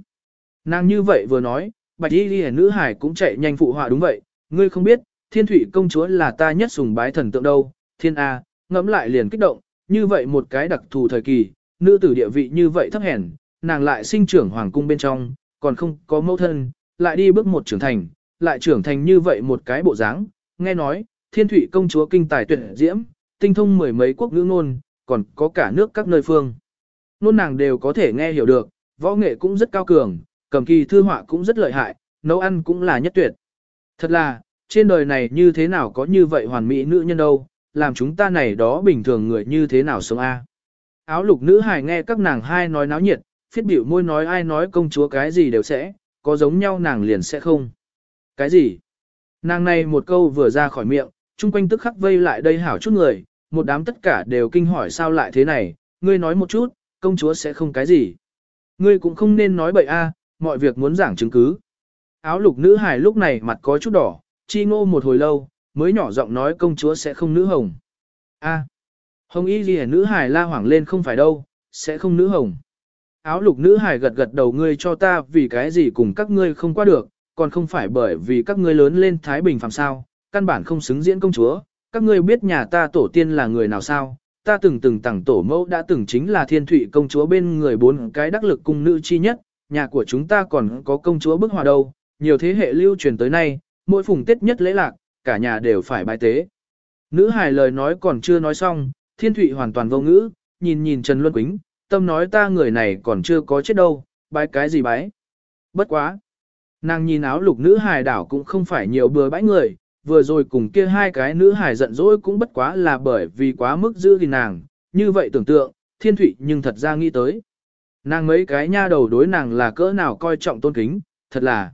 Nàng như vậy vừa nói, bạch y ghi nữ hải cũng chạy nhanh phụ họa đúng vậy, ngươi không biết, thiên thủy công chúa là ta nhất sùng bái thần tượng đâu, thiên A, ngẫm lại liền kích động, như vậy một cái đặc thù thời kỳ, nữ tử địa vị như vậy thấp hèn, nàng lại sinh trưởng hoàng cung bên trong, còn không có mẫu thân, lại đi bước một trưởng thành, lại trưởng thành như vậy một cái bộ dáng, nghe nói, thiên thủy công chúa kinh tài tuyệt diễm, tinh thông mười mấy quốc ngữ ngôn, còn có cả nước các nơi phương. Nôn nàng đều có thể nghe hiểu được, võ nghệ cũng rất cao cường, cầm kỳ thư họa cũng rất lợi hại, nấu ăn cũng là nhất tuyệt. Thật là, trên đời này như thế nào có như vậy hoàn mỹ nữ nhân đâu, làm chúng ta này đó bình thường người như thế nào sống a? Áo lục nữ hài nghe các nàng hai nói náo nhiệt, phiết biểu môi nói ai nói công chúa cái gì đều sẽ, có giống nhau nàng liền sẽ không. Cái gì? Nàng này một câu vừa ra khỏi miệng, chung quanh tức khắc vây lại đây hảo chút người, một đám tất cả đều kinh hỏi sao lại thế này, ngươi nói một chút, công chúa sẽ không cái gì. Ngươi cũng không nên nói bậy a, mọi việc muốn giảng chứng cứ. Áo lục nữ hài lúc này mặt có chút đỏ, chi ngô một hồi lâu, mới nhỏ giọng nói công chúa sẽ không nữ hồng. A. hồng y ghi nữ hải la hoảng lên không phải đâu, sẽ không nữ hồng. Áo lục nữ hải gật gật đầu ngươi cho ta vì cái gì cùng các ngươi không qua được, còn không phải bởi vì các ngươi lớn lên Thái Bình phạm sao, căn bản không xứng diễn công chúa, các ngươi biết nhà ta tổ tiên là người nào sao, ta từng từng tặng tổ mẫu đã từng chính là thiên thủy công chúa bên người bốn cái đắc lực cung nữ chi nhất, nhà của chúng ta còn có công chúa bức hòa đâu, nhiều thế hệ lưu truyền tới nay, mỗi phùng tết nhất lễ lạc, cả nhà đều phải bài tế. Nữ hài lời nói còn chưa nói xong, thiên thụy hoàn toàn vô ngữ, nhìn nhìn Trần Luân Quýnh, tâm nói ta người này còn chưa có chết đâu, bái cái gì bái. Bất quá. Nàng nhìn áo lục nữ hài đảo cũng không phải nhiều bừa bãi người, vừa rồi cùng kia hai cái nữ hài giận dỗi cũng bất quá là bởi vì quá mức giữ gìn nàng, như vậy tưởng tượng, thiên thụy nhưng thật ra nghĩ tới. Nàng mấy cái nha đầu đối nàng là cỡ nào coi trọng tôn kính, thật là.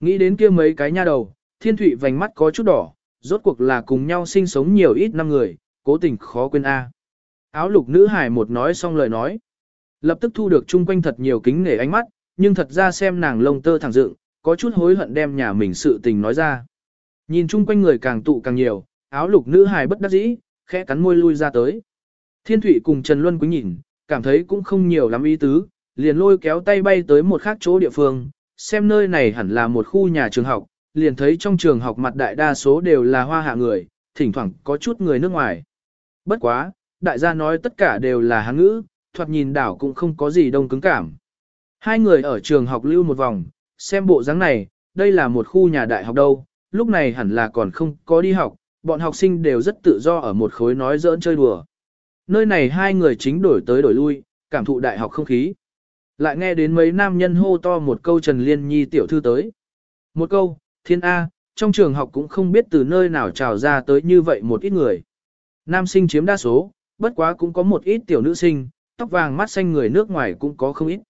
Nghĩ đến kia mấy cái nha đầu, thiên thụy vành mắt có chút đỏ, rốt cuộc là cùng nhau sinh sống nhiều ít năm người, cố tình khó quên A. Áo lục nữ hải một nói xong lời nói. Lập tức thu được chung quanh thật nhiều kính nể ánh mắt, nhưng thật ra xem nàng lông tơ thẳng dựng, có chút hối hận đem nhà mình sự tình nói ra. Nhìn chung quanh người càng tụ càng nhiều, áo lục nữ hài bất đắc dĩ, khẽ cắn môi lui ra tới. Thiên Thụy cùng Trần Luân Quý nhìn, cảm thấy cũng không nhiều lắm ý tứ, liền lôi kéo tay bay tới một khác chỗ địa phương, xem nơi này hẳn là một khu nhà trường học, liền thấy trong trường học mặt đại đa số đều là hoa hạ người, thỉnh thoảng có chút người nước ngoài. Bất quá, đại gia nói tất cả đều là hán ngữ, thoạt nhìn đảo cũng không có gì đông cứng cảm. Hai người ở trường học lưu một vòng, xem bộ dáng này, đây là một khu nhà đại học đâu, lúc này hẳn là còn không có đi học, bọn học sinh đều rất tự do ở một khối nói giỡn chơi đùa. Nơi này hai người chính đổi tới đổi lui, cảm thụ đại học không khí. Lại nghe đến mấy nam nhân hô to một câu Trần Liên Nhi tiểu thư tới. Một câu, thiên A, trong trường học cũng không biết từ nơi nào trào ra tới như vậy một ít người. Nam sinh chiếm đa số, bất quá cũng có một ít tiểu nữ sinh, tóc vàng mắt xanh người nước ngoài cũng có không ít.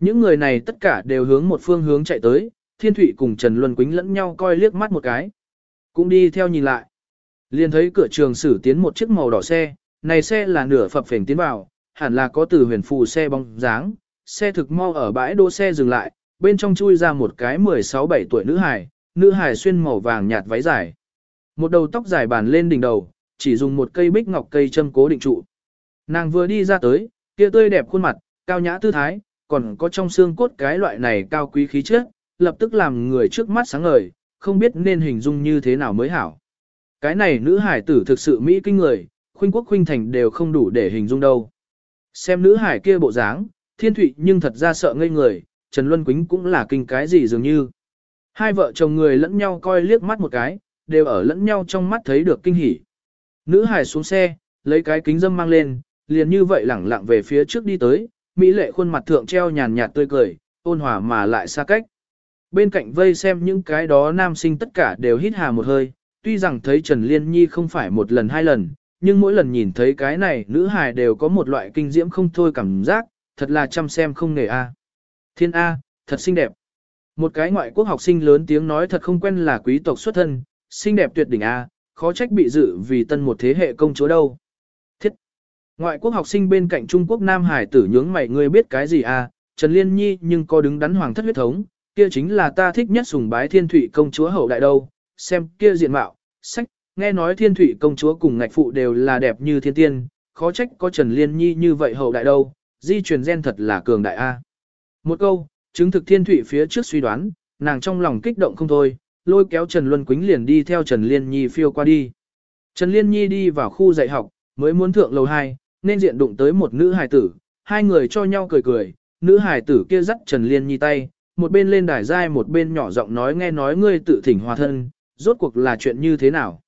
Những người này tất cả đều hướng một phương hướng chạy tới, Thiên Thụy cùng Trần Luân Quýnh lẫn nhau coi liếc mắt một cái. Cũng đi theo nhìn lại. Liền thấy cửa trường xử tiến một chiếc màu đỏ xe, này xe là nửa phập phỉnh tiến vào, hẳn là có từ huyền phù xe bóng dáng, xe thực mau ở bãi đỗ xe dừng lại, bên trong chui ra một cái 16-17 tuổi nữ hài, nữ hài xuyên màu vàng nhạt váy dài. Một đầu tóc dài bàn lên đỉnh đầu, chỉ dùng một cây bích ngọc cây châm cố định trụ. Nàng vừa đi ra tới, kia tươi đẹp khuôn mặt, cao nhã tư thái, còn có trong xương cốt cái loại này cao quý khí chất, lập tức làm người trước mắt sáng ngời, không biết nên hình dung như thế nào mới hảo. Cái này nữ hải tử thực sự mỹ kinh người, khuynh quốc khuynh thành đều không đủ để hình dung đâu. Xem nữ hải kia bộ dáng, thiên thụy nhưng thật ra sợ ngây người, Trần Luân Quýnh cũng là kinh cái gì dường như. Hai vợ chồng người lẫn nhau coi liếc mắt một cái, đều ở lẫn nhau trong mắt thấy được kinh hỉ. Nữ hải xuống xe, lấy cái kính dâm mang lên, liền như vậy lẳng lặng về phía trước đi tới, mỹ lệ khuôn mặt thượng treo nhàn nhạt tươi cười, ôn hòa mà lại xa cách. Bên cạnh vây xem những cái đó nam sinh tất cả đều hít hà một hơi, tuy rằng thấy Trần Liên Nhi không phải một lần hai lần, nhưng mỗi lần nhìn thấy cái này nữ hài đều có một loại kinh diễm không thôi cảm giác, thật là chăm xem không nề a. Thiên A, thật xinh đẹp. Một cái ngoại quốc học sinh lớn tiếng nói thật không quen là quý tộc xuất thân, xinh đẹp tuyệt đỉnh A, khó trách bị dự vì tân một thế hệ công chúa đâu. Thiết. Ngoại quốc học sinh bên cạnh Trung Quốc Nam Hải tử nhướng mày ngươi biết cái gì A, Trần Liên Nhi nhưng có đứng đắn hoàng thất huyết thống, kia chính là ta thích nhất sùng bái thiên thủy công chúa hậu đại đâu, xem kia diện mạo, sách, nghe nói thiên thủy công chúa cùng ngạch phụ đều là đẹp như thiên tiên, khó trách có Trần Liên Nhi như vậy hậu đại đâu, di truyền gen thật là cường đại A. Một câu, chứng thực thiên thủy phía trước suy đoán, nàng trong lòng kích động không thôi, lôi kéo Trần Luân Quýnh liền đi theo Trần Liên Nhi phiêu qua đi. Trần Liên Nhi đi vào khu dạy học, mới muốn thượng lầu 2, nên diện đụng tới một nữ hài tử, hai người cho nhau cười cười, nữ hài tử kia dắt Trần Liên Nhi tay, một bên lên đài dai một bên nhỏ giọng nói nghe nói ngươi tự thỉnh hòa thân, rốt cuộc là chuyện như thế nào.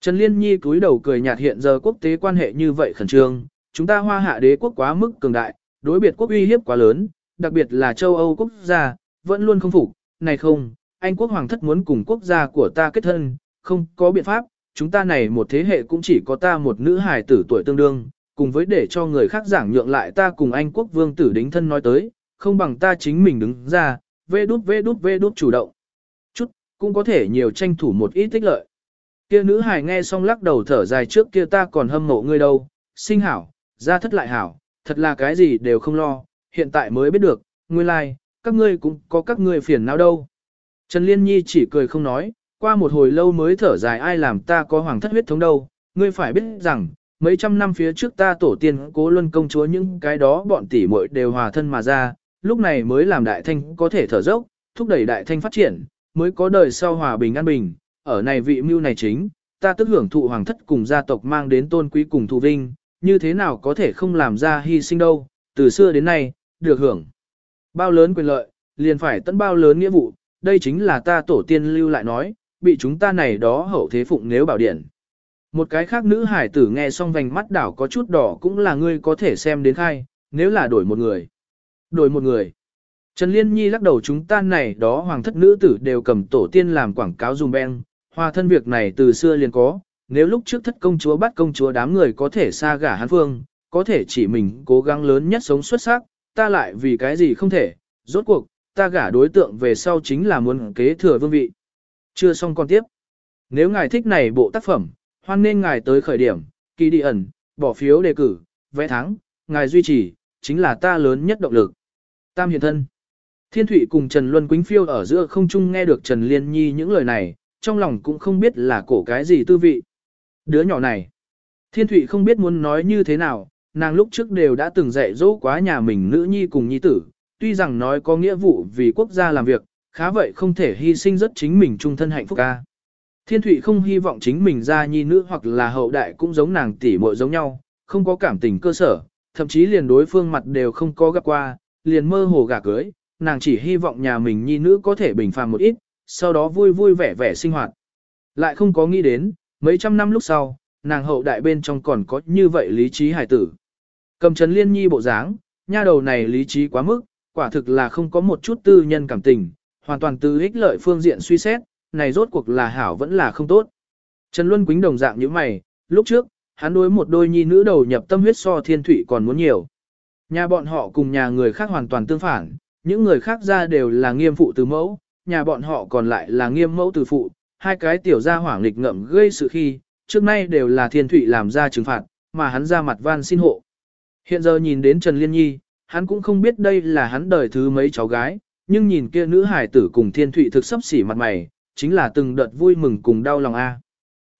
Trần Liên Nhi cúi đầu cười nhạt hiện giờ quốc tế quan hệ như vậy khẩn trương, chúng ta hoa hạ đế quốc quá mức cường đại, đối biệt quốc uy hiếp quá lớn, đặc biệt là châu Âu quốc gia, vẫn luôn không phục, này không, Anh quốc hoàng thất muốn cùng quốc gia của ta kết thân, không có biện pháp, chúng ta này một thế hệ cũng chỉ có ta một nữ hài tử tuổi tương đương, cùng với để cho người khác giảng nhượng lại ta cùng Anh quốc vương tử đính thân nói tới, không bằng ta chính mình đứng ra, vê đút vê đút vê đút chủ động. Chút, cũng có thể nhiều tranh thủ một ít tích lợi. Kia nữ hài nghe xong lắc đầu thở dài trước kia ta còn hâm mộ ngươi đâu, sinh hảo, ra thất lại hảo, thật là cái gì đều không lo, hiện tại mới biết được, nguyên lai, like, các ngươi cũng có các ngươi phiền não đâu. Trần Liên Nhi chỉ cười không nói, qua một hồi lâu mới thở dài ai làm ta có hoàng thất huyết thống đâu, ngươi phải biết rằng, mấy trăm năm phía trước ta tổ tiên cố luân công chúa những cái đó bọn tỷ muội đều hòa thân mà ra, lúc này mới làm đại thanh có thể thở dốc, thúc đẩy đại thanh phát triển, mới có đời sau hòa bình an bình, ở này vị mưu này chính, ta tức hưởng thụ hoàng thất cùng gia tộc mang đến tôn quý cùng thù vinh, như thế nào có thể không làm ra hy sinh đâu, từ xưa đến nay, được hưởng. Bao lớn quyền lợi, liền phải tận bao lớn nghĩa vụ, đây chính là ta tổ tiên lưu lại nói, bị chúng ta này đó hậu thế phụng nếu bảo điện. Một cái khác nữ hải tử nghe xong vành mắt đảo có chút đỏ cũng là ngươi có thể xem đến khai, nếu là đổi một người. Đổi một người. Trần Liên Nhi lắc đầu chúng ta này đó hoàng thất nữ tử đều cầm tổ tiên làm quảng cáo dùm beng, hòa thân việc này từ xưa liền có, nếu lúc trước thất công chúa bắt công chúa đám người có thể xa gả hán phương, có thể chỉ mình cố gắng lớn nhất sống xuất sắc, ta lại vì cái gì không thể, rốt cuộc, ta gả đối tượng về sau chính là muốn kế thừa vương vị. Chưa xong con tiếp. Nếu ngài thích này bộ tác phẩm, hoan nên ngài tới khởi điểm, kỳ đi ẩn, bỏ phiếu đề cử, vẽ thắng, ngài duy trì, chính là ta lớn nhất động lực. Tam hiền thân. Thiên Thụy cùng Trần Luân Quýnh phiêu ở giữa không trung nghe được Trần Liên Nhi những lời này, trong lòng cũng không biết là cổ cái gì tư vị. Đứa nhỏ này. Thiên Thụy không biết muốn nói như thế nào, nàng lúc trước đều đã từng dạy dỗ quá nhà mình nữ nhi cùng nhi tử, tuy rằng nói có nghĩa vụ vì quốc gia làm việc, khá vậy không thể hy sinh rất chính mình trung thân hạnh phúc ca. Thiên Thụy không hy vọng chính mình ra nhi nữ hoặc là hậu đại cũng giống nàng tỷ muội giống nhau, không có cảm tình cơ sở, thậm chí liền đối phương mặt đều không có gặp qua, liền mơ hồ gả cưới, nàng chỉ hy vọng nhà mình nhi nữ có thể bình phàm một ít, sau đó vui vui vẻ vẻ sinh hoạt. Lại không có nghĩ đến, mấy trăm năm lúc sau, nàng hậu đại bên trong còn có như vậy lý trí hải tử. Cầm Trần Liên Nhi bộ dáng, nha đầu này lý trí quá mức, quả thực là không có một chút tư nhân cảm tình, hoàn toàn từ ích lợi phương diện suy xét, này rốt cuộc là hảo vẫn là không tốt. Trần Luân Quýnh đồng dạng như mày, lúc trước, hắn đối một đôi nhi nữ đầu nhập tâm huyết so thiên thủy còn muốn nhiều. Nhà bọn họ cùng nhà người khác hoàn toàn tương phản, những người khác ra đều là nghiêm phụ từ mẫu, nhà bọn họ còn lại là nghiêm mẫu từ phụ, hai cái tiểu gia hoảng lịch ngậm gây sự khi, trước nay đều là thiên thủy làm ra trừng phạt, mà hắn ra mặt van xin hộ. Hiện giờ nhìn đến Trần Liên Nhi, hắn cũng không biết đây là hắn đời thứ mấy cháu gái, nhưng nhìn kia nữ hải tử cùng thiên Thụy thực sắp xỉ mặt mày, chính là từng đợt vui mừng cùng đau lòng a.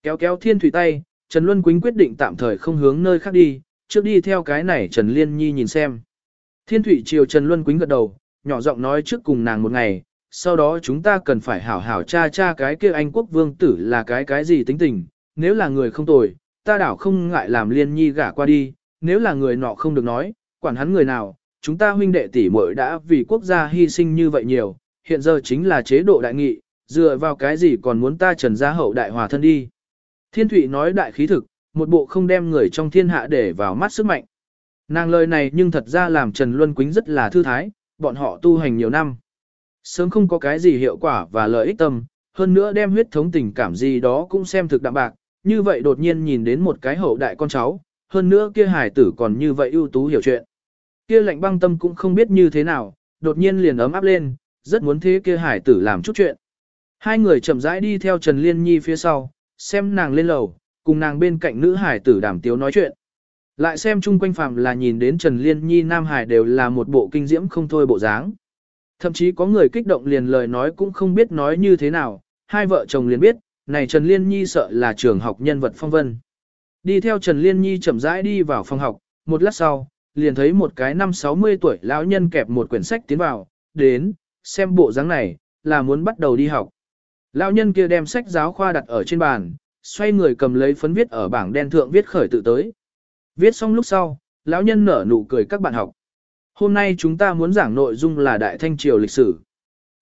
Kéo kéo thiên Thụy tay, Trần Luân Quýnh quyết định tạm thời không hướng nơi khác đi, trước đi theo cái này Trần Liên Nhi nhìn xem. Thiên Thụy chiều Trần Luân Quýnh gật đầu, nhỏ giọng nói trước cùng nàng một ngày, sau đó chúng ta cần phải hảo hảo cha cha cái kia anh quốc vương tử là cái cái gì tính tình, nếu là người không tồi, ta đảo không ngại làm Liên Nhi gả qua đi, nếu là người nọ không được nói, quản hắn người nào, chúng ta huynh đệ tỷ muội đã vì quốc gia hy sinh như vậy nhiều, hiện giờ chính là chế độ đại nghị, dựa vào cái gì còn muốn ta trần gia hậu đại hòa thân đi. Thiên Thụy nói đại khí thực, một bộ không đem người trong thiên hạ để vào mắt sức mạnh. Nàng lời này nhưng thật ra làm Trần Luân Quýnh rất là thư thái, bọn họ tu hành nhiều năm. Sớm không có cái gì hiệu quả và lợi ích tâm, hơn nữa đem huyết thống tình cảm gì đó cũng xem thực đạm bạc, như vậy đột nhiên nhìn đến một cái hậu đại con cháu, hơn nữa kia hải tử còn như vậy ưu tú hiểu chuyện. Kia lạnh băng tâm cũng không biết như thế nào, đột nhiên liền ấm áp lên, rất muốn thế kia hải tử làm chút chuyện. Hai người chậm rãi đi theo Trần Liên Nhi phía sau, xem nàng lên lầu, cùng nàng bên cạnh nữ hải tử đảm tiếu nói chuyện. Lại xem chung quanh phàm là nhìn đến Trần Liên Nhi Nam Hải đều là một bộ kinh diễm không thôi bộ dáng. Thậm chí có người kích động liền lời nói cũng không biết nói như thế nào, hai vợ chồng liền biết, này Trần Liên Nhi sợ là trường học nhân vật phong vân. Đi theo Trần Liên Nhi chậm rãi đi vào phòng học, một lát sau, liền thấy một cái năm 60 tuổi lão nhân kẹp một quyển sách tiến vào, đến, xem bộ dáng này, là muốn bắt đầu đi học. Lão nhân kia đem sách giáo khoa đặt ở trên bàn, xoay người cầm lấy phấn viết ở bảng đen thượng viết khởi tự tới. Viết xong lúc sau, lão nhân nở nụ cười các bạn học. Hôm nay chúng ta muốn giảng nội dung là Đại Thanh Triều lịch sử.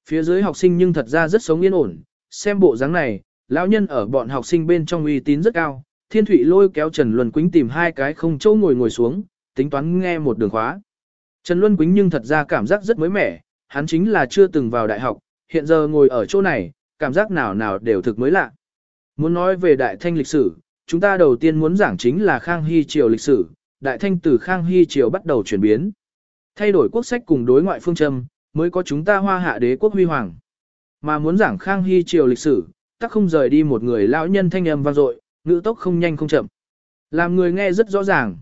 Phía dưới học sinh nhưng thật ra rất sống yên ổn, xem bộ dáng này, lão nhân ở bọn học sinh bên trong uy tín rất cao. Thiên Thụy lôi kéo Trần Luân Quýnh tìm hai cái không chỗ ngồi ngồi xuống, tính toán nghe một đường khóa. Trần Luân Quýnh nhưng thật ra cảm giác rất mới mẻ, hắn chính là chưa từng vào đại học, hiện giờ ngồi ở chỗ này, cảm giác nào nào đều thực mới lạ. Muốn nói về Đại Thanh lịch sử, chúng ta đầu tiên muốn giảng chính là Khang Hy Triều lịch sử, Đại Thanh từ Khang Hy Triều bắt đầu chuyển biến. Thay đổi quốc sách cùng đối ngoại phương châm, mới có chúng ta hoa hạ đế quốc huy hoàng. Mà muốn giảng Khang Hy Triều lịch sử, tắc không rời đi một người lão nhân thanh âm vang dội, ngữ tốc không nhanh không chậm. Làm người nghe rất rõ ràng.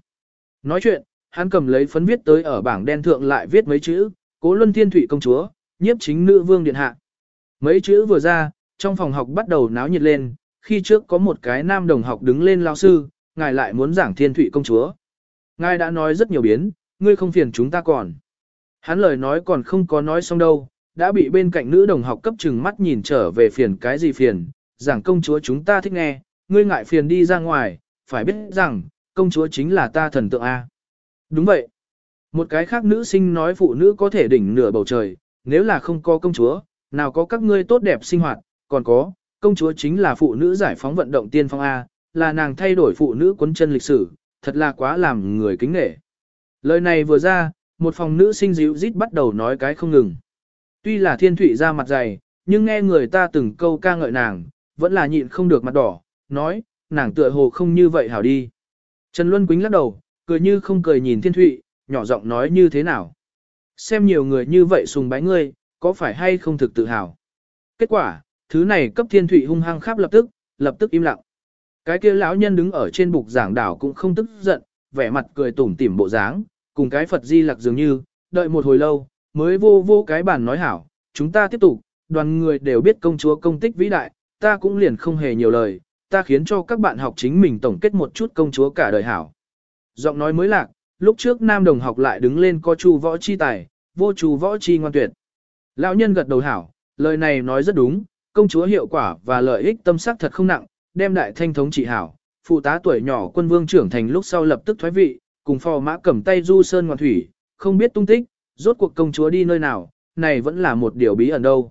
Nói chuyện, hắn cầm lấy phấn viết tới ở bảng đen thượng lại viết mấy chữ, Cố Luân Thiên Thụy công chúa, nhiếp chính nữ vương điện hạ. Mấy chữ vừa ra, trong phòng học bắt đầu náo nhiệt lên, khi trước có một cái nam đồng học đứng lên lao sư, ngài lại muốn giảng Thiên Thụy công chúa. Ngài đã nói rất nhiều biến, ngươi không phiền chúng ta còn. Hắn lời nói còn không có nói xong đâu, đã bị bên cạnh nữ đồng học cấp chừng mắt nhìn trở về phiền cái gì phiền, giảng công chúa chúng ta thích nghe, ngươi ngại phiền đi ra ngoài, phải biết rằng, công chúa chính là ta thần tượng A. Đúng vậy. Một cái khác nữ sinh nói phụ nữ có thể đỉnh nửa bầu trời, nếu là không có công chúa, nào có các ngươi tốt đẹp sinh hoạt, còn có, công chúa chính là phụ nữ giải phóng vận động tiên phong A, là nàng thay đổi phụ nữ quấn chân lịch sử, thật là quá làm người kính nể. Lời này vừa ra, một phòng nữ sinh dịu rít bắt đầu nói cái không ngừng. Tuy là thiên thủy ra mặt dày, nhưng nghe người ta từng câu ca ngợi nàng, vẫn là nhịn không được mặt đỏ, nói, nàng tựa hồ không như vậy hảo đi. Trần Luân Quýnh lắc đầu, cười như không cười nhìn thiên thụy, nhỏ giọng nói như thế nào. Xem nhiều người như vậy sùng bái ngươi, có phải hay không thực tự hào. Kết quả, thứ này cấp thiên thụy hung hăng khắp lập tức, lập tức im lặng. Cái kia lão nhân đứng ở trên bục giảng đảo cũng không tức giận, vẻ mặt cười tủm tỉm bộ dáng, cùng cái Phật di lặc dường như, đợi một hồi lâu, mới vô vô cái bàn nói hảo, chúng ta tiếp tục, đoàn người đều biết công chúa công tích vĩ đại, ta cũng liền không hề nhiều lời, ta khiến cho các bạn học chính mình tổng kết một chút công chúa cả đời hảo. Giọng nói mới lạc, lúc trước nam đồng học lại đứng lên có chu võ chi tài, vô chu võ chi ngoan tuyệt. Lão nhân gật đầu hảo, lời này nói rất đúng, công chúa hiệu quả và lợi ích tâm sắc thật không nặng, đem đại thanh thống trị hảo, phụ tá tuổi nhỏ quân vương trưởng thành lúc sau lập tức thoái vị, cùng phò mã cầm tay du sơn ngoan thủy, không biết tung tích, rốt cuộc công chúa đi nơi nào, này vẫn là một điều bí ẩn đâu.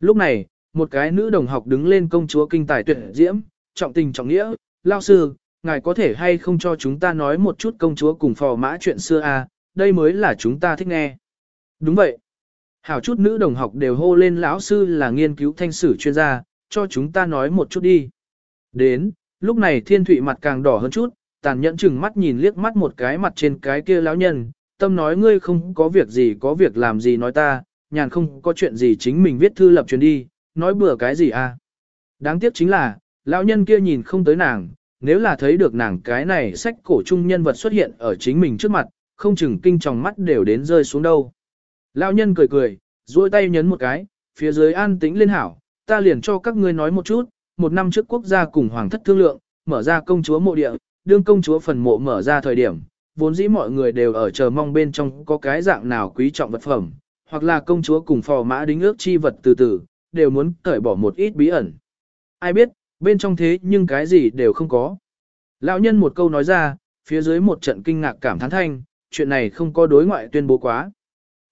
Lúc này, một cái nữ đồng học đứng lên công chúa kinh tài tuyệt diễm, trọng tình trọng nghĩa, lao sư, ngài có thể hay không cho chúng ta nói một chút công chúa cùng phò mã chuyện xưa à, đây mới là chúng ta thích nghe. Đúng vậy. Hảo chút nữ đồng học đều hô lên lão sư là nghiên cứu thanh sử chuyên gia, cho chúng ta nói một chút đi. Đến, lúc này thiên thụy mặt càng đỏ hơn chút, tàn nhẫn chừng mắt nhìn liếc mắt một cái mặt trên cái kia lão nhân, tâm nói ngươi không có việc gì có việc làm gì nói ta, nhàn không có chuyện gì chính mình viết thư lập truyền đi, nói bừa cái gì à. Đáng tiếc chính là, lão nhân kia nhìn không tới nàng, nếu là thấy được nàng cái này sách cổ trung nhân vật xuất hiện ở chính mình trước mặt, không chừng kinh tròng mắt đều đến rơi xuống đâu. Lão nhân cười cười, duỗi tay nhấn một cái, phía dưới an tĩnh lên hảo, ta liền cho các ngươi nói một chút, một năm trước quốc gia cùng hoàng thất thương lượng, mở ra công chúa mộ địa, đương công chúa phần mộ mở ra thời điểm, vốn dĩ mọi người đều ở chờ mong bên trong có cái dạng nào quý trọng vật phẩm, hoặc là công chúa cùng phò mã đính ước chi vật từ từ, đều muốn cởi bỏ một ít bí ẩn. Ai biết, bên trong thế nhưng cái gì đều không có. Lão nhân một câu nói ra, phía dưới một trận kinh ngạc cảm thán thanh, chuyện này không có đối ngoại tuyên bố quá.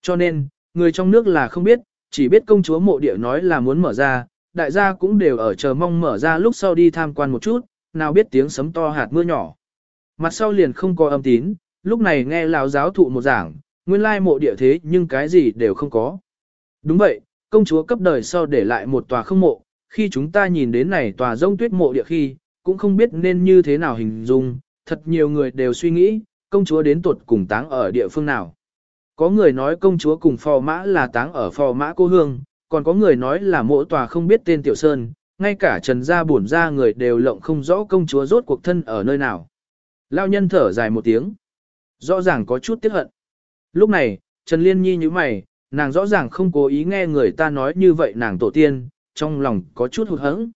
Cho nên, người trong nước là không biết, chỉ biết công chúa mộ địa nói là muốn mở ra, đại gia cũng đều ở chờ mong mở ra lúc sau đi tham quan một chút, nào biết tiếng sấm to hạt mưa nhỏ. Mặt sau liền không có âm tín, lúc này nghe lão giáo thụ một giảng, nguyên lai mộ địa thế nhưng cái gì đều không có. Đúng vậy, công chúa cấp đời sau để lại một tòa không mộ, khi chúng ta nhìn đến này tòa rông tuyết mộ địa khi, cũng không biết nên như thế nào hình dung, thật nhiều người đều suy nghĩ, công chúa đến tuột cùng táng ở địa phương nào. Có người nói công chúa cùng phò mã là táng ở phò mã cô hương, còn có người nói là mộ tòa không biết tên tiểu sơn, ngay cả trần gia bổn gia người đều lộng không rõ công chúa rốt cuộc thân ở nơi nào. Lao nhân thở dài một tiếng. Rõ ràng có chút tiếc hận. Lúc này, Trần Liên Nhi như mày, nàng rõ ràng không cố ý nghe người ta nói như vậy nàng tổ tiên, trong lòng có chút hụt hẫng.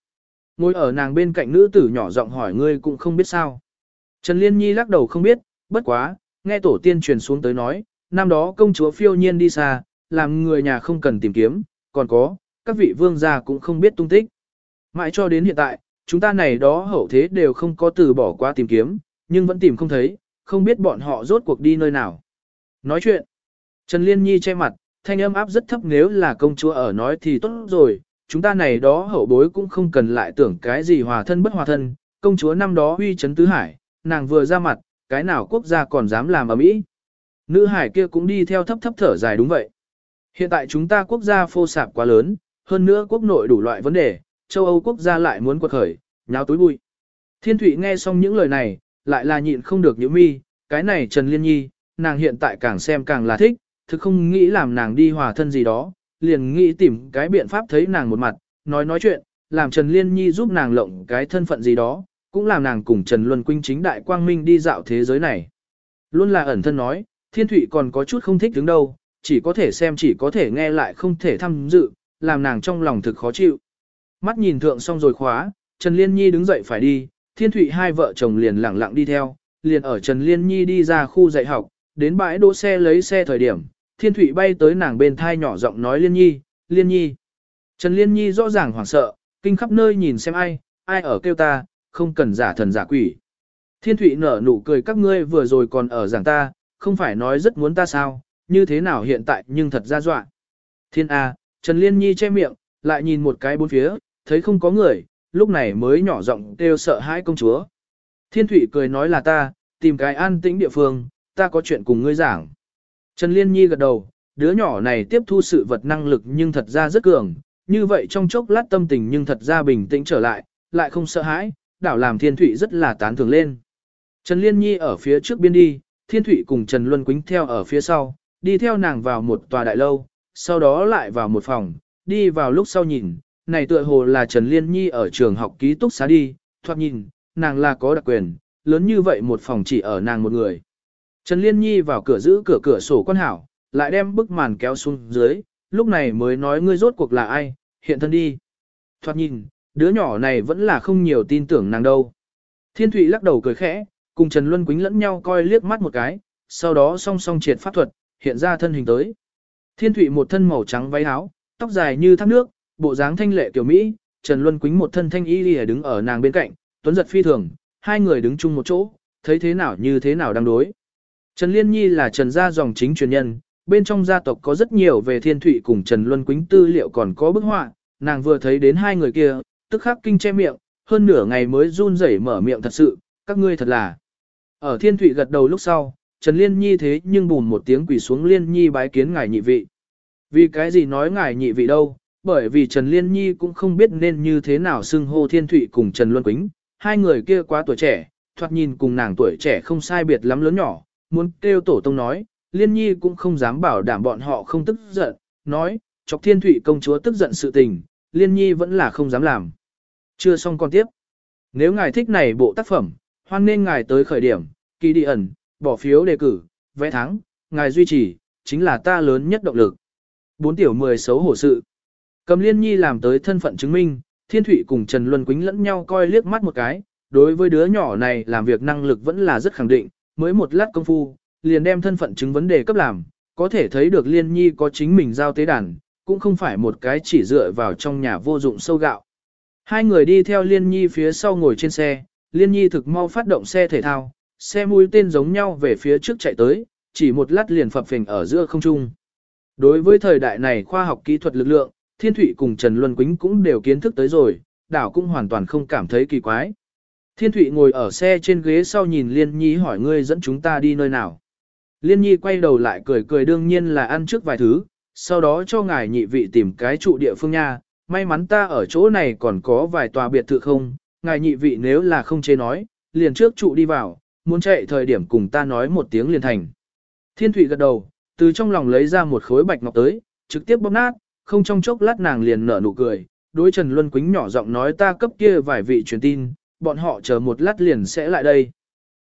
Ngồi ở nàng bên cạnh nữ tử nhỏ giọng hỏi ngươi cũng không biết sao. Trần Liên Nhi lắc đầu không biết, bất quá, nghe tổ tiên truyền xuống tới nói, năm đó công chúa phiêu nhiên đi xa, làm người nhà không cần tìm kiếm, còn có, các vị vương gia cũng không biết tung tích. Mãi cho đến hiện tại, chúng ta này đó hậu thế đều không có từ bỏ qua tìm kiếm, nhưng vẫn tìm không thấy, không biết bọn họ rốt cuộc đi nơi nào. Nói chuyện, Trần Liên Nhi che mặt, thanh âm áp rất thấp nếu là công chúa ở nói thì tốt rồi, chúng ta này đó hậu bối cũng không cần lại tưởng cái gì hòa thân bất hòa thân, công chúa năm đó huy chấn tứ hải, nàng vừa ra mặt, cái nào quốc gia còn dám làm ở mỹ. Nữ hải kia cũng đi theo thấp thấp thở dài đúng vậy. Hiện tại chúng ta quốc gia phô sạp quá lớn, hơn nữa quốc nội đủ loại vấn đề, châu Âu quốc gia lại muốn quật khởi, nháo túi bụi. Thiên Thụy nghe xong những lời này, lại là nhịn không được những mi, cái này Trần Liên Nhi, nàng hiện tại càng xem càng là thích, thực không nghĩ làm nàng đi hòa thân gì đó, liền nghĩ tìm cái biện pháp thấy nàng một mặt, nói nói chuyện, làm Trần Liên Nhi giúp nàng lộng cái thân phận gì đó, cũng làm nàng cùng Trần Luân Quynh chính đại quang minh đi dạo thế giới này. Luôn là ẩn thân nói, Thiên Thụy còn có chút không thích đứng đâu, chỉ có thể xem chỉ có thể nghe lại không thể tham dự, làm nàng trong lòng thực khó chịu. Mắt nhìn thượng xong rồi khóa, Trần Liên Nhi đứng dậy phải đi, Thiên Thụy hai vợ chồng liền lặng lặng đi theo, liền ở Trần Liên Nhi đi ra khu dạy học, đến bãi đỗ xe lấy xe thời điểm, Thiên Thụy bay tới nàng bên thai nhỏ giọng nói Liên Nhi, Liên Nhi. Trần Liên Nhi rõ ràng hoảng sợ, kinh khắp nơi nhìn xem ai, ai ở kêu ta, không cần giả thần giả quỷ. Thiên Thụy nở nụ cười các ngươi vừa rồi còn ở giảng ta, không phải nói rất muốn ta sao, như thế nào hiện tại nhưng thật ra dọa. Thiên A, Trần Liên Nhi che miệng, lại nhìn một cái bốn phía, thấy không có người, lúc này mới nhỏ giọng kêu sợ hãi công chúa. Thiên Thụy cười nói là ta, tìm cái an tĩnh địa phương, ta có chuyện cùng ngươi giảng. Trần Liên Nhi gật đầu, đứa nhỏ này tiếp thu sự vật năng lực nhưng thật ra rất cường, như vậy trong chốc lát tâm tình nhưng thật ra bình tĩnh trở lại, lại không sợ hãi, đảo làm Thiên Thụy rất là tán thưởng lên. Trần Liên Nhi ở phía trước biên đi, Thiên Thụy cùng Trần Luân Quýnh theo ở phía sau, đi theo nàng vào một tòa đại lâu, sau đó lại vào một phòng, đi vào lúc sau nhìn, này tựa hồ là Trần Liên Nhi ở trường học ký túc xá đi, thoát nhìn, nàng là có đặc quyền, lớn như vậy một phòng chỉ ở nàng một người. Trần Liên Nhi vào cửa giữ cửa cửa sổ quan hảo, lại đem bức màn kéo xuống dưới, lúc này mới nói ngươi rốt cuộc là ai, hiện thân đi. Thoát nhìn, đứa nhỏ này vẫn là không nhiều tin tưởng nàng đâu. Thiên Thụy lắc đầu cười khẽ, cùng Trần Luân Quýnh lẫn nhau coi liếc mắt một cái, sau đó song song triệt pháp thuật, hiện ra thân hình tới. Thiên Thụy một thân màu trắng váy áo, tóc dài như thác nước, bộ dáng thanh lệ tiểu Mỹ, Trần Luân Quýnh một thân thanh y lìa đứng ở nàng bên cạnh, tuấn giật phi thường, hai người đứng chung một chỗ, thấy thế nào như thế nào đang đối. Trần Liên Nhi là Trần gia dòng chính truyền nhân, bên trong gia tộc có rất nhiều về Thiên Thụy cùng Trần Luân Quýnh tư liệu còn có bức họa, nàng vừa thấy đến hai người kia, tức khắc kinh che miệng, hơn nửa ngày mới run rẩy mở miệng thật sự, các ngươi thật là. Ở Thiên Thụy gật đầu lúc sau, Trần Liên Nhi thế nhưng bùn một tiếng quỳ xuống Liên Nhi bái kiến ngài nhị vị. Vì cái gì nói ngài nhị vị đâu, bởi vì Trần Liên Nhi cũng không biết nên như thế nào xưng hô Thiên Thụy cùng Trần Luân Quýnh, hai người kia quá tuổi trẻ, thoạt nhìn cùng nàng tuổi trẻ không sai biệt lắm lớn nhỏ, muốn kêu tổ tông nói, Liên Nhi cũng không dám bảo đảm bọn họ không tức giận, nói, chọc Thiên thủy công chúa tức giận sự tình, Liên Nhi vẫn là không dám làm. Chưa xong con tiếp. Nếu ngài thích này bộ tác phẩm, hoan nên ngài tới khởi điểm, kỳ đi ẩn, bỏ phiếu đề cử, vẽ thắng, ngài duy trì, chính là ta lớn nhất động lực. Bốn tiểu mười xấu hổ sự. Cầm liên nhi làm tới thân phận chứng minh, thiên thủy cùng Trần Luân Quýnh lẫn nhau coi liếc mắt một cái, đối với đứa nhỏ này làm việc năng lực vẫn là rất khẳng định, mới một lát công phu, liền đem thân phận chứng vấn đề cấp làm, có thể thấy được liên nhi có chính mình giao tế đàn, cũng không phải một cái chỉ dựa vào trong nhà vô dụng sâu gạo. Hai người đi theo liên nhi phía sau ngồi trên xe, liên nhi thực mau phát động xe thể thao, xe mũi tên giống nhau về phía trước chạy tới, chỉ một lát liền phập phình ở giữa không trung. Đối với thời đại này khoa học kỹ thuật lực lượng, Thiên Thụy cùng Trần Luân Quýnh cũng đều kiến thức tới rồi, đảo cũng hoàn toàn không cảm thấy kỳ quái. Thiên Thụy ngồi ở xe trên ghế sau nhìn Liên Nhi hỏi ngươi dẫn chúng ta đi nơi nào. Liên Nhi quay đầu lại cười cười đương nhiên là ăn trước vài thứ, sau đó cho ngài nhị vị tìm cái trụ địa phương nha, may mắn ta ở chỗ này còn có vài tòa biệt thự không, ngài nhị vị nếu là không chế nói, liền trước trụ đi vào, muốn chạy thời điểm cùng ta nói một tiếng liền thành. Thiên Thụy gật đầu, từ trong lòng lấy ra một khối bạch ngọc tới, trực tiếp bóp nát, không trong chốc lát nàng liền nở nụ cười, đối Trần Luân Quýnh nhỏ giọng nói ta cấp kia vài vị truyền tin, bọn họ chờ một lát liền sẽ lại đây.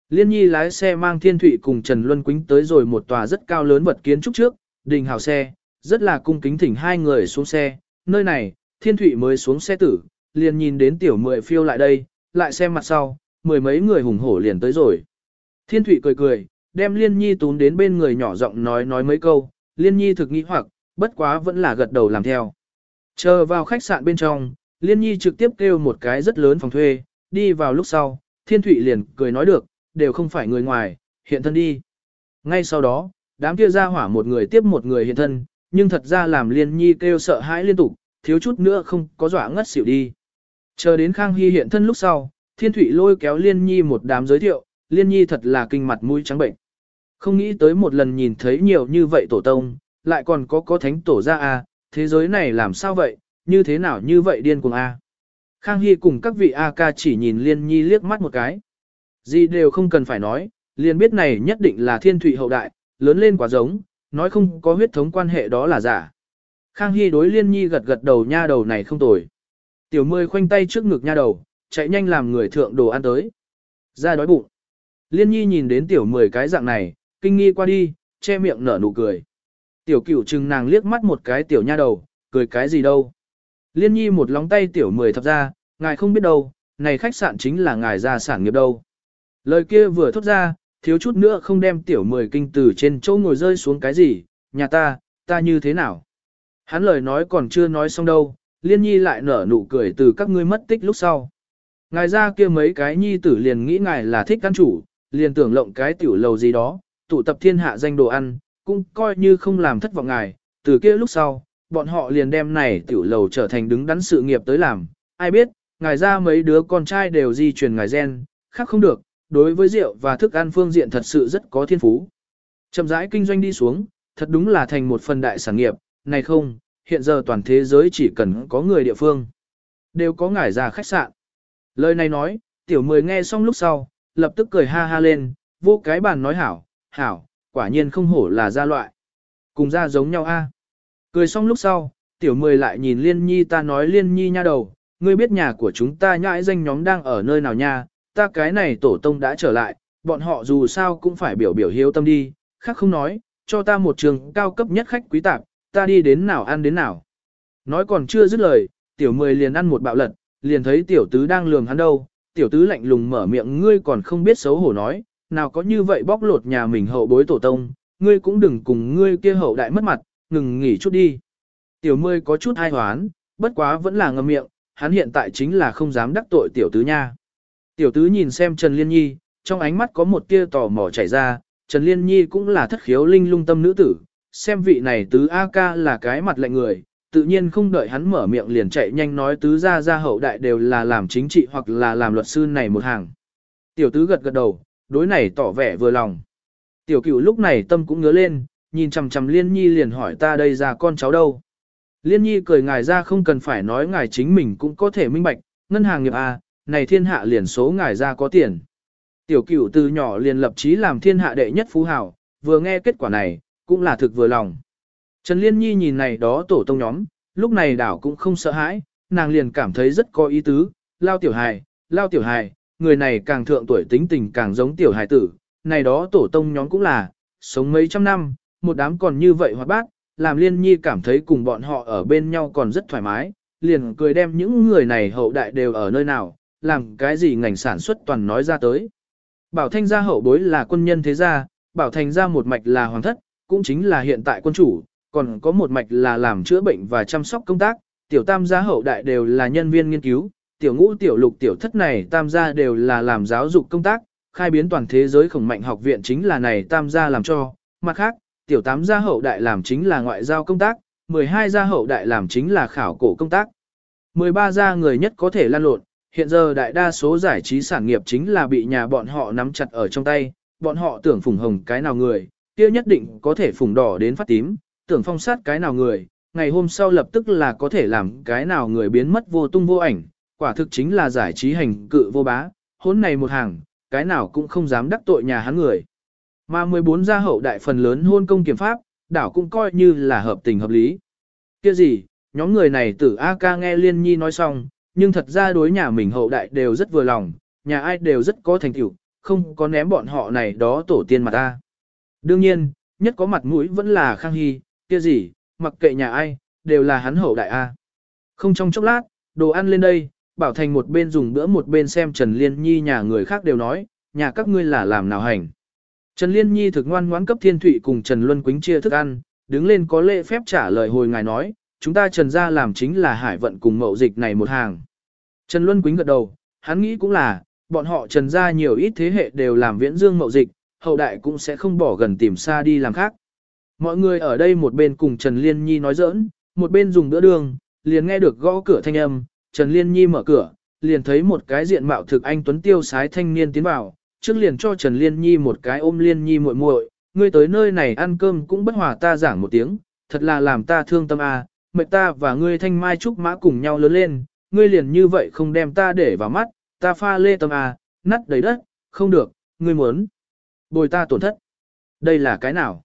Liên nhi lái xe mang Thiên Thụy cùng Trần Luân Quýnh tới rồi một tòa rất cao lớn vật kiến trúc trước, đình hào xe, rất là cung kính thỉnh hai người xuống xe, nơi này, thiên Thụy mới xuống xe tử, liền nhìn đến tiểu mười phiêu lại đây, lại xem mặt sau, mười mấy người hùng hổ liền tới rồi. Thiên Thụy cười cười, đem liên nhi tún đến bên người nhỏ giọng nói nói mấy câu, liên nhi thực nghĩ hoặc, bất quá vẫn là gật đầu làm theo. Chờ vào khách sạn bên trong, liên nhi trực tiếp kêu một cái rất lớn phòng thuê, đi vào lúc sau, thiên thủy liền cười nói được, đều không phải người ngoài, hiện thân đi. Ngay sau đó, đám kia ra hỏa một người tiếp một người hiện thân, nhưng thật ra làm liên nhi kêu sợ hãi liên tục, thiếu chút nữa không có dọa ngất xỉu đi. Chờ đến Khang Hy hiện thân lúc sau, thiên thủy lôi kéo liên nhi một đám giới thiệu, liên nhi thật là kinh mặt mũi trắng bệnh. Không nghĩ tới một lần nhìn thấy nhiều như vậy tổ tông, lại còn có có thánh tổ ra à, thế giới này làm sao vậy, như thế nào như vậy điên cuồng a à? Khang Hy cùng các vị A ca chỉ nhìn liên nhi liếc mắt một cái. Gì đều không cần phải nói, liền biết này nhất định là thiên thủy hậu đại, lớn lên quá giống, nói không có huyết thống quan hệ đó là giả. Khang Hy đối liên nhi gật gật đầu nha đầu này không tồi. Tiểu mươi khoanh tay trước ngực nha đầu, chạy nhanh làm người thượng đồ ăn tới. Ra đói bụng. Liên nhi nhìn đến tiểu mười cái dạng này, kinh nghi qua đi, che miệng nở nụ cười. Tiểu cửu chừng nàng liếc mắt một cái tiểu nha đầu, cười cái gì đâu. Liên nhi một lóng tay tiểu mười thập ra, ngài không biết đâu, này khách sạn chính là ngài ra sản nghiệp đâu. Lời kia vừa thốt ra, thiếu chút nữa không đem tiểu mười kinh từ trên chỗ ngồi rơi xuống cái gì, nhà ta, ta như thế nào. Hắn lời nói còn chưa nói xong đâu, liên nhi lại nở nụ cười từ các ngươi mất tích lúc sau. Ngài ra kia mấy cái nhi tử liền nghĩ ngài là thích ăn chủ, liền tưởng lộng cái tiểu lầu gì đó, tụ tập thiên hạ danh đồ ăn, cũng coi như không làm thất vọng ngài, từ kia lúc sau, bọn họ liền đem này tiểu lầu trở thành đứng đắn sự nghiệp tới làm, ai biết, ngài ra mấy đứa con trai đều di truyền ngài gen, khác không được, đối với rượu và thức ăn phương diện thật sự rất có thiên phú. Chậm rãi kinh doanh đi xuống, thật đúng là thành một phần đại sản nghiệp, này không, hiện giờ toàn thế giới chỉ cần có người địa phương. Đều có ngải ra khách sạn. Lời này nói, tiểu mười nghe xong lúc sau, lập tức cười ha ha lên, vô cái bàn nói hảo, hảo, quả nhiên không hổ là gia loại. Cùng ra giống nhau a. Cười xong lúc sau, tiểu mười lại nhìn liên nhi ta nói liên nhi nha đầu, ngươi biết nhà của chúng ta nhãi danh nhóm đang ở nơi nào nha, ta cái này tổ tông đã trở lại, bọn họ dù sao cũng phải biểu biểu hiếu tâm đi, khác không nói, cho ta một trường cao cấp nhất khách quý tạp, ta đi đến nào ăn đến nào. Nói còn chưa dứt lời, tiểu mười liền ăn một bạo lật, liền thấy tiểu tứ đang lường hắn đâu, tiểu tứ lạnh lùng mở miệng ngươi còn không biết xấu hổ nói, nào có như vậy bóc lột nhà mình hậu bối tổ tông, ngươi cũng đừng cùng ngươi kia hậu đại mất mặt, ngừng nghỉ chút đi. Tiểu mươi có chút ai hoán, bất quá vẫn là ngậm miệng, hắn hiện tại chính là không dám đắc tội tiểu tứ nha. Tiểu tứ nhìn xem Trần Liên Nhi, trong ánh mắt có một tia tò mò chảy ra, Trần Liên Nhi cũng là thất khiếu linh lung tâm nữ tử, xem vị này tứ A ca là cái mặt lạnh người, tự nhiên không đợi hắn mở miệng liền chạy nhanh nói tứ gia gia hậu đại đều là làm chính trị hoặc là làm luật sư này một hàng. Tiểu tứ gật gật đầu, đối này tỏ vẻ vừa lòng. Tiểu cửu lúc này tâm cũng ngứa lên, nhìn chằm chằm Liên Nhi liền hỏi ta đây ra con cháu đâu. Liên Nhi cười ngài ra không cần phải nói ngài chính mình cũng có thể minh bạch, ngân hàng nghiệp A, này thiên hạ liền số ngài ra có tiền. Tiểu cửu từ nhỏ liền lập chí làm thiên hạ đệ nhất phú hào, vừa nghe kết quả này, cũng là thực vừa lòng. Trần Liên Nhi nhìn này đó tổ tông nhóm, lúc này đảo cũng không sợ hãi, nàng liền cảm thấy rất có ý tứ, lao tiểu hài, lao tiểu hài, người này càng thượng tuổi tính tình càng giống tiểu hài tử, này đó tổ tông nhóm cũng là, sống mấy trăm năm, một đám còn như vậy hoạt bác, làm Liên Nhi cảm thấy cùng bọn họ ở bên nhau còn rất thoải mái, liền cười đem những người này hậu đại đều ở nơi nào, làm cái gì ngành sản xuất toàn nói ra tới. Bảo Thanh gia hậu bối là quân nhân thế gia, Bảo Thành gia một mạch là hoàng thất, cũng chính là hiện tại quân chủ, còn có một mạch là làm chữa bệnh và chăm sóc công tác, tiểu tam gia hậu đại đều là nhân viên nghiên cứu, tiểu ngũ tiểu lục tiểu thất này tam gia đều là làm giáo dục công tác, khai biến toàn thế giới khổng mạnh học viện chính là này tam gia làm cho, mặt khác, tiểu tám gia hậu đại làm chính là ngoại giao công tác, 12 gia hậu đại làm chính là khảo cổ công tác. 13 gia người nhất có thể lan lộn, hiện giờ đại đa số giải trí sản nghiệp chính là bị nhà bọn họ nắm chặt ở trong tay, bọn họ tưởng phùng hồng cái nào người, kia nhất định có thể phùng đỏ đến phát tím, tưởng phong sát cái nào người, ngày hôm sau lập tức là có thể làm cái nào người biến mất vô tung vô ảnh, quả thực chính là giải trí hành cự vô bá, hốn này một hàng, cái nào cũng không dám đắc tội nhà hắn người. Mà 14 gia hậu đại phần lớn hôn công kiểm pháp, đảo cũng coi như là hợp tình hợp lý. Kia gì, nhóm người này tử A ca nghe Liên Nhi nói xong, nhưng thật ra đối nhà mình hậu đại đều rất vừa lòng, nhà ai đều rất có thành tựu, không có ném bọn họ này đó tổ tiên mà ta. Đương nhiên, nhất có mặt mũi vẫn là Khang Hy, kia gì, mặc kệ nhà ai, đều là hắn hậu đại A. Không trong chốc lát, đồ ăn lên đây, Bảo Thành một bên dùng bữa một bên xem Trần Liên Nhi nhà người khác đều nói, nhà các ngươi là làm nào hành. Trần Liên Nhi thực ngoan ngoãn cấp Thiên Thụy cùng Trần Luân Quýnh chia thức ăn, đứng lên có lễ phép trả lời hồi ngài nói, chúng ta Trần gia làm chính là hải vận cùng mậu dịch này một hàng. Trần Luân Quýnh gật đầu, hắn nghĩ cũng là, bọn họ Trần gia nhiều ít thế hệ đều làm viễn dương mậu dịch, hậu đại cũng sẽ không bỏ gần tìm xa đi làm khác. Mọi người ở đây một bên cùng Trần Liên Nhi nói giỡn, một bên dùng bữa đường, liền nghe được gõ cửa thanh âm, Trần Liên Nhi mở cửa, liền thấy một cái diện mạo thực anh tuấn tiêu sái thanh niên tiến vào, trước liền cho Trần Liên Nhi một cái ôm Liên Nhi muội muội, ngươi tới nơi này ăn cơm cũng bất hòa ta giảng một tiếng, thật là làm ta thương tâm a, à, mệt ta và ngươi thanh mai trúc mã cùng nhau lớn lên, ngươi liền như vậy không đem ta để vào mắt, ta pha lê tâm a, à, nắt đầy đất, không được, ngươi muốn bồi ta tổn thất. Đây là cái nào?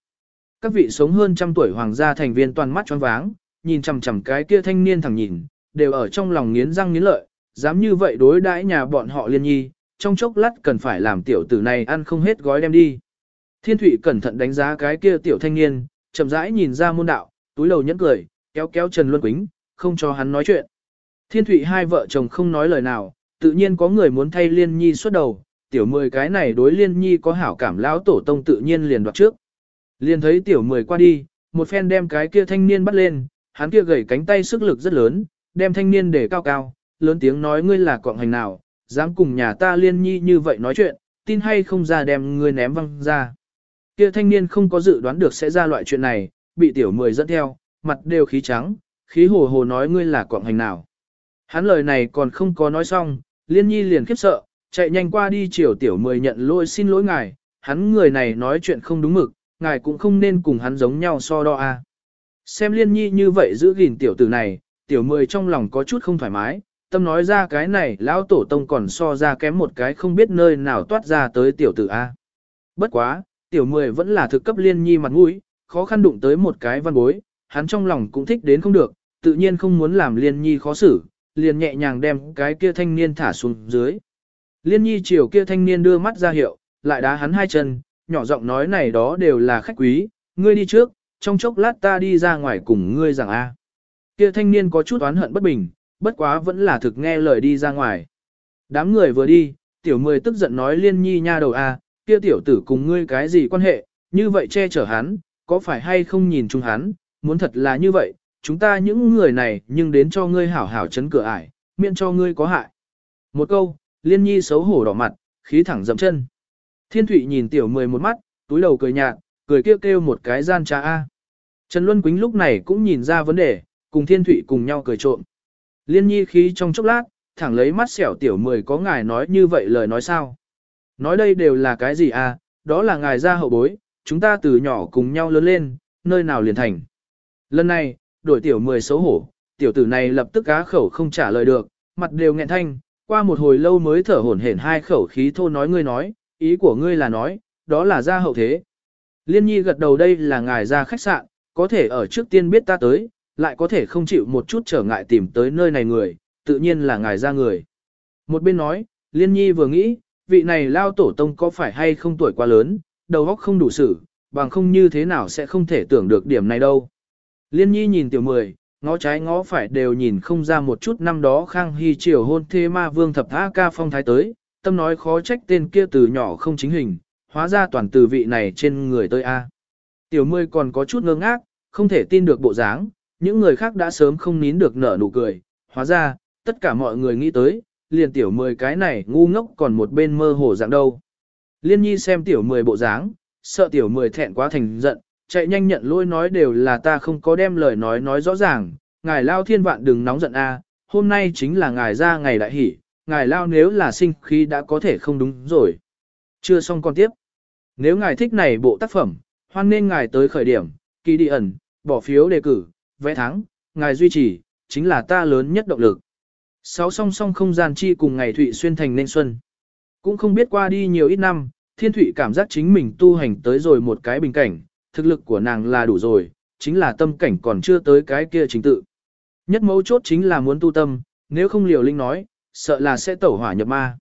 Các vị sống hơn trăm tuổi hoàng gia thành viên toàn mắt choáng váng, nhìn chằm chằm cái kia thanh niên thẳng nhìn, đều ở trong lòng nghiến răng nghiến lợi, dám như vậy đối đãi nhà bọn họ liên nhi, trong chốc lát cần phải làm tiểu tử này ăn không hết gói đem đi. Thiên Thụy cẩn thận đánh giá cái kia tiểu thanh niên, chậm rãi nhìn ra môn đạo, túi đầu nhẫn cười, kéo kéo Trần Luân Quýnh, không cho hắn nói chuyện. Thiên Thụy hai vợ chồng không nói lời nào, tự nhiên có người muốn thay Liên Nhi xuất đầu, tiểu mười cái này đối Liên Nhi có hảo cảm lão tổ tông tự nhiên liền đoạt trước. Liền thấy tiểu mười qua đi, một phen đem cái kia thanh niên bắt lên, hắn kia gầy cánh tay sức lực rất lớn, đem thanh niên để cao cao, lớn tiếng nói ngươi là quạng hành nào, dám cùng nhà ta liên nhi như vậy nói chuyện, tin hay không ra đem ngươi ném văng ra. Kia thanh niên không có dự đoán được sẽ ra loại chuyện này, bị tiểu mười dẫn theo, mặt đều khí trắng, khí hồ hồ nói ngươi là quạng hành nào. Hắn lời này còn không có nói xong, liên nhi liền khiếp sợ, chạy nhanh qua đi chiều tiểu mười nhận lỗi xin lỗi ngài, hắn người này nói chuyện không đúng mực, ngài cũng không nên cùng hắn giống nhau so đo a. Xem liên nhi như vậy giữ gìn tiểu tử này, tiểu mười trong lòng có chút không thoải mái, tâm nói ra cái này lão tổ tông còn so ra kém một cái không biết nơi nào toát ra tới tiểu tử A. Bất quá, tiểu mười vẫn là thực cấp liên nhi mặt mũi, khó khăn đụng tới một cái văn bối, hắn trong lòng cũng thích đến không được, tự nhiên không muốn làm liên nhi khó xử, liền nhẹ nhàng đem cái kia thanh niên thả xuống dưới. Liên nhi chiều kia thanh niên đưa mắt ra hiệu, lại đá hắn hai chân, nhỏ giọng nói này đó đều là khách quý, ngươi đi trước, trong chốc lát ta đi ra ngoài cùng ngươi rằng a. Kia thanh niên có chút oán hận bất bình, bất quá vẫn là thực nghe lời đi ra ngoài. Đám người vừa đi, tiểu mười tức giận nói liên nhi nha đầu a, kia tiểu tử cùng ngươi cái gì quan hệ, như vậy che chở hắn, có phải hay không nhìn chung hắn, muốn thật là như vậy, chúng ta những người này nhưng đến cho ngươi hảo hảo chấn cửa ải, miễn cho ngươi có hại. Một câu, liên nhi xấu hổ đỏ mặt, khí thẳng dậm chân. Thiên Thụy nhìn tiểu mười một mắt, túi đầu cười nhạt, cười kêu kêu một cái gian trà A. Trần Luân Quýnh lúc này cũng nhìn ra vấn đề, cùng Thiên Thụy cùng nhau cười trộm. Liên nhi khí trong chốc lát, thẳng lấy mắt xẻo tiểu mười có ngài nói như vậy lời nói sao. Nói đây đều là cái gì à, đó là ngài ra hậu bối, chúng ta từ nhỏ cùng nhau lớn lên, nơi nào liền thành. Lần này, đổi tiểu mười xấu hổ, tiểu tử này lập tức cá khẩu không trả lời được, mặt đều nghẹn thanh, qua một hồi lâu mới thở hổn hển hai khẩu khí thô nói ngươi nói, ý của ngươi là nói, đó là ra hậu thế. Liên nhi gật đầu đây là ngài ra khách sạn, có thể ở trước tiên biết ta tới, lại có thể không chịu một chút trở ngại tìm tới nơi này người, tự nhiên là ngài ra người. Một bên nói, Liên Nhi vừa nghĩ, vị này lao tổ tông có phải hay không tuổi quá lớn, đầu óc không đủ sử bằng không như thế nào sẽ không thể tưởng được điểm này đâu. Liên Nhi nhìn tiểu mười, ngó trái ngó phải đều nhìn không ra một chút năm đó Khang Hy triều hôn thê ma vương thập tha ca phong thái tới, tâm nói khó trách tên kia từ nhỏ không chính hình, hóa ra toàn từ vị này trên người tôi A. Tiểu mười còn có chút ngơ ngác, không thể tin được bộ dáng, những người khác đã sớm không nín được nở nụ cười, hóa ra, tất cả mọi người nghĩ tới, liền tiểu mười cái này ngu ngốc còn một bên mơ hồ dạng đâu. Liên nhi xem tiểu mười bộ dáng, sợ tiểu mười thẹn quá thành giận, chạy nhanh nhận lỗi nói đều là ta không có đem lời nói nói rõ ràng, ngài lao thiên vạn đừng nóng giận a, hôm nay chính là ngài ra ngày đại hỷ, ngài lao nếu là sinh khí đã có thể không đúng rồi. Chưa xong con tiếp. Nếu ngài thích này bộ tác phẩm, hoan nên ngài tới khởi điểm, kỳ đi ẩn, bỏ phiếu đề cử, vẽ thắng, ngài duy trì, chính là ta lớn nhất động lực. Sáu song song không gian chi cùng ngày Thụy xuyên thành nên xuân. Cũng không biết qua đi nhiều ít năm, Thiên Thụy cảm giác chính mình tu hành tới rồi một cái bình cảnh, thực lực của nàng là đủ rồi, chính là tâm cảnh còn chưa tới cái kia chính tự. Nhất mấu chốt chính là muốn tu tâm, nếu không liều linh nói, sợ là sẽ tẩu hỏa nhập ma.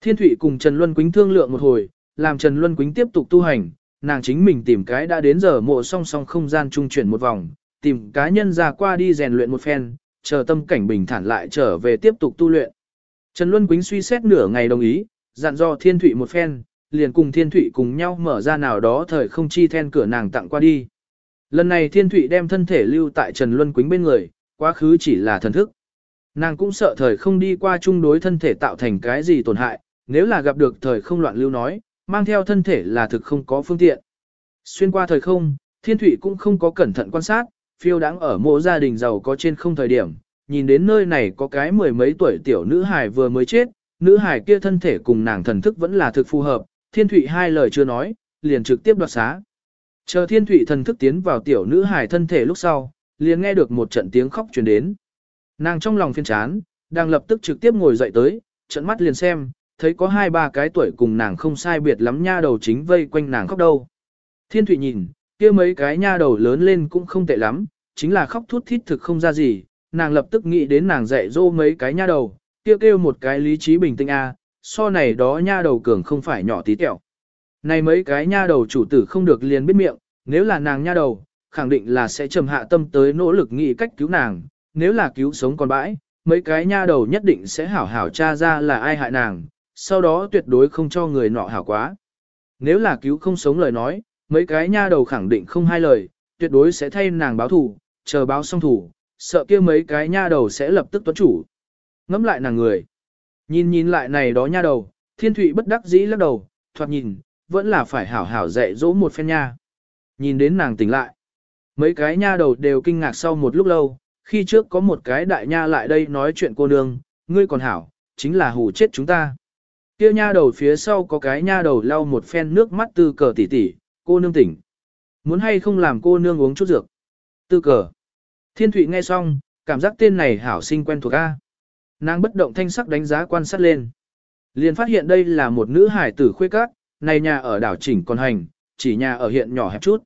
Thiên Thụy cùng Trần Luân Quýnh thương lượng một hồi, làm Trần Luân Quýnh tiếp tục tu hành, nàng chính mình tìm cái đã đến giờ mộ song song không gian trung chuyển một vòng, tìm cá nhân ra qua đi rèn luyện một phen, chờ tâm cảnh bình thản lại trở về tiếp tục tu luyện. Trần Luân Quýnh suy xét nửa ngày đồng ý, dặn dò Thiên Thụy một phen, liền cùng Thiên Thụy cùng nhau mở ra nào đó thời không chi then cửa nàng tặng qua đi. Lần này Thiên Thụy đem thân thể lưu tại Trần Luân Quýnh bên người, quá khứ chỉ là thần thức. Nàng cũng sợ thời không đi qua chung đối thân thể tạo thành cái gì tổn hại, nếu là gặp được thời không loạn lưu nói, mang theo thân thể là thực không có phương tiện. Xuyên qua thời không, Thiên Thụy cũng không có cẩn thận quan sát, phiêu đáng ở mộ gia đình giàu có trên không thời điểm, nhìn đến nơi này có cái mười mấy tuổi tiểu nữ hài vừa mới chết, nữ hài kia thân thể cùng nàng thần thức vẫn là thực phù hợp, Thiên Thụy hai lời chưa nói, liền trực tiếp đoạt xá. Chờ Thiên Thụy thần thức tiến vào tiểu nữ hài thân thể lúc sau, liền nghe được một trận tiếng khóc truyền đến. Nàng trong lòng phiên chán, đang lập tức trực tiếp ngồi dậy tới, trận mắt liền xem, thấy có hai ba cái tuổi cùng nàng không sai biệt lắm nha đầu chính vây quanh nàng khóc đâu. Thiên Thụy nhìn, kia mấy cái nha đầu lớn lên cũng không tệ lắm, chính là khóc thút thít thực không ra gì, nàng lập tức nghĩ đến nàng dạy dỗ mấy cái nha đầu, kia kêu, kêu một cái lý trí bình tĩnh a, so này đó nha đầu cường không phải nhỏ tí tẹo. Này mấy cái nha đầu chủ tử không được liền biết miệng, nếu là nàng nha đầu, khẳng định là sẽ trầm hạ tâm tới nỗ lực nghĩ cách cứu nàng, nếu là cứu sống con bãi, mấy cái nha đầu nhất định sẽ hảo hảo tra ra là ai hại nàng, sau đó tuyệt đối không cho người nọ hảo quá. Nếu là cứu không sống lời nói, mấy cái nha đầu khẳng định không hai lời, tuyệt đối sẽ thay nàng báo thù, chờ báo xong thủ, sợ kia mấy cái nha đầu sẽ lập tức tuấn chủ. Ngắm lại nàng người. Nhìn nhìn lại này đó nha đầu, thiên thụy bất đắc dĩ lắc đầu, thoạt nhìn, vẫn là phải hảo hảo dạy dỗ một phen nha. Nhìn đến nàng tỉnh lại. Mấy cái nha đầu đều kinh ngạc sau một lúc lâu, khi trước có một cái đại nha lại đây nói chuyện cô nương, ngươi còn hảo, chính là hù chết chúng ta. Kia nha đầu phía sau có cái nha đầu lau một phen nước mắt tư cờ tỉ tỉ, cô nương tỉnh. Muốn hay không làm cô nương uống chút dược. Tư cờ. Thiên Thụy nghe xong, cảm giác tên này hảo sinh quen thuộc A. Nàng bất động thanh sắc đánh giá quan sát lên. Liền phát hiện đây là một nữ hải tử khuê các, này nhà ở đảo chỉnh còn hành, chỉ nhà ở hiện nhỏ hẹp chút.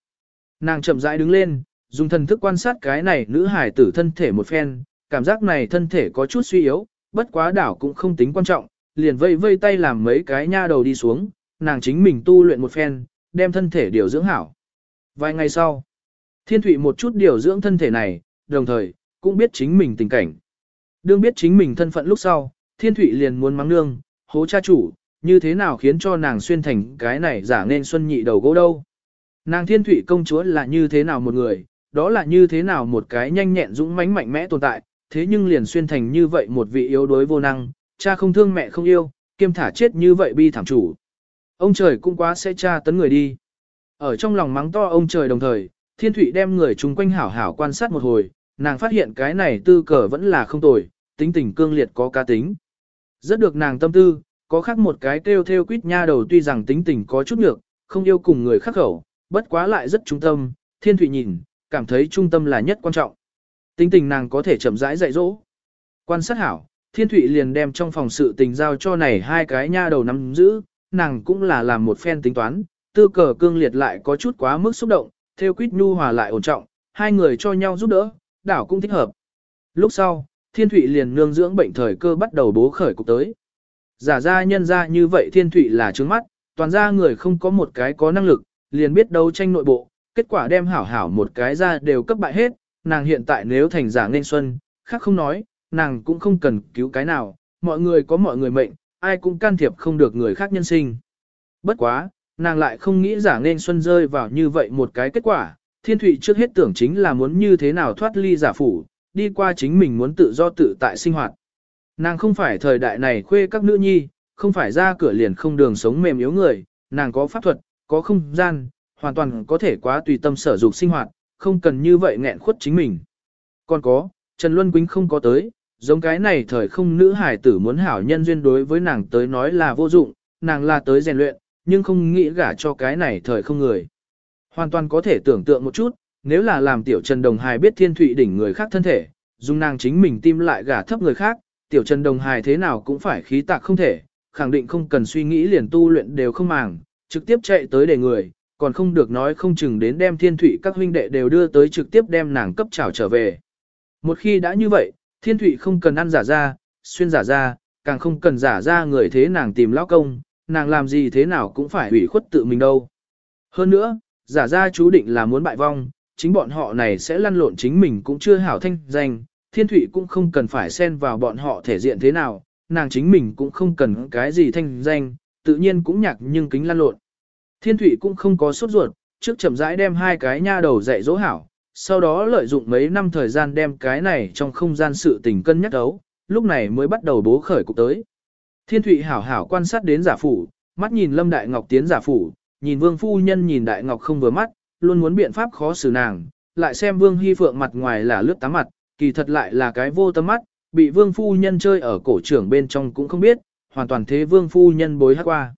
Nàng chậm rãi đứng lên, dùng thần thức quan sát cái này nữ hải tử thân thể một phen, cảm giác này thân thể có chút suy yếu, bất quá đảo cũng không tính quan trọng, liền vây vây tay làm mấy cái nha đầu đi xuống, nàng chính mình tu luyện một phen, đem thân thể điều dưỡng hảo. Vài ngày sau, thiên thụy một chút điều dưỡng thân thể này, đồng thời, cũng biết chính mình tình cảnh. Đương biết chính mình thân phận lúc sau, thiên thụy liền muốn mắng nương, hố cha chủ, như thế nào khiến cho nàng xuyên thành cái này giả nên xuân nhị đầu gỗ đâu. Nàng thiên thụy công chúa là như thế nào một người, đó là như thế nào một cái nhanh nhẹn dũng mãnh mạnh mẽ tồn tại, thế nhưng liền xuyên thành như vậy một vị yếu đuối vô năng, cha không thương mẹ không yêu, kiêm thả chết như vậy bi thảm chủ. Ông trời cũng quá sẽ tra tấn người đi. Ở trong lòng mắng to ông trời đồng thời, thiên thụy đem người chung quanh hảo hảo quan sát một hồi, nàng phát hiện cái này tư cờ vẫn là không tồi, tính tình cương liệt có cá tính. Rất được nàng tâm tư, có khác một cái kêu theo quýt nha đầu tuy rằng tính tình có chút nhược, không yêu cùng người khác khẩu, bất quá lại rất trung tâm, thiên thụy nhìn, cảm thấy trung tâm là nhất quan trọng. Tính tình nàng có thể chậm rãi dạy dỗ. Quan sát hảo, thiên thụy liền đem trong phòng sự tình giao cho này hai cái nha đầu nắm giữ, nàng cũng là làm một phen tính toán, tư cờ cương liệt lại có chút quá mức xúc động, theo quýt nhu hòa lại ổn trọng, hai người cho nhau giúp đỡ, đảo cũng thích hợp. Lúc sau, thiên thụy liền nương dưỡng bệnh thời cơ bắt đầu bố khởi cục tới. Giả ra nhân ra như vậy thiên thụy là trướng mắt, toàn ra người không có một cái có năng lực, liền biết đấu tranh nội bộ, kết quả đem hảo hảo một cái ra đều cấp bại hết, nàng hiện tại nếu thành giả nên xuân, khác không nói, nàng cũng không cần cứu cái nào, mọi người có mọi người mệnh, ai cũng can thiệp không được người khác nhân sinh. Bất quá, nàng lại không nghĩ giả nên xuân rơi vào như vậy một cái kết quả, thiên thụy trước hết tưởng chính là muốn như thế nào thoát ly giả phủ, đi qua chính mình muốn tự do tự tại sinh hoạt. Nàng không phải thời đại này khuê các nữ nhi, không phải ra cửa liền không đường sống mềm yếu người, nàng có pháp thuật, có không gian, hoàn toàn có thể quá tùy tâm sở dục sinh hoạt, không cần như vậy nghẹn khuất chính mình. Còn có, Trần Luân Quýnh không có tới, giống cái này thời không nữ hải tử muốn hảo nhân duyên đối với nàng tới nói là vô dụng, nàng là tới rèn luyện, nhưng không nghĩ gả cho cái này thời không người. Hoàn toàn có thể tưởng tượng một chút, nếu là làm tiểu Trần Đồng Hải biết thiên thụy đỉnh người khác thân thể, dùng nàng chính mình tim lại gả thấp người khác, tiểu Trần Đồng Hải thế nào cũng phải khí tạc không thể, khẳng định không cần suy nghĩ liền tu luyện đều không màng, trực tiếp chạy tới để người, còn không được nói không chừng đến đem thiên thụy các huynh đệ đều đưa tới trực tiếp đem nàng cấp trảo trở về. Một khi đã như vậy, thiên thụy không cần ăn giả ra, xuyên giả ra, càng không cần giả ra người thế nàng tìm lão công, nàng làm gì thế nào cũng phải ủy khuất tự mình đâu. Hơn nữa, giả ra chú định là muốn bại vong, chính bọn họ này sẽ lăn lộn chính mình cũng chưa hảo thanh danh, thiên thủy cũng không cần phải xen vào bọn họ thể diện thế nào, nàng chính mình cũng không cần cái gì thanh danh, tự nhiên cũng nhạc nhưng kính lăn lộn. Thiên thủy cũng không có sốt ruột, trước chậm rãi đem hai cái nha đầu dạy dỗ hảo, sau đó lợi dụng mấy năm thời gian đem cái này trong không gian sự tình cân nhắc đấu, lúc này mới bắt đầu bố khởi cục tới. Thiên Thụy hảo hảo quan sát đến giả phủ, mắt nhìn Lâm Đại Ngọc tiến giả phủ, nhìn Vương Phu Nhân nhìn Đại Ngọc không vừa mắt, luôn muốn biện pháp khó xử nàng, lại xem Vương Hy Phượng mặt ngoài là lướt tám mặt, kỳ thật lại là cái vô tâm mắt, bị Vương Phu Nhân chơi ở cổ trưởng bên trong cũng không biết, hoàn toàn thế Vương Phu Nhân bối hát qua.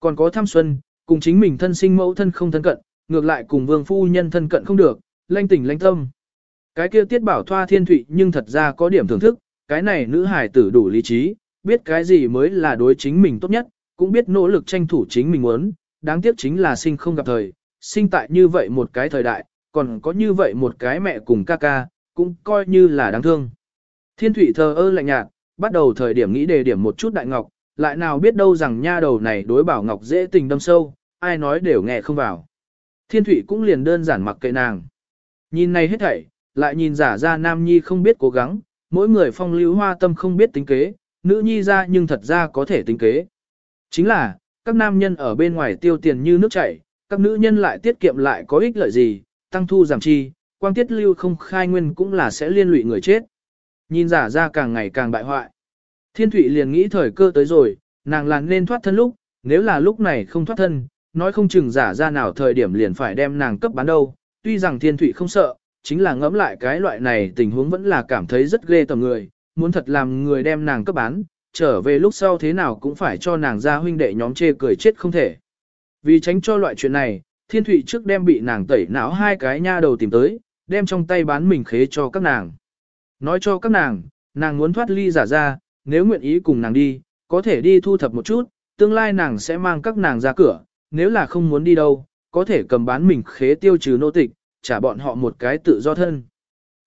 Còn có tham xuân, cùng chính mình thân sinh mẫu thân không thân cận, ngược lại cùng Vương Phu Nhân thân cận không được, lanh tỉnh lanh tâm. Cái kia tiết bảo thoa thiên thụy nhưng thật ra có điểm thưởng thức, cái này nữ hải tử đủ lý trí, biết cái gì mới là đối chính mình tốt nhất, cũng biết nỗ lực tranh thủ chính mình muốn, đáng tiếc chính là sinh không gặp thời, sinh tại như vậy một cái thời đại, còn có như vậy một cái mẹ cùng ca ca, cũng coi như là đáng thương. Thiên thủy thờ ơ lạnh nhạt, bắt đầu thời điểm nghĩ đề điểm một chút đại ngọc, lại nào biết đâu rằng nha đầu này đối bảo ngọc dễ tình đâm sâu, ai nói đều nghe không vào. Thiên thủy cũng liền đơn giản mặc kệ nàng. Nhìn này hết thảy, lại nhìn giả ra nam nhi không biết cố gắng, mỗi người phong lưu hoa tâm không biết tính kế, nữ nhi ra nhưng thật ra có thể tính kế. Chính là, các nam nhân ở bên ngoài tiêu tiền như nước chảy, các nữ nhân lại tiết kiệm lại có ích lợi gì, tăng thu giảm chi, quang tiết lưu không khai nguyên cũng là sẽ liên lụy người chết. Nhìn giả ra càng ngày càng bại hoại. Thiên thủy liền nghĩ thời cơ tới rồi, nàng là nên thoát thân lúc, nếu là lúc này không thoát thân, nói không chừng giả ra nào thời điểm liền phải đem nàng cấp bán đâu. Tuy rằng Thiên Thụy không sợ, chính là ngẫm lại cái loại này tình huống vẫn là cảm thấy rất ghê tầm người, muốn thật làm người đem nàng cấp bán, trở về lúc sau thế nào cũng phải cho nàng ra huynh đệ nhóm chê cười chết không thể. Vì tránh cho loại chuyện này, Thiên Thụy trước đem bị nàng tẩy não hai cái nha đầu tìm tới, đem trong tay bán mình khế cho các nàng. Nói cho các nàng, nàng muốn thoát ly giả ra, nếu nguyện ý cùng nàng đi, có thể đi thu thập một chút, tương lai nàng sẽ mang các nàng ra cửa, nếu là không muốn đi đâu, có thể cầm bán mình khế tiêu trừ nô tịch, trả bọn họ một cái tự do thân.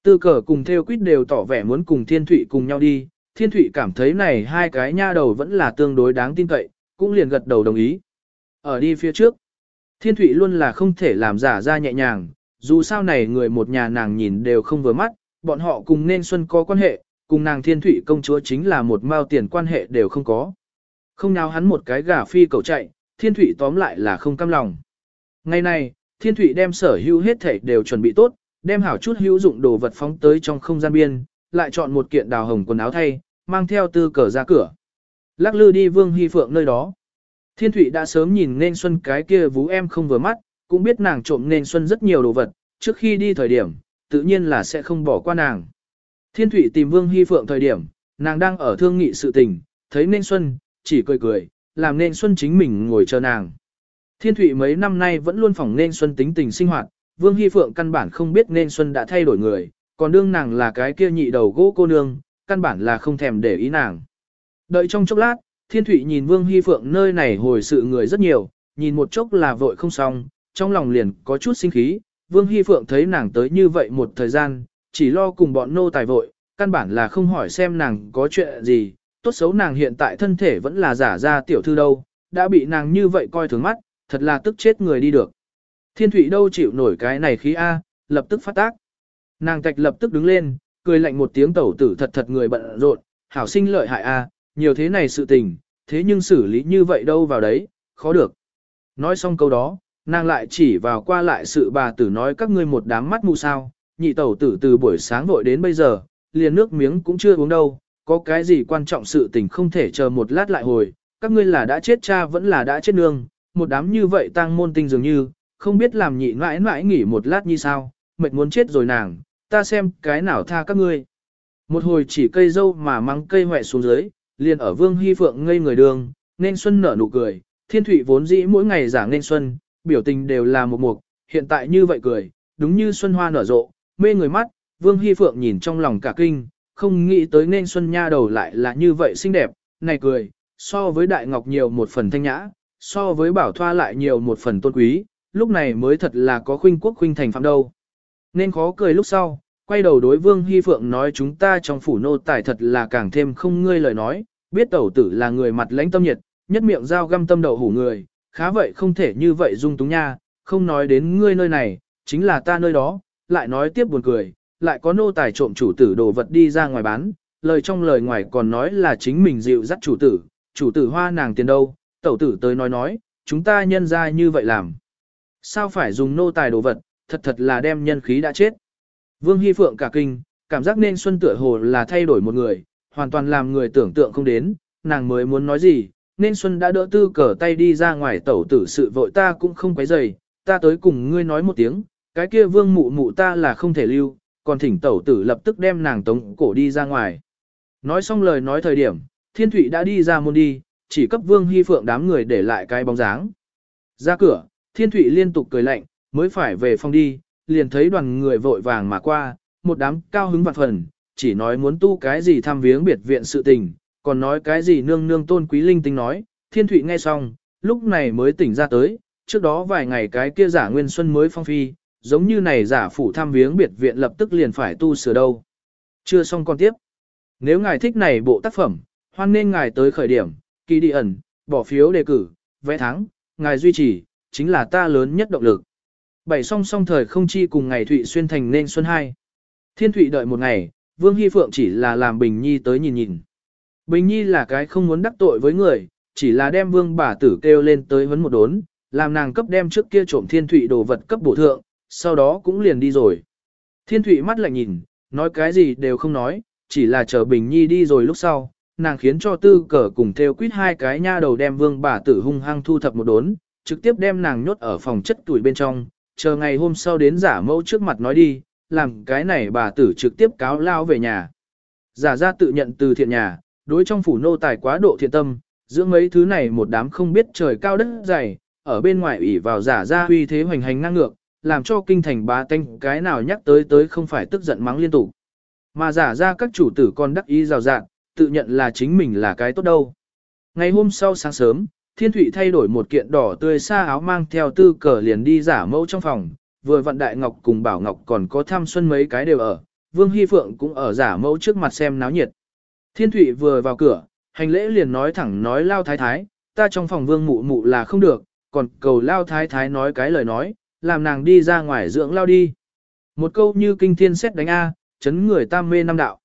Tư cờ cùng theo quýt đều tỏ vẻ muốn cùng Thiên Thụy cùng nhau đi, Thiên Thụy cảm thấy này hai cái nha đầu vẫn là tương đối đáng tin cậy, cũng liền gật đầu đồng ý. Ở đi phía trước, Thiên Thụy luôn là không thể làm giả ra nhẹ nhàng, dù sao này người một nhà nàng nhìn đều không vừa mắt, bọn họ cùng nên xuân có quan hệ, cùng nàng Thiên Thụy công chúa chính là một mao tiền quan hệ đều không có. Không nào hắn một cái gà phi cầu chạy, Thiên Thụy tóm lại là không cam lòng. Ngày này, Thiên Thụy đem sở hữu hết thảy đều chuẩn bị tốt, đem hảo chút hữu dụng đồ vật phóng tới trong không gian biên, lại chọn một kiện đào hồng quần áo thay, mang theo tư cờ ra cửa. Lắc lư đi Vương Hy Phượng nơi đó. Thiên Thụy đã sớm nhìn nên xuân cái kia vú em không vừa mắt, cũng biết nàng trộm nên xuân rất nhiều đồ vật, trước khi đi thời điểm, tự nhiên là sẽ không bỏ qua nàng. Thiên Thụy tìm Vương Hy Phượng thời điểm, nàng đang ở thương nghị sự tình, thấy nên xuân, chỉ cười cười, làm nên xuân chính mình ngồi chờ nàng. Thiên Thụy mấy năm nay vẫn luôn phỏng nên xuân tính tình sinh hoạt, Vương Hy Phượng căn bản không biết nên xuân đã thay đổi người, còn đương nàng là cái kia nhị đầu gỗ cô nương, căn bản là không thèm để ý nàng. Đợi trong chốc lát, Thiên Thụy nhìn Vương Hy Phượng nơi này hồi sự người rất nhiều, nhìn một chốc là vội không xong, trong lòng liền có chút sinh khí. Vương Hy Phượng thấy nàng tới như vậy một thời gian, chỉ lo cùng bọn nô tài vội, căn bản là không hỏi xem nàng có chuyện gì, tốt xấu nàng hiện tại thân thể vẫn là giả ra tiểu thư đâu, đã bị nàng như vậy coi thường mắt, thật là tức chết người đi được. Thiên thủy đâu chịu nổi cái này khí A, lập tức phát tác. Nàng tạch lập tức đứng lên, cười lạnh một tiếng tẩu tử thật thật người bận rộn, hảo sinh lợi hại A, nhiều thế này sự tình, thế nhưng xử lý như vậy đâu vào đấy, khó được. Nói xong câu đó, nàng lại chỉ vào qua lại sự bà tử nói các ngươi một đám mắt mù sao, nhị tẩu tử từ buổi sáng vội đến bây giờ, liền nước miếng cũng chưa uống đâu, có cái gì quan trọng sự tình không thể chờ một lát lại hồi, các ngươi là đã chết cha vẫn là đã chết nương, một đám như vậy tang môn tinh dường như, không biết làm nhị mãi mãi nghỉ một lát như sao, mệt muốn chết rồi nàng, ta xem cái nào tha các ngươi. Một hồi chỉ cây dâu mà mắng cây hoẹ xuống dưới, liền ở Vương Hy Phượng ngây người đường, nên Xuân nở nụ cười, thiên thủy vốn dĩ mỗi ngày giảng nên Xuân, biểu tình đều là một mục, hiện tại như vậy cười, đúng như Xuân Hoa nở rộ, mê người mắt, Vương Hy Phượng nhìn trong lòng cả kinh, không nghĩ tới nên Xuân Nha đầu lại là như vậy xinh đẹp, này cười, so với Đại Ngọc nhiều một phần thanh nhã, so với Bảo Thoa lại nhiều một phần tôn quý, lúc này mới thật là có khuynh quốc khuynh thành phạm đâu. Nên khó cười lúc sau, quay đầu đối Vương Hy Phượng nói chúng ta trong phủ nô tài thật là càng thêm không ngươi lời nói, biết tẩu tử là người mặt lãnh tâm nhiệt, nhất miệng dao găm tâm đầu hủ người, khá vậy không thể như vậy dung túng nha, không nói đến ngươi nơi này, chính là ta nơi đó, lại nói tiếp buồn cười, lại có nô tài trộm chủ tử đồ vật đi ra ngoài bán, lời trong lời ngoài còn nói là chính mình dịu dắt chủ tử, chủ tử hoa nàng tiền đâu, tẩu tử tới nói nói, chúng ta nhân ra như vậy làm. Sao phải dùng nô tài đồ vật, thật thật là đem nhân khí đã chết. Vương Hy Phượng cả kinh, cảm giác nên xuân tựa hồ là thay đổi một người, hoàn toàn làm người tưởng tượng không đến, nàng mới muốn nói gì, nên xuân đã đỡ tư cờ tay đi ra ngoài tẩu tử sự vội ta cũng không quấy rầy, ta tới cùng ngươi nói một tiếng, cái kia vương mụ mụ ta là không thể lưu, còn thỉnh tẩu tử lập tức đem nàng tống cổ đi ra ngoài. Nói xong lời nói thời điểm, thiên thụy đã đi ra môn đi, chỉ cấp vương hy phượng đám người để lại cái bóng dáng. Ra cửa, thiên thụy liên tục cười lạnh, mới phải về phòng đi, liền thấy đoàn người vội vàng mà qua, một đám cao hứng vạn phần, chỉ nói muốn tu cái gì tham viếng biệt viện sự tình, còn nói cái gì nương nương tôn quý linh tinh nói, thiên thụy nghe xong, lúc này mới tỉnh ra tới, trước đó vài ngày cái kia giả nguyên xuân mới phong phi, giống như này giả phủ tham viếng biệt viện lập tức liền phải tu sửa đâu. Chưa xong con tiếp. Nếu ngài thích này bộ tác phẩm, hoan nên ngài tới khởi điểm, kỳ đi ẩn, bỏ phiếu đề cử, vẽ thắng, ngài duy trì, chính là ta lớn nhất động lực. Bảy song song thời không chi cùng ngày Thụy xuyên thành nên xuân hai. Thiên Thụy đợi một ngày, Vương Hy Phượng chỉ là làm Bình Nhi tới nhìn nhìn. Bình Nhi là cái không muốn đắc tội với người, chỉ là đem Vương bà tử kêu lên tới vấn một đốn, làm nàng cấp đem trước kia trộm Thiên Thụy đồ vật cấp bổ thượng, sau đó cũng liền đi rồi. Thiên Thụy mắt lạnh nhìn, nói cái gì đều không nói, chỉ là chờ Bình Nhi đi rồi lúc sau, nàng khiến cho tư cờ cùng theo quýt hai cái nha đầu đem Vương bà tử hung hăng thu thập một đốn, trực tiếp đem nàng nhốt ở phòng chất tuổi bên trong, chờ ngày hôm sau đến giả mẫu trước mặt nói đi, làm cái này bà tử trực tiếp cáo lao về nhà. Giả ra tự nhận từ thiện nhà, đối trong phủ nô tài quá độ thiện tâm, giữa mấy thứ này một đám không biết trời cao đất dày, ở bên ngoài ủy vào giả ra uy thế hoành hành ngang ngược, làm cho kinh thành bá tanh cái nào nhắc tới tới không phải tức giận mắng liên tục. Mà giả ra các chủ tử còn đắc ý rào rạng, tự nhận là chính mình là cái tốt đâu. Ngày hôm sau sáng sớm, Thiên Thụy thay đổi một kiện đỏ tươi xa áo mang theo tư cờ liền đi giả mẫu trong phòng, vừa vận đại ngọc cùng bảo ngọc còn có thăm xuân mấy cái đều ở, Vương Hy Phượng cũng ở giả mẫu trước mặt xem náo nhiệt. Thiên Thụy vừa vào cửa, hành lễ liền nói thẳng nói lao thái thái, ta trong phòng vương mụ mụ là không được, còn cầu lao thái thái nói cái lời nói, làm nàng đi ra ngoài dưỡng lao đi. Một câu như kinh thiên xét đánh A, chấn người tam mê năm đạo.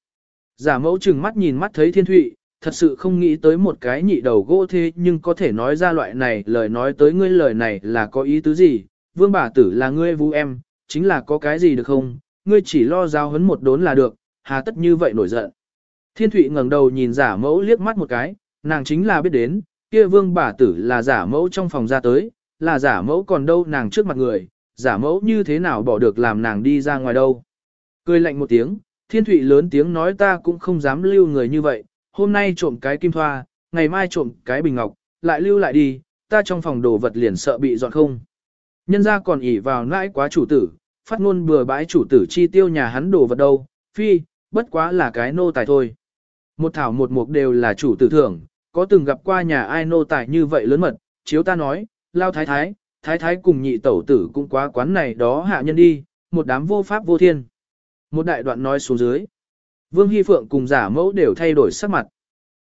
Giả mẫu chừng mắt nhìn mắt thấy thiên thụy, thật sự không nghĩ tới một cái nhị đầu gỗ thế nhưng có thể nói ra loại này lời nói tới ngươi lời này là có ý tứ gì, vương bà tử là ngươi vũ em, chính là có cái gì được không, ngươi chỉ lo giao hấn một đốn là được, hà tất như vậy nổi giận. Thiên thụy ngẩng đầu nhìn giả mẫu liếc mắt một cái, nàng chính là biết đến, kia vương bà tử là giả mẫu trong phòng ra tới, là giả mẫu còn đâu nàng trước mặt người, giả mẫu như thế nào bỏ được làm nàng đi ra ngoài đâu. Cười lạnh một tiếng, thiên thụy lớn tiếng nói ta cũng không dám lưu người như vậy, hôm nay trộm cái kim thoa, ngày mai trộm cái bình ngọc, lại lưu lại đi, ta trong phòng đồ vật liền sợ bị dọn không. Nhân ra còn ỉ vào nãi quá chủ tử, phát ngôn bừa bãi chủ tử chi tiêu nhà hắn đồ vật đâu, phi, bất quá là cái nô tài thôi. Một thảo một mục đều là chủ tử thưởng, có từng gặp qua nhà ai nô tài như vậy lớn mật, chiếu ta nói, lao thái thái, thái thái cùng nhị tẩu tử cũng quá quán này đó hạ nhân đi, một đám vô pháp vô thiên. Một đại đoạn nói xuống dưới. Vương Hy Phượng cùng giả mẫu đều thay đổi sắc mặt.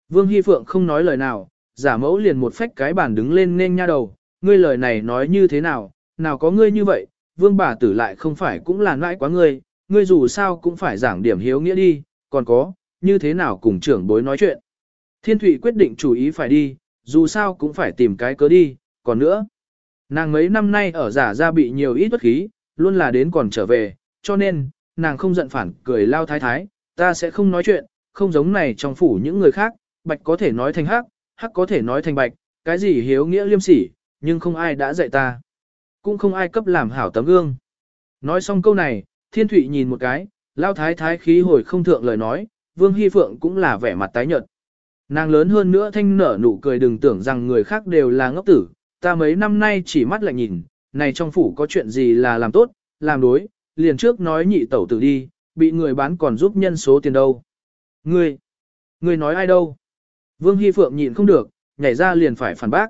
Vương Hy Phượng không nói lời nào, giả mẫu liền một phách cái bàn đứng lên nên nha đầu, ngươi lời này nói như thế nào, nào có ngươi như vậy, vương bà tử lại không phải cũng là nãi quá ngươi, ngươi dù sao cũng phải giảng điểm hiếu nghĩa đi, còn có, như thế nào cùng trưởng bối nói chuyện. Thiên Thụy quyết định chủ ý phải đi, dù sao cũng phải tìm cái cớ đi, còn nữa. Nàng mấy năm nay ở giả ra bị nhiều ít bất khí, luôn là đến còn trở về, cho nên, nàng không giận phản cười lao thái thái, ta sẽ không nói chuyện, không giống này trong phủ những người khác, bạch có thể nói thành hắc, hắc có thể nói thành bạch, cái gì hiếu nghĩa liêm sỉ, nhưng không ai đã dạy ta. Cũng không ai cấp làm hảo tấm gương. Nói xong câu này, thiên thụy nhìn một cái, lao thái thái khí hồi không thượng lời nói, vương hy phượng cũng là vẻ mặt tái nhợt. Nàng lớn hơn nữa thanh nở nụ cười đừng tưởng rằng người khác đều là ngốc tử, ta mấy năm nay chỉ mắt lại nhìn, này trong phủ có chuyện gì là làm tốt, làm đối, liền trước nói nhị tẩu tử đi, bị người bán còn giúp nhân số tiền đâu. Ngươi, ngươi nói ai đâu? Vương Hy Phượng nhịn không được, nhảy ra liền phải phản bác.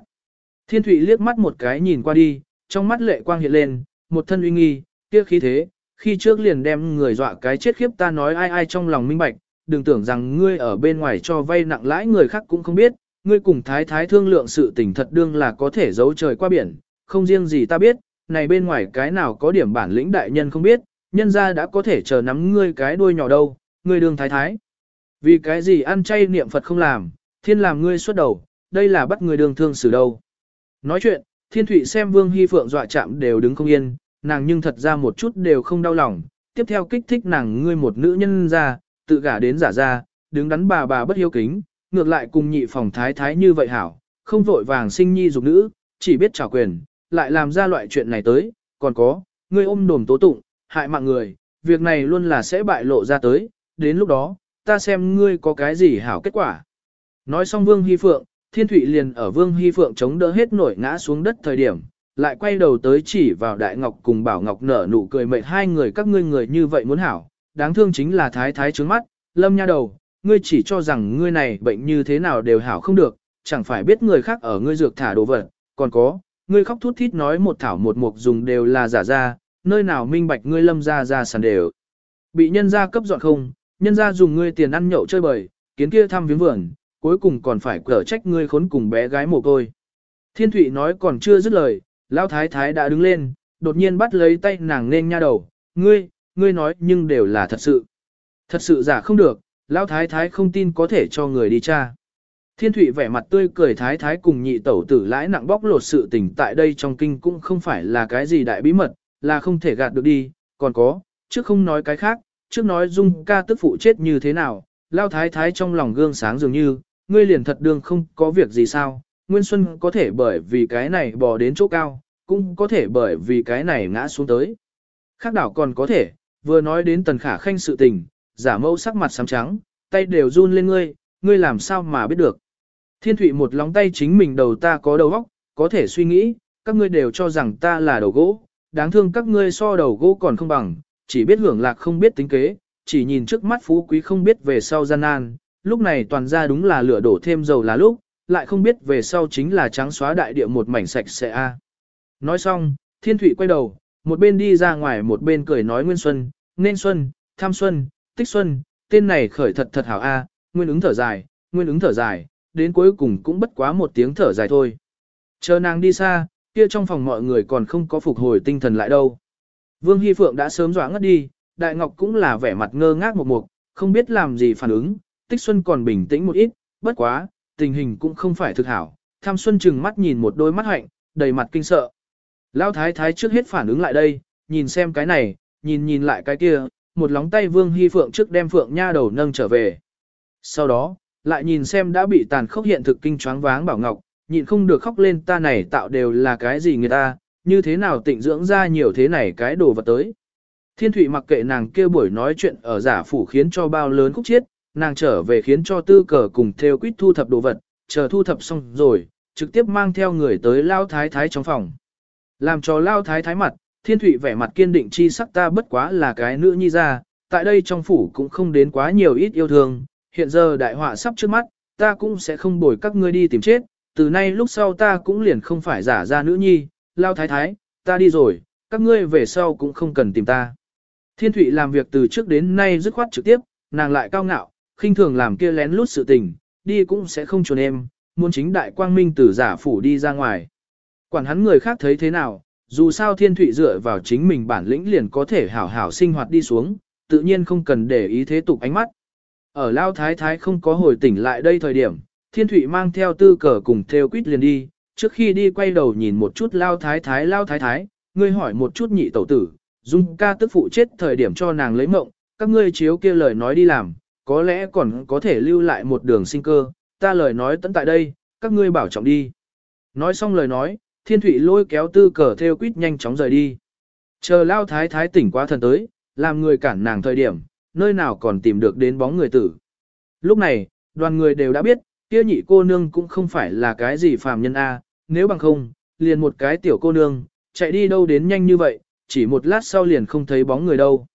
Thiên Thụy liếc mắt một cái nhìn qua đi, trong mắt lệ quang hiện lên, một thân uy nghi, kia khí thế, khi trước liền đem người dọa cái chết khiếp ta nói ai ai trong lòng minh bạch, đừng tưởng rằng ngươi ở bên ngoài cho vay nặng lãi người khác cũng không biết, ngươi cùng thái thái thương lượng sự tình thật đương là có thể giấu trời qua biển, không riêng gì ta biết, này bên ngoài cái nào có điểm bản lĩnh đại nhân không biết, nhân ra đã có thể chờ nắm ngươi cái đuôi nhỏ đâu, ngươi đường thái thái. Vì cái gì ăn chay niệm Phật không làm, thiên làm ngươi xuất đầu, đây là bắt người đường thương xử đâu. Nói chuyện, thiên thụy xem vương hy phượng dọa chạm đều đứng không yên, nàng nhưng thật ra một chút đều không đau lòng, tiếp theo kích thích nàng ngươi một nữ nhân ra, tự gả đến giả ra, đứng đắn bà bà bất hiếu kính, ngược lại cùng nhị phòng thái thái như vậy hảo, không vội vàng sinh nhi dục nữ, chỉ biết trả quyền, lại làm ra loại chuyện này tới, còn có, ngươi ôm đồm tố tụng, hại mạng người, việc này luôn là sẽ bại lộ ra tới, đến lúc đó, ta xem ngươi có cái gì hảo kết quả. Nói xong Vương Hy Phượng, Thiên Thụy liền ở Vương Hy Phượng chống đỡ hết nổi ngã xuống đất thời điểm, lại quay đầu tới chỉ vào Đại Ngọc cùng Bảo Ngọc nở nụ cười mệt hai người các ngươi người như vậy muốn hảo, đáng thương chính là thái thái trướng mắt, lâm nha đầu, ngươi chỉ cho rằng ngươi này bệnh như thế nào đều hảo không được, chẳng phải biết người khác ở ngươi dược thả đồ vật, còn có, ngươi khóc thút thít nói một thảo một mục dùng đều là giả ra, nơi nào minh bạch ngươi lâm ra ra sàn đều. Bị nhân gia cấp dọn không, nhân gia dùng ngươi tiền ăn nhậu chơi bời, kiến kia thăm viếng vườn, cuối cùng còn phải cở trách ngươi khốn cùng bé gái mồ côi. Thiên Thụy nói còn chưa dứt lời, Lão Thái Thái đã đứng lên, đột nhiên bắt lấy tay nàng nên nha đầu, ngươi, ngươi nói nhưng đều là thật sự. Thật sự giả không được, Lão Thái Thái không tin có thể cho người đi tra. Thiên Thụy vẻ mặt tươi cười Thái Thái cùng nhị tẩu tử lãi nặng bóc lột sự tình tại đây trong kinh cũng không phải là cái gì đại bí mật, là không thể gạt được đi, còn có, trước không nói cái khác, trước nói dung ca tức phụ chết như thế nào, Lao Thái Thái trong lòng gương sáng dường như, ngươi liền thật đương không có việc gì sao, Nguyên Xuân có thể bởi vì cái này bò đến chỗ cao, cũng có thể bởi vì cái này ngã xuống tới. Khác đảo còn có thể, vừa nói đến tần khả khanh sự tình, giả mẫu sắc mặt xám trắng, tay đều run lên ngươi, ngươi làm sao mà biết được. Thiên thụy một lóng tay chính mình đầu ta có đầu óc, có thể suy nghĩ, các ngươi đều cho rằng ta là đầu gỗ, đáng thương các ngươi so đầu gỗ còn không bằng, chỉ biết hưởng lạc không biết tính kế, chỉ nhìn trước mắt phú quý không biết về sau gian nan, lúc này toàn ra đúng là lửa đổ thêm dầu là lúc, lại không biết về sau chính là trắng xóa đại địa một mảnh sạch sẽ a. Nói xong, Thiên Thụy quay đầu, một bên đi ra ngoài một bên cười nói Nguyên Xuân, nên Xuân, Tham Xuân, Tích Xuân, tên này khởi thật thật hảo a, Nguyên ứng thở dài, Nguyên ứng thở dài, đến cuối cùng cũng bất quá một tiếng thở dài thôi. Chờ nàng đi xa, kia trong phòng mọi người còn không có phục hồi tinh thần lại đâu. Vương Hy Phượng đã sớm dọa ngất đi, Đại Ngọc cũng là vẻ mặt ngơ ngác một mục, không biết làm gì phản ứng, Tích Xuân còn bình tĩnh một ít, bất quá, tình hình cũng không phải thực hảo. Tham Xuân chừng mắt nhìn một đôi mắt hạnh, đầy mặt kinh sợ. Lão thái thái trước hết phản ứng lại đây, nhìn xem cái này, nhìn nhìn lại cái kia, một lóng tay Vương Hy Phượng trước đem Phượng Nha đầu nâng trở về. Sau đó, lại nhìn xem đã bị tàn khốc hiện thực kinh choáng váng Bảo Ngọc, nhịn không được khóc lên ta này tạo đều là cái gì người ta, như thế nào tịnh dưỡng ra nhiều thế này cái đồ vật tới. Thiên Thụy mặc kệ nàng kia buổi nói chuyện ở giả phủ khiến cho bao lớn khúc chiết, nàng trở về khiến cho tư cờ cùng theo quýt thu thập đồ vật, chờ thu thập xong rồi, trực tiếp mang theo người tới lao thái thái trong phòng. Làm cho lao thái thái mặt, thiên thụy vẻ mặt kiên định chi sắc ta bất quá là cái nữ nhi ra, tại đây trong phủ cũng không đến quá nhiều ít yêu thương, hiện giờ đại họa sắp trước mắt, ta cũng sẽ không bồi các ngươi đi tìm chết, từ nay lúc sau ta cũng liền không phải giả ra nữ nhi, lao thái thái, ta đi rồi, các ngươi về sau cũng không cần tìm ta. Thiên thụy làm việc từ trước đến nay dứt khoát trực tiếp, nàng lại cao ngạo, khinh thường làm kia lén lút sự tình, đi cũng sẽ không trốn em, muốn chính đại quang minh tử giả phủ đi ra ngoài. Quản hắn người khác thấy thế nào, dù sao thiên thụy dựa vào chính mình bản lĩnh liền có thể hảo hảo sinh hoạt đi xuống, tự nhiên không cần để ý thế tục ánh mắt. Ở Lao Thái Thái không có hồi tỉnh lại đây thời điểm, thiên thụy mang theo tư cờ cùng theo quýt liền đi, trước khi đi quay đầu nhìn một chút Lao Thái Thái Lao Thái Thái, ngươi hỏi một chút nhị tẩu tử, dung ca tức phụ chết thời điểm cho nàng lấy mộng, các ngươi chiếu kia lời nói đi làm, có lẽ còn có thể lưu lại một đường sinh cơ, ta lời nói tận tại đây, các ngươi bảo trọng đi. Nói xong lời nói, thiên Thụy lôi kéo tư cờ theo quýt nhanh chóng rời đi. Chờ lao thái thái tỉnh quá thần tới, làm người cản nàng thời điểm, nơi nào còn tìm được đến bóng người tử. Lúc này, đoàn người đều đã biết, kia nhị cô nương cũng không phải là cái gì phàm nhân A, nếu bằng không, liền một cái tiểu cô nương, chạy đi đâu đến nhanh như vậy, chỉ một lát sau liền không thấy bóng người đâu.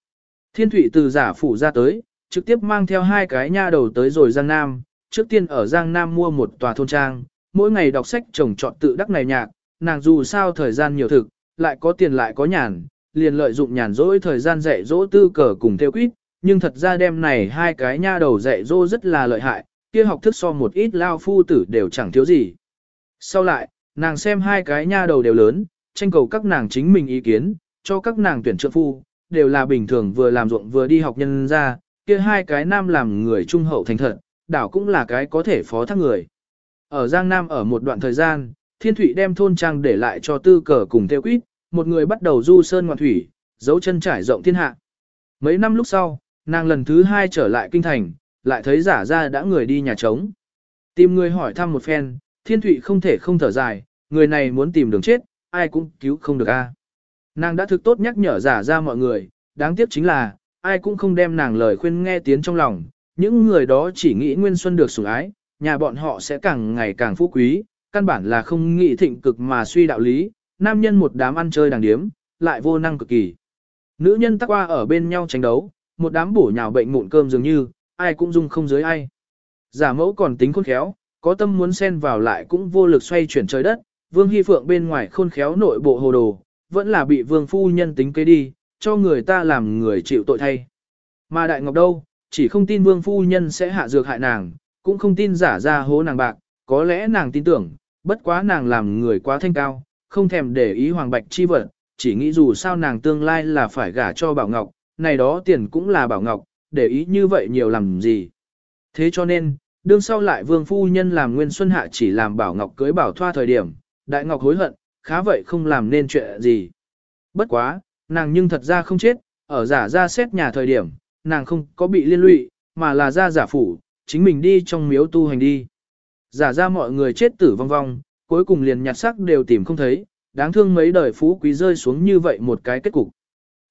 Thiên thủy từ giả phủ ra tới, trực tiếp mang theo hai cái nha đầu tới rồi Giang Nam, trước tiên ở Giang Nam mua một tòa thôn trang, mỗi ngày đọc sách trồng trọt tự đắc này nhạc, nàng dù sao thời gian nhiều thực, lại có tiền lại có nhàn, liền lợi dụng nhàn rỗi thời gian dạy dỗ tư cờ cùng theo quýt, nhưng thật ra đêm này hai cái nha đầu dạy dỗ rất là lợi hại, kia học thức so một ít lao phu tử đều chẳng thiếu gì. Sau lại, nàng xem hai cái nha đầu đều lớn, tranh cầu các nàng chính mình ý kiến, cho các nàng tuyển trợ phu, đều là bình thường vừa làm ruộng vừa đi học nhân ra, kia hai cái nam làm người trung hậu thành thật, đảo cũng là cái có thể phó thác người. Ở Giang Nam ở một đoạn thời gian, Thiên Thụy đem thôn trang để lại cho tư cờ cùng theo quýt, một người bắt đầu du sơn ngoạn thủy, dấu chân trải rộng thiên hạ. Mấy năm lúc sau, nàng lần thứ hai trở lại kinh thành, lại thấy giả ra đã người đi nhà trống. Tìm người hỏi thăm một phen, Thiên Thụy không thể không thở dài, người này muốn tìm đường chết, ai cũng cứu không được a. Nàng đã thực tốt nhắc nhở giả ra mọi người, đáng tiếc chính là, ai cũng không đem nàng lời khuyên nghe tiếng trong lòng, những người đó chỉ nghĩ Nguyên Xuân được sủng ái, nhà bọn họ sẽ càng ngày càng phú quý, căn bản là không nghĩ thịnh cực mà suy đạo lý, nam nhân một đám ăn chơi đàng điếm, lại vô năng cực kỳ. Nữ nhân tắc qua ở bên nhau tranh đấu, một đám bổ nhào bệnh mụn cơm dường như, ai cũng dung không dưới ai. Giả mẫu còn tính khôn khéo, có tâm muốn xen vào lại cũng vô lực xoay chuyển trời đất, Vương Hy Phượng bên ngoài khôn khéo nội bộ hồ đồ, vẫn là bị Vương Phu Nhân tính kế đi, cho người ta làm người chịu tội thay. Mà Đại Ngọc đâu, chỉ không tin Vương Phu Nhân sẽ hạ dược hại nàng, cũng không tin giả ra hố nàng bạc, có lẽ nàng tin tưởng, bất quá nàng làm người quá thanh cao, không thèm để ý Hoàng Bạch chi vật, chỉ nghĩ dù sao nàng tương lai là phải gả cho Bảo Ngọc, này đó tiền cũng là Bảo Ngọc, để ý như vậy nhiều làm gì. Thế cho nên, đương sau lại Vương Phu Nhân làm Nguyên Xuân Hạ chỉ làm Bảo Ngọc cưới Bảo Thoa thời điểm, Đại Ngọc hối hận, khá vậy không làm nên chuyện gì. Bất quá, nàng nhưng thật ra không chết, ở giả ra xét nhà thời điểm, nàng không có bị liên lụy, mà là ra giả phủ, chính mình đi trong miếu tu hành đi. Giả ra mọi người chết tử vong vong, cuối cùng liền nhặt sắc đều tìm không thấy, đáng thương mấy đời phú quý rơi xuống như vậy một cái kết cục.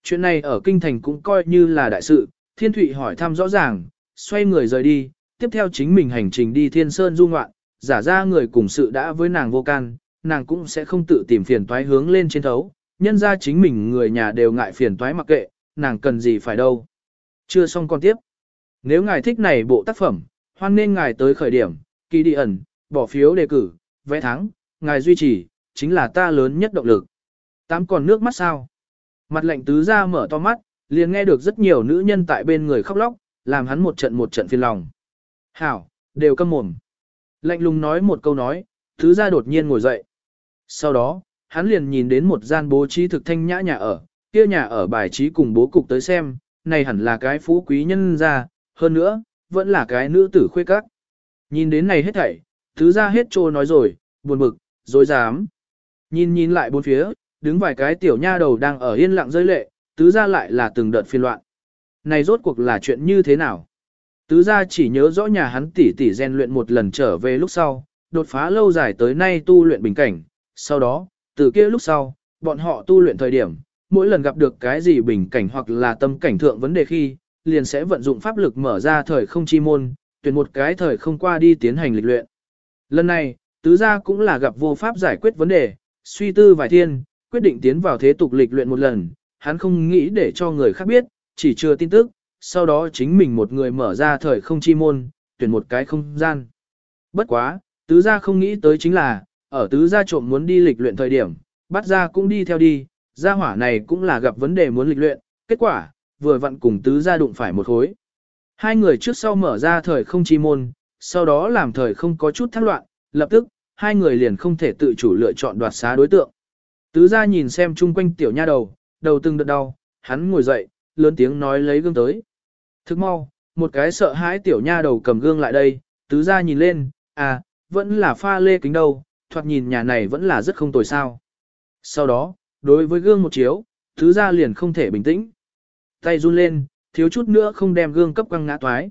Chuyện này ở kinh thành cũng coi như là đại sự, thiên thụy hỏi thăm rõ ràng, xoay người rời đi, tiếp theo chính mình hành trình đi thiên sơn du ngoạn, giả ra người cùng sự đã với nàng vô can, nàng cũng sẽ không tự tìm phiền toái hướng lên trên thấu, nhân ra chính mình người nhà đều ngại phiền toái mặc kệ, nàng cần gì phải đâu. Chưa xong con tiếp. Nếu ngài thích này bộ tác phẩm, hoan nên ngài tới khởi điểm, kỳ đi ẩn, bỏ phiếu đề cử, vẽ thắng, ngài duy trì, chính là ta lớn nhất động lực. Tám còn nước mắt sao? Mặt lệnh tứ ra mở to mắt, liền nghe được rất nhiều nữ nhân tại bên người khóc lóc, làm hắn một trận một trận phiền lòng. Hảo, đều câm mồm. Lạnh lùng nói một câu nói, tứ ra đột nhiên ngồi dậy. Sau đó, hắn liền nhìn đến một gian bố trí thực thanh nhã nhà ở, kia nhà ở bài trí cùng bố cục tới xem, này hẳn là cái phú quý nhân ra, hơn nữa, vẫn là cái nữ tử khuê các. Nhìn đến này hết thảy, thứ ra hết trô nói rồi, buồn bực, dối dám. Nhìn nhìn lại bốn phía, đứng vài cái tiểu nha đầu đang ở yên lặng rơi lệ, tứ ra lại là từng đợt phiên loạn. Này rốt cuộc là chuyện như thế nào? Tứ ra chỉ nhớ rõ nhà hắn tỉ tỉ rèn luyện một lần trở về lúc sau, đột phá lâu dài tới nay tu luyện bình cảnh. Sau đó, từ kia lúc sau, bọn họ tu luyện thời điểm, mỗi lần gặp được cái gì bình cảnh hoặc là tâm cảnh thượng vấn đề khi, liền sẽ vận dụng pháp lực mở ra thời không chi môn, tuyển một cái thời không qua đi tiến hành lịch luyện. Lần này, tứ gia cũng là gặp vô pháp giải quyết vấn đề, suy tư vài thiên, quyết định tiến vào thế tục lịch luyện một lần, hắn không nghĩ để cho người khác biết, chỉ chưa tin tức, sau đó chính mình một người mở ra thời không chi môn, tuyển một cái không gian. Bất quá, tứ gia không nghĩ tới chính là, ở tứ gia trộm muốn đi lịch luyện thời điểm, bắt gia cũng đi theo đi, gia hỏa này cũng là gặp vấn đề muốn lịch luyện, kết quả, vừa vặn cùng tứ gia đụng phải một khối. Hai người trước sau mở ra thời không chi môn, sau đó làm thời không có chút thác loạn, lập tức, hai người liền không thể tự chủ lựa chọn đoạt xá đối tượng. Tứ gia nhìn xem chung quanh tiểu nha đầu, đầu từng đợt đau, hắn ngồi dậy, lớn tiếng nói lấy gương tới. Thức mau, một cái sợ hãi tiểu nha đầu cầm gương lại đây, tứ gia nhìn lên, à, vẫn là pha lê kính đâu, thoạt nhìn nhà này vẫn là rất không tồi sao. Sau đó, đối với gương một chiếu, tứ gia liền không thể bình tĩnh. Tay run lên, thiếu chút nữa không đem gương cấp quăng ngã toái.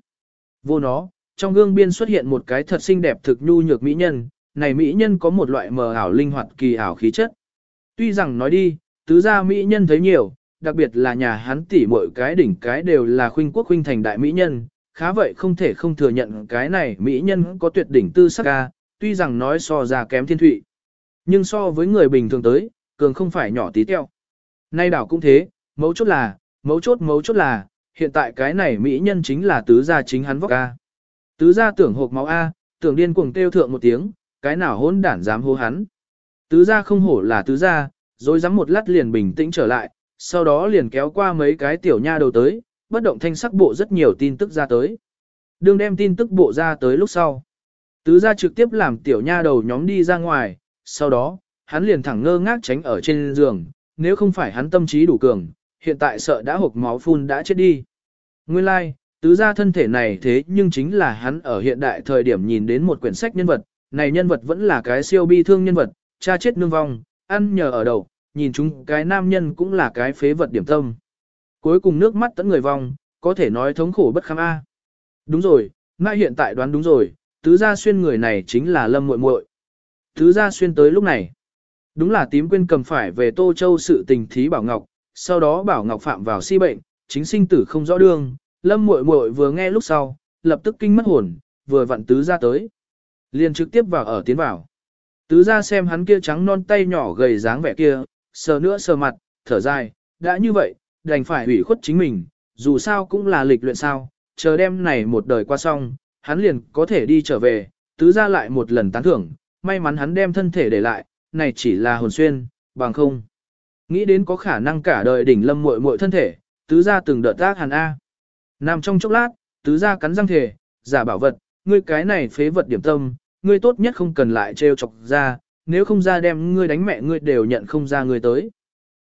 Vô nó, trong gương biên xuất hiện một cái thật xinh đẹp thực nhu nhược mỹ nhân, này mỹ nhân có một loại mờ ảo linh hoạt kỳ ảo khí chất. Tuy rằng nói đi, tứ gia mỹ nhân thấy nhiều, đặc biệt là nhà hắn tỷ mỗi cái đỉnh cái đều là khuynh quốc khuynh thành đại mỹ nhân, khá vậy không thể không thừa nhận cái này mỹ nhân có tuyệt đỉnh tư sắc ca, tuy rằng nói so ra kém thiên thụy. Nhưng so với người bình thường tới, cường không phải nhỏ tí teo. Nay đảo cũng thế, mấu chốt là, mấu chốt mấu chốt là, hiện tại cái này mỹ nhân chính là tứ gia chính hắn vóc ca. Tứ gia tưởng hộp máu A, tưởng điên cuồng kêu thượng một tiếng, cái nào hỗn đản dám hô hắn. Tứ gia không hổ là tứ gia, rồi dám một lát liền bình tĩnh trở lại, sau đó liền kéo qua mấy cái tiểu nha đầu tới, bất động thanh sắc bộ rất nhiều tin tức ra tới. Đương đem tin tức bộ ra tới lúc sau. Tứ gia trực tiếp làm tiểu nha đầu nhóm đi ra ngoài, sau đó, hắn liền thẳng ngơ ngác tránh ở trên giường, nếu không phải hắn tâm trí đủ cường, hiện tại sợ đã hộp máu phun đã chết đi. Nguyên lai, like, tứ gia thân thể này thế nhưng chính là hắn ở hiện đại thời điểm nhìn đến một quyển sách nhân vật, này nhân vật vẫn là cái siêu bi thương nhân vật, cha chết nương vong, ăn nhờ ở đầu, nhìn chúng cái nam nhân cũng là cái phế vật điểm tâm. Cuối cùng nước mắt tẫn người vong, có thể nói thống khổ bất kham a. Đúng rồi, ngay hiện tại đoán đúng rồi, tứ gia xuyên người này chính là lâm muội muội. Tứ gia xuyên tới lúc này. Đúng là tím quên cầm phải về Tô Châu sự tình thí Bảo Ngọc, sau đó Bảo Ngọc phạm vào si bệnh, chính sinh tử không rõ đương, lâm muội muội vừa nghe lúc sau, lập tức kinh mất hồn, vừa vặn tứ gia tới. liền trực tiếp vào ở tiến vào. Tứ gia xem hắn kia trắng non tay nhỏ gầy dáng vẻ kia, sờ nữa sờ mặt, thở dài, đã như vậy, đành phải hủy khuất chính mình, dù sao cũng là lịch luyện sao, chờ đêm này một đời qua xong, hắn liền có thể đi trở về, tứ gia lại một lần tán thưởng, may mắn hắn đem thân thể để lại, này chỉ là hồn xuyên, bằng không. Nghĩ đến có khả năng cả đời đỉnh lâm muội muội thân thể, tứ gia từng đợt tác hàn A. Nằm trong chốc lát, tứ gia cắn răng thể, giả bảo vật, ngươi cái này phế vật điểm tâm, ngươi tốt nhất không cần lại trêu chọc ra, nếu không ra đem ngươi đánh mẹ ngươi đều nhận không ra ngươi tới.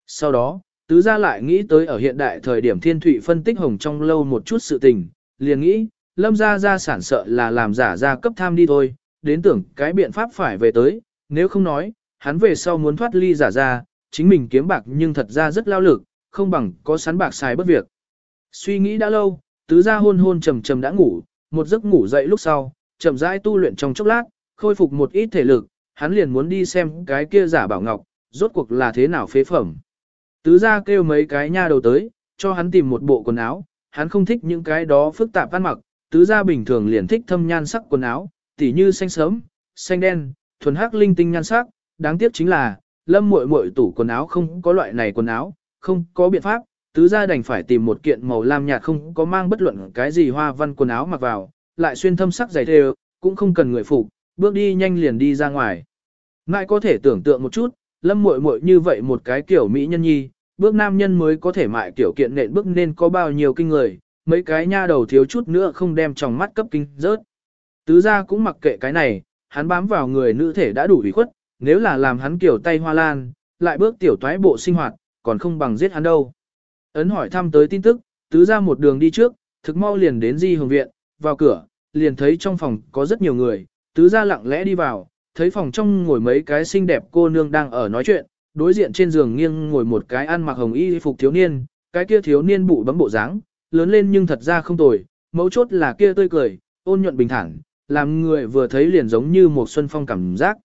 Sau đó, tứ gia lại nghĩ tới ở hiện đại thời điểm thiên thủy phân tích hồng trong lâu một chút sự tình, liền nghĩ, lâm gia gia sản sợ là làm giả gia cấp tham đi thôi, đến tưởng cái biện pháp phải về tới, nếu không nói, hắn về sau muốn thoát ly giả gia, chính mình kiếm bạc nhưng thật ra rất lao lực, không bằng có sắn bạc xài bất việc. Suy nghĩ đã lâu, tứ gia hôn hôn trầm trầm đã ngủ, một giấc ngủ dậy lúc sau, chậm rãi tu luyện trong chốc lát, khôi phục một ít thể lực, hắn liền muốn đi xem cái kia giả bảo ngọc, rốt cuộc là thế nào phế phẩm. Tứ gia kêu mấy cái nha đầu tới, cho hắn tìm một bộ quần áo, hắn không thích những cái đó phức tạp ăn mặc, tứ gia bình thường liền thích thâm nhan sắc quần áo, tỉ như xanh sớm, xanh đen, thuần hắc linh tinh nhan sắc, đáng tiếc chính là, lâm muội muội tủ quần áo không có loại này quần áo, không có biện pháp, tứ gia đành phải tìm một kiện màu lam nhạt không có mang bất luận cái gì hoa văn quần áo mặc vào, lại xuyên thâm sắc dày thề, cũng không cần người phục, bước đi nhanh liền đi ra ngoài. Ngại có thể tưởng tượng một chút, lâm muội muội như vậy một cái kiểu mỹ nhân nhi, bước nam nhân mới có thể mại kiểu kiện nện bước nên có bao nhiêu kinh người, mấy cái nha đầu thiếu chút nữa không đem trong mắt cấp kinh rớt. Tứ gia cũng mặc kệ cái này, hắn bám vào người nữ thể đã đủ ủy khuất, nếu là làm hắn kiểu tay hoa lan, lại bước tiểu toái bộ sinh hoạt, còn không bằng giết hắn đâu. Ấn hỏi thăm tới tin tức, tứ gia một đường đi trước, thực mau liền đến di hồng viện, vào cửa, liền thấy trong phòng có rất nhiều người, tứ gia lặng lẽ đi vào, thấy phòng trong ngồi mấy cái xinh đẹp cô nương đang ở nói chuyện, đối diện trên giường nghiêng ngồi một cái ăn mặc hồng y phục thiếu niên, cái kia thiếu niên bụ bấm bộ dáng, lớn lên nhưng thật ra không tồi, mấu chốt là kia tươi cười, ôn nhuận bình thản, làm người vừa thấy liền giống như một xuân phong cảm giác.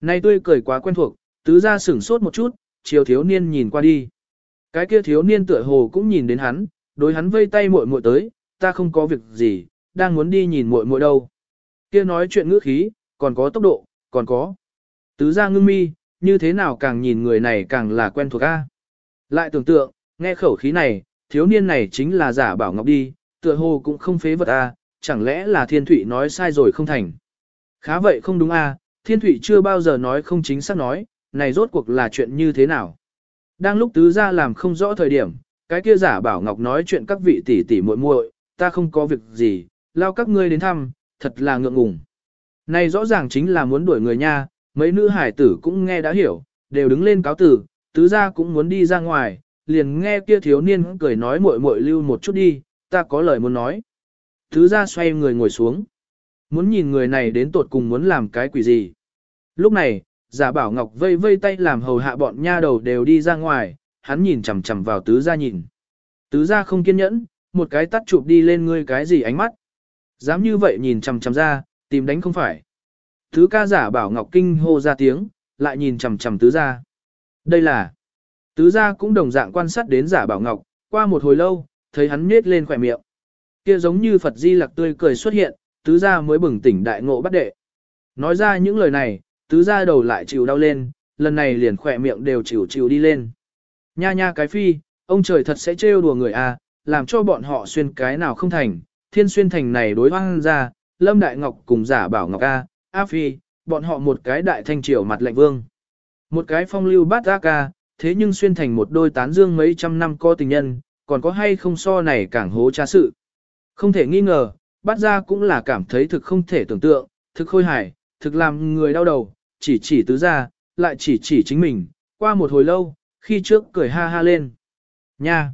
Nay tươi cười quá quen thuộc, tứ ra sửng sốt một chút, chiều thiếu niên nhìn qua đi. Cái kia thiếu niên tựa hồ cũng nhìn đến hắn, đối hắn vây tay muội muội tới, ta không có việc gì, đang muốn đi nhìn muội muội đâu. Kia nói chuyện ngữ khí, còn có tốc độ, còn có. Tứ gia ngưng mi, như thế nào càng nhìn người này càng là quen thuộc a. Lại tưởng tượng, nghe khẩu khí này, thiếu niên này chính là giả bảo ngọc đi, tựa hồ cũng không phế vật a, chẳng lẽ là thiên thụy nói sai rồi không thành. Khá vậy không đúng a, thiên thụy chưa bao giờ nói không chính xác nói, này rốt cuộc là chuyện như thế nào. Đang lúc tứ gia làm không rõ thời điểm, cái kia giả bảo ngọc nói chuyện các vị tỷ tỷ muội muội, ta không có việc gì, lao các ngươi đến thăm, thật là ngượng ngùng. Này rõ ràng chính là muốn đuổi người nha, mấy nữ hải tử cũng nghe đã hiểu, đều đứng lên cáo tử, tứ gia cũng muốn đi ra ngoài, liền nghe kia thiếu niên cười nói muội muội lưu một chút đi, ta có lời muốn nói. Tứ gia xoay người ngồi xuống. Muốn nhìn người này đến tột cùng muốn làm cái quỷ gì. Lúc này, giả bảo ngọc vây vây tay làm hầu hạ bọn nha đầu đều đi ra ngoài, hắn nhìn chằm chằm vào tứ gia nhìn. Tứ gia không kiên nhẫn, một cái tắt chụp đi lên ngươi cái gì ánh mắt. Dám như vậy nhìn chằm chằm ra, tìm đánh không phải. thứ ca giả bảo ngọc kinh hô ra tiếng, lại nhìn chằm chằm tứ gia Đây là, tứ gia cũng đồng dạng quan sát đến giả bảo ngọc, qua một hồi lâu, thấy hắn nhếch lên khỏe miệng. Kia giống như Phật Di Lặc tươi cười xuất hiện, tứ gia mới bừng tỉnh đại ngộ bắt đệ. Nói ra những lời này, tứ gia đầu lại chịu đau lên, lần này liền khỏe miệng đều chịu chịu đi lên. Nha nha cái phi, ông trời thật sẽ trêu đùa người à, làm cho bọn họ xuyên cái nào không thành, thiên xuyên thành này đối hoang ra, lâm đại ngọc cùng giả bảo ngọc a, a phi, bọn họ một cái đại thanh triều mặt lệnh vương. Một cái phong lưu bát a ca, thế nhưng xuyên thành một đôi tán dương mấy trăm năm có tình nhân, còn có hay không so này càng hố cha sự. Không thể nghi ngờ, bát ra cũng là cảm thấy thực không thể tưởng tượng, thực khôi hài, thực làm người đau đầu, chỉ chỉ tứ ra, lại chỉ chỉ chính mình, qua một hồi lâu, khi trước cười ha ha lên. Nha!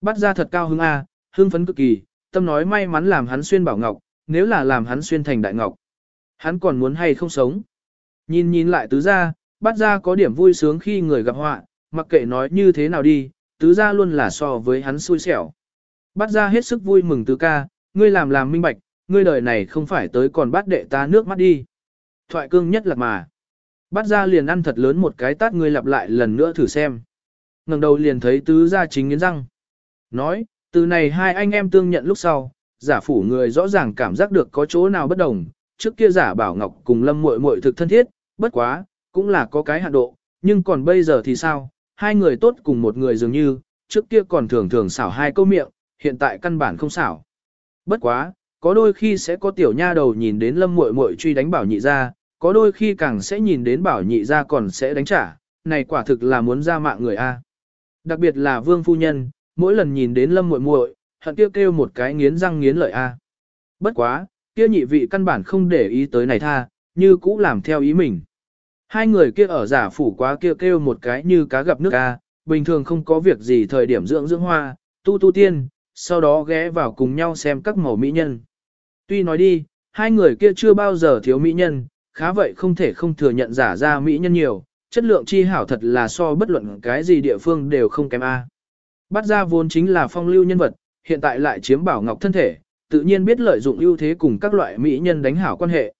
Bát ra thật cao hứng A, hưng phấn cực kỳ, tâm nói may mắn làm hắn xuyên bảo ngọc, nếu là làm hắn xuyên thành đại ngọc. Hắn còn muốn hay không sống. Nhìn nhìn lại tứ gia, bắt ra có điểm vui sướng khi người gặp họa, mặc kệ nói như thế nào đi, tứ gia luôn là so với hắn xui xẻo. Bắt ra hết sức vui mừng tứ ca, ngươi làm làm minh bạch, ngươi đời này không phải tới còn bắt đệ ta nước mắt đi. Thoại cương nhất là mà. Bắt ra liền ăn thật lớn một cái tát ngươi lặp lại lần nữa thử xem. ngẩng đầu liền thấy tứ gia chính nghiến răng. Nói, từ này hai anh em tương nhận lúc sau, giả phủ người rõ ràng cảm giác được có chỗ nào bất đồng, trước kia giả bảo ngọc cùng lâm muội muội thực thân thiết, bất quá, cũng là có cái hạn độ, nhưng còn bây giờ thì sao, hai người tốt cùng một người dường như, trước kia còn thường thường xảo hai câu miệng, hiện tại căn bản không xảo. Bất quá, có đôi khi sẽ có tiểu nha đầu nhìn đến lâm muội muội truy đánh bảo nhị ra, có đôi khi càng sẽ nhìn đến bảo nhị ra còn sẽ đánh trả, này quả thực là muốn ra mạng người A. Đặc biệt là vương phu nhân, mỗi lần nhìn đến lâm muội muội, hận kêu kêu một cái nghiến răng nghiến lợi A. Bất quá, kia nhị vị căn bản không để ý tới này tha, như cũ làm theo ý mình. Hai người kia ở giả phủ quá kêu kêu một cái như cá gặp nước A, bình thường không có việc gì thời điểm dưỡng dưỡng hoa, tu tu tiên, sau đó ghé vào cùng nhau xem các màu mỹ nhân. Tuy nói đi, hai người kia chưa bao giờ thiếu mỹ nhân, khá vậy không thể không thừa nhận giả ra mỹ nhân nhiều, chất lượng chi hảo thật là so bất luận cái gì địa phương đều không kém A. Bắt ra vốn chính là phong lưu nhân vật, hiện tại lại chiếm bảo ngọc thân thể, tự nhiên biết lợi dụng ưu thế cùng các loại mỹ nhân đánh hảo quan hệ.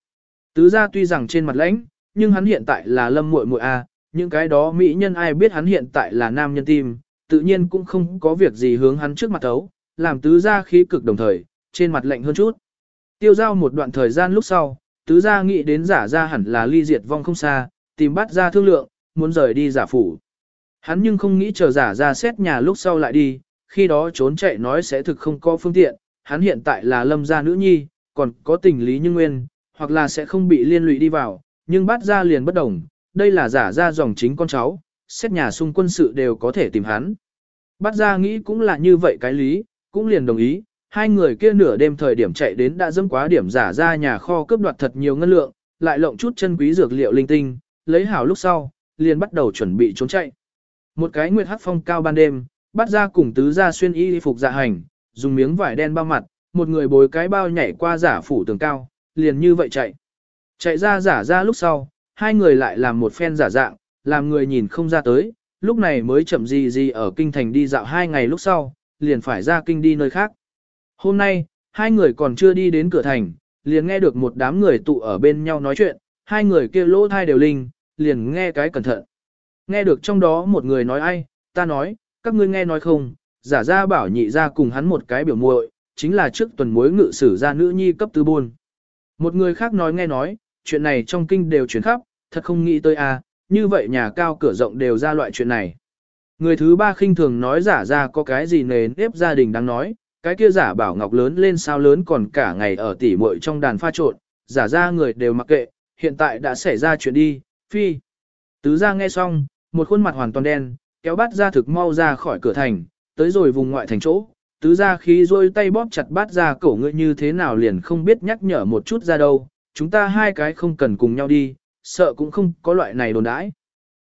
Tứ gia tuy rằng trên mặt lãnh, nhưng hắn hiện tại là lâm muội muội a, những cái đó mỹ nhân ai biết hắn hiện tại là nam nhân tim, tự nhiên cũng không có việc gì hướng hắn trước mặt thấu, làm tứ gia khí cực đồng thời, trên mặt lạnh hơn chút. Tiêu giao một đoạn thời gian lúc sau, tứ gia nghĩ đến giả ra hẳn là ly diệt vong không xa, tìm bắt ra thương lượng, muốn rời đi giả phủ. Hắn nhưng không nghĩ chờ giả ra xét nhà lúc sau lại đi, khi đó trốn chạy nói sẽ thực không có phương tiện, hắn hiện tại là lâm gia nữ nhi, còn có tình lý như nguyên, hoặc là sẽ không bị liên lụy đi vào, nhưng bắt ra liền bất đồng, đây là giả ra dòng chính con cháu, xét nhà xung quân sự đều có thể tìm hắn. Bắt ra nghĩ cũng là như vậy cái lý, cũng liền đồng ý, hai người kia nửa đêm thời điểm chạy đến đã dâm quá điểm giả ra nhà kho cướp đoạt thật nhiều ngân lượng, lại lộng chút chân quý dược liệu linh tinh, lấy hảo lúc sau, liền bắt đầu chuẩn bị trốn chạy. Một cái nguyệt hắc phong cao ban đêm, bắt ra cùng tứ ra xuyên y phục dạ hành, dùng miếng vải đen bao mặt, một người bồi cái bao nhảy qua giả phủ tường cao, liền như vậy chạy. Chạy ra giả ra lúc sau, hai người lại làm một phen giả dạng, làm người nhìn không ra tới, lúc này mới chậm gì gì ở kinh thành đi dạo hai ngày lúc sau, liền phải ra kinh đi nơi khác. Hôm nay, hai người còn chưa đi đến cửa thành, liền nghe được một đám người tụ ở bên nhau nói chuyện, hai người kia lỗ thai đều linh, liền nghe cái cẩn thận. Nghe được trong đó một người nói ai, ta nói, các ngươi nghe nói không, giả ra bảo nhị ra cùng hắn một cái biểu muội, chính là trước tuần mối ngự sử ra nữ nhi cấp tư buôn. Một người khác nói nghe nói, chuyện này trong kinh đều chuyển khắp, thật không nghĩ tới a, à, như vậy nhà cao cửa rộng đều ra loại chuyện này. Người thứ ba khinh thường nói giả ra có cái gì nề nếp gia đình đang nói, cái kia giả bảo ngọc lớn lên sao lớn còn cả ngày ở tỉ muội trong đàn pha trộn, giả ra người đều mặc kệ, hiện tại đã xảy ra chuyện đi, phi. Tứ ra nghe xong, một khuôn mặt hoàn toàn đen, kéo bát ra thực mau ra khỏi cửa thành, tới rồi vùng ngoại thành chỗ, tứ ra khí rôi tay bóp chặt bát ra cổ ngươi như thế nào liền không biết nhắc nhở một chút ra đâu, chúng ta hai cái không cần cùng nhau đi, sợ cũng không có loại này đồn đãi.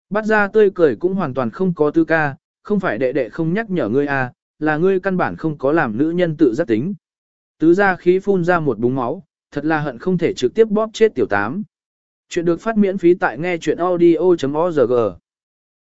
Bát ra tươi cười cũng hoàn toàn không có tư ca, không phải đệ đệ không nhắc nhở ngươi à, là ngươi căn bản không có làm nữ nhân tự giác tính. Tứ ra khí phun ra một búng máu, thật là hận không thể trực tiếp bóp chết tiểu tám. Chuyện được phát miễn phí tại nghe chuyện audio.org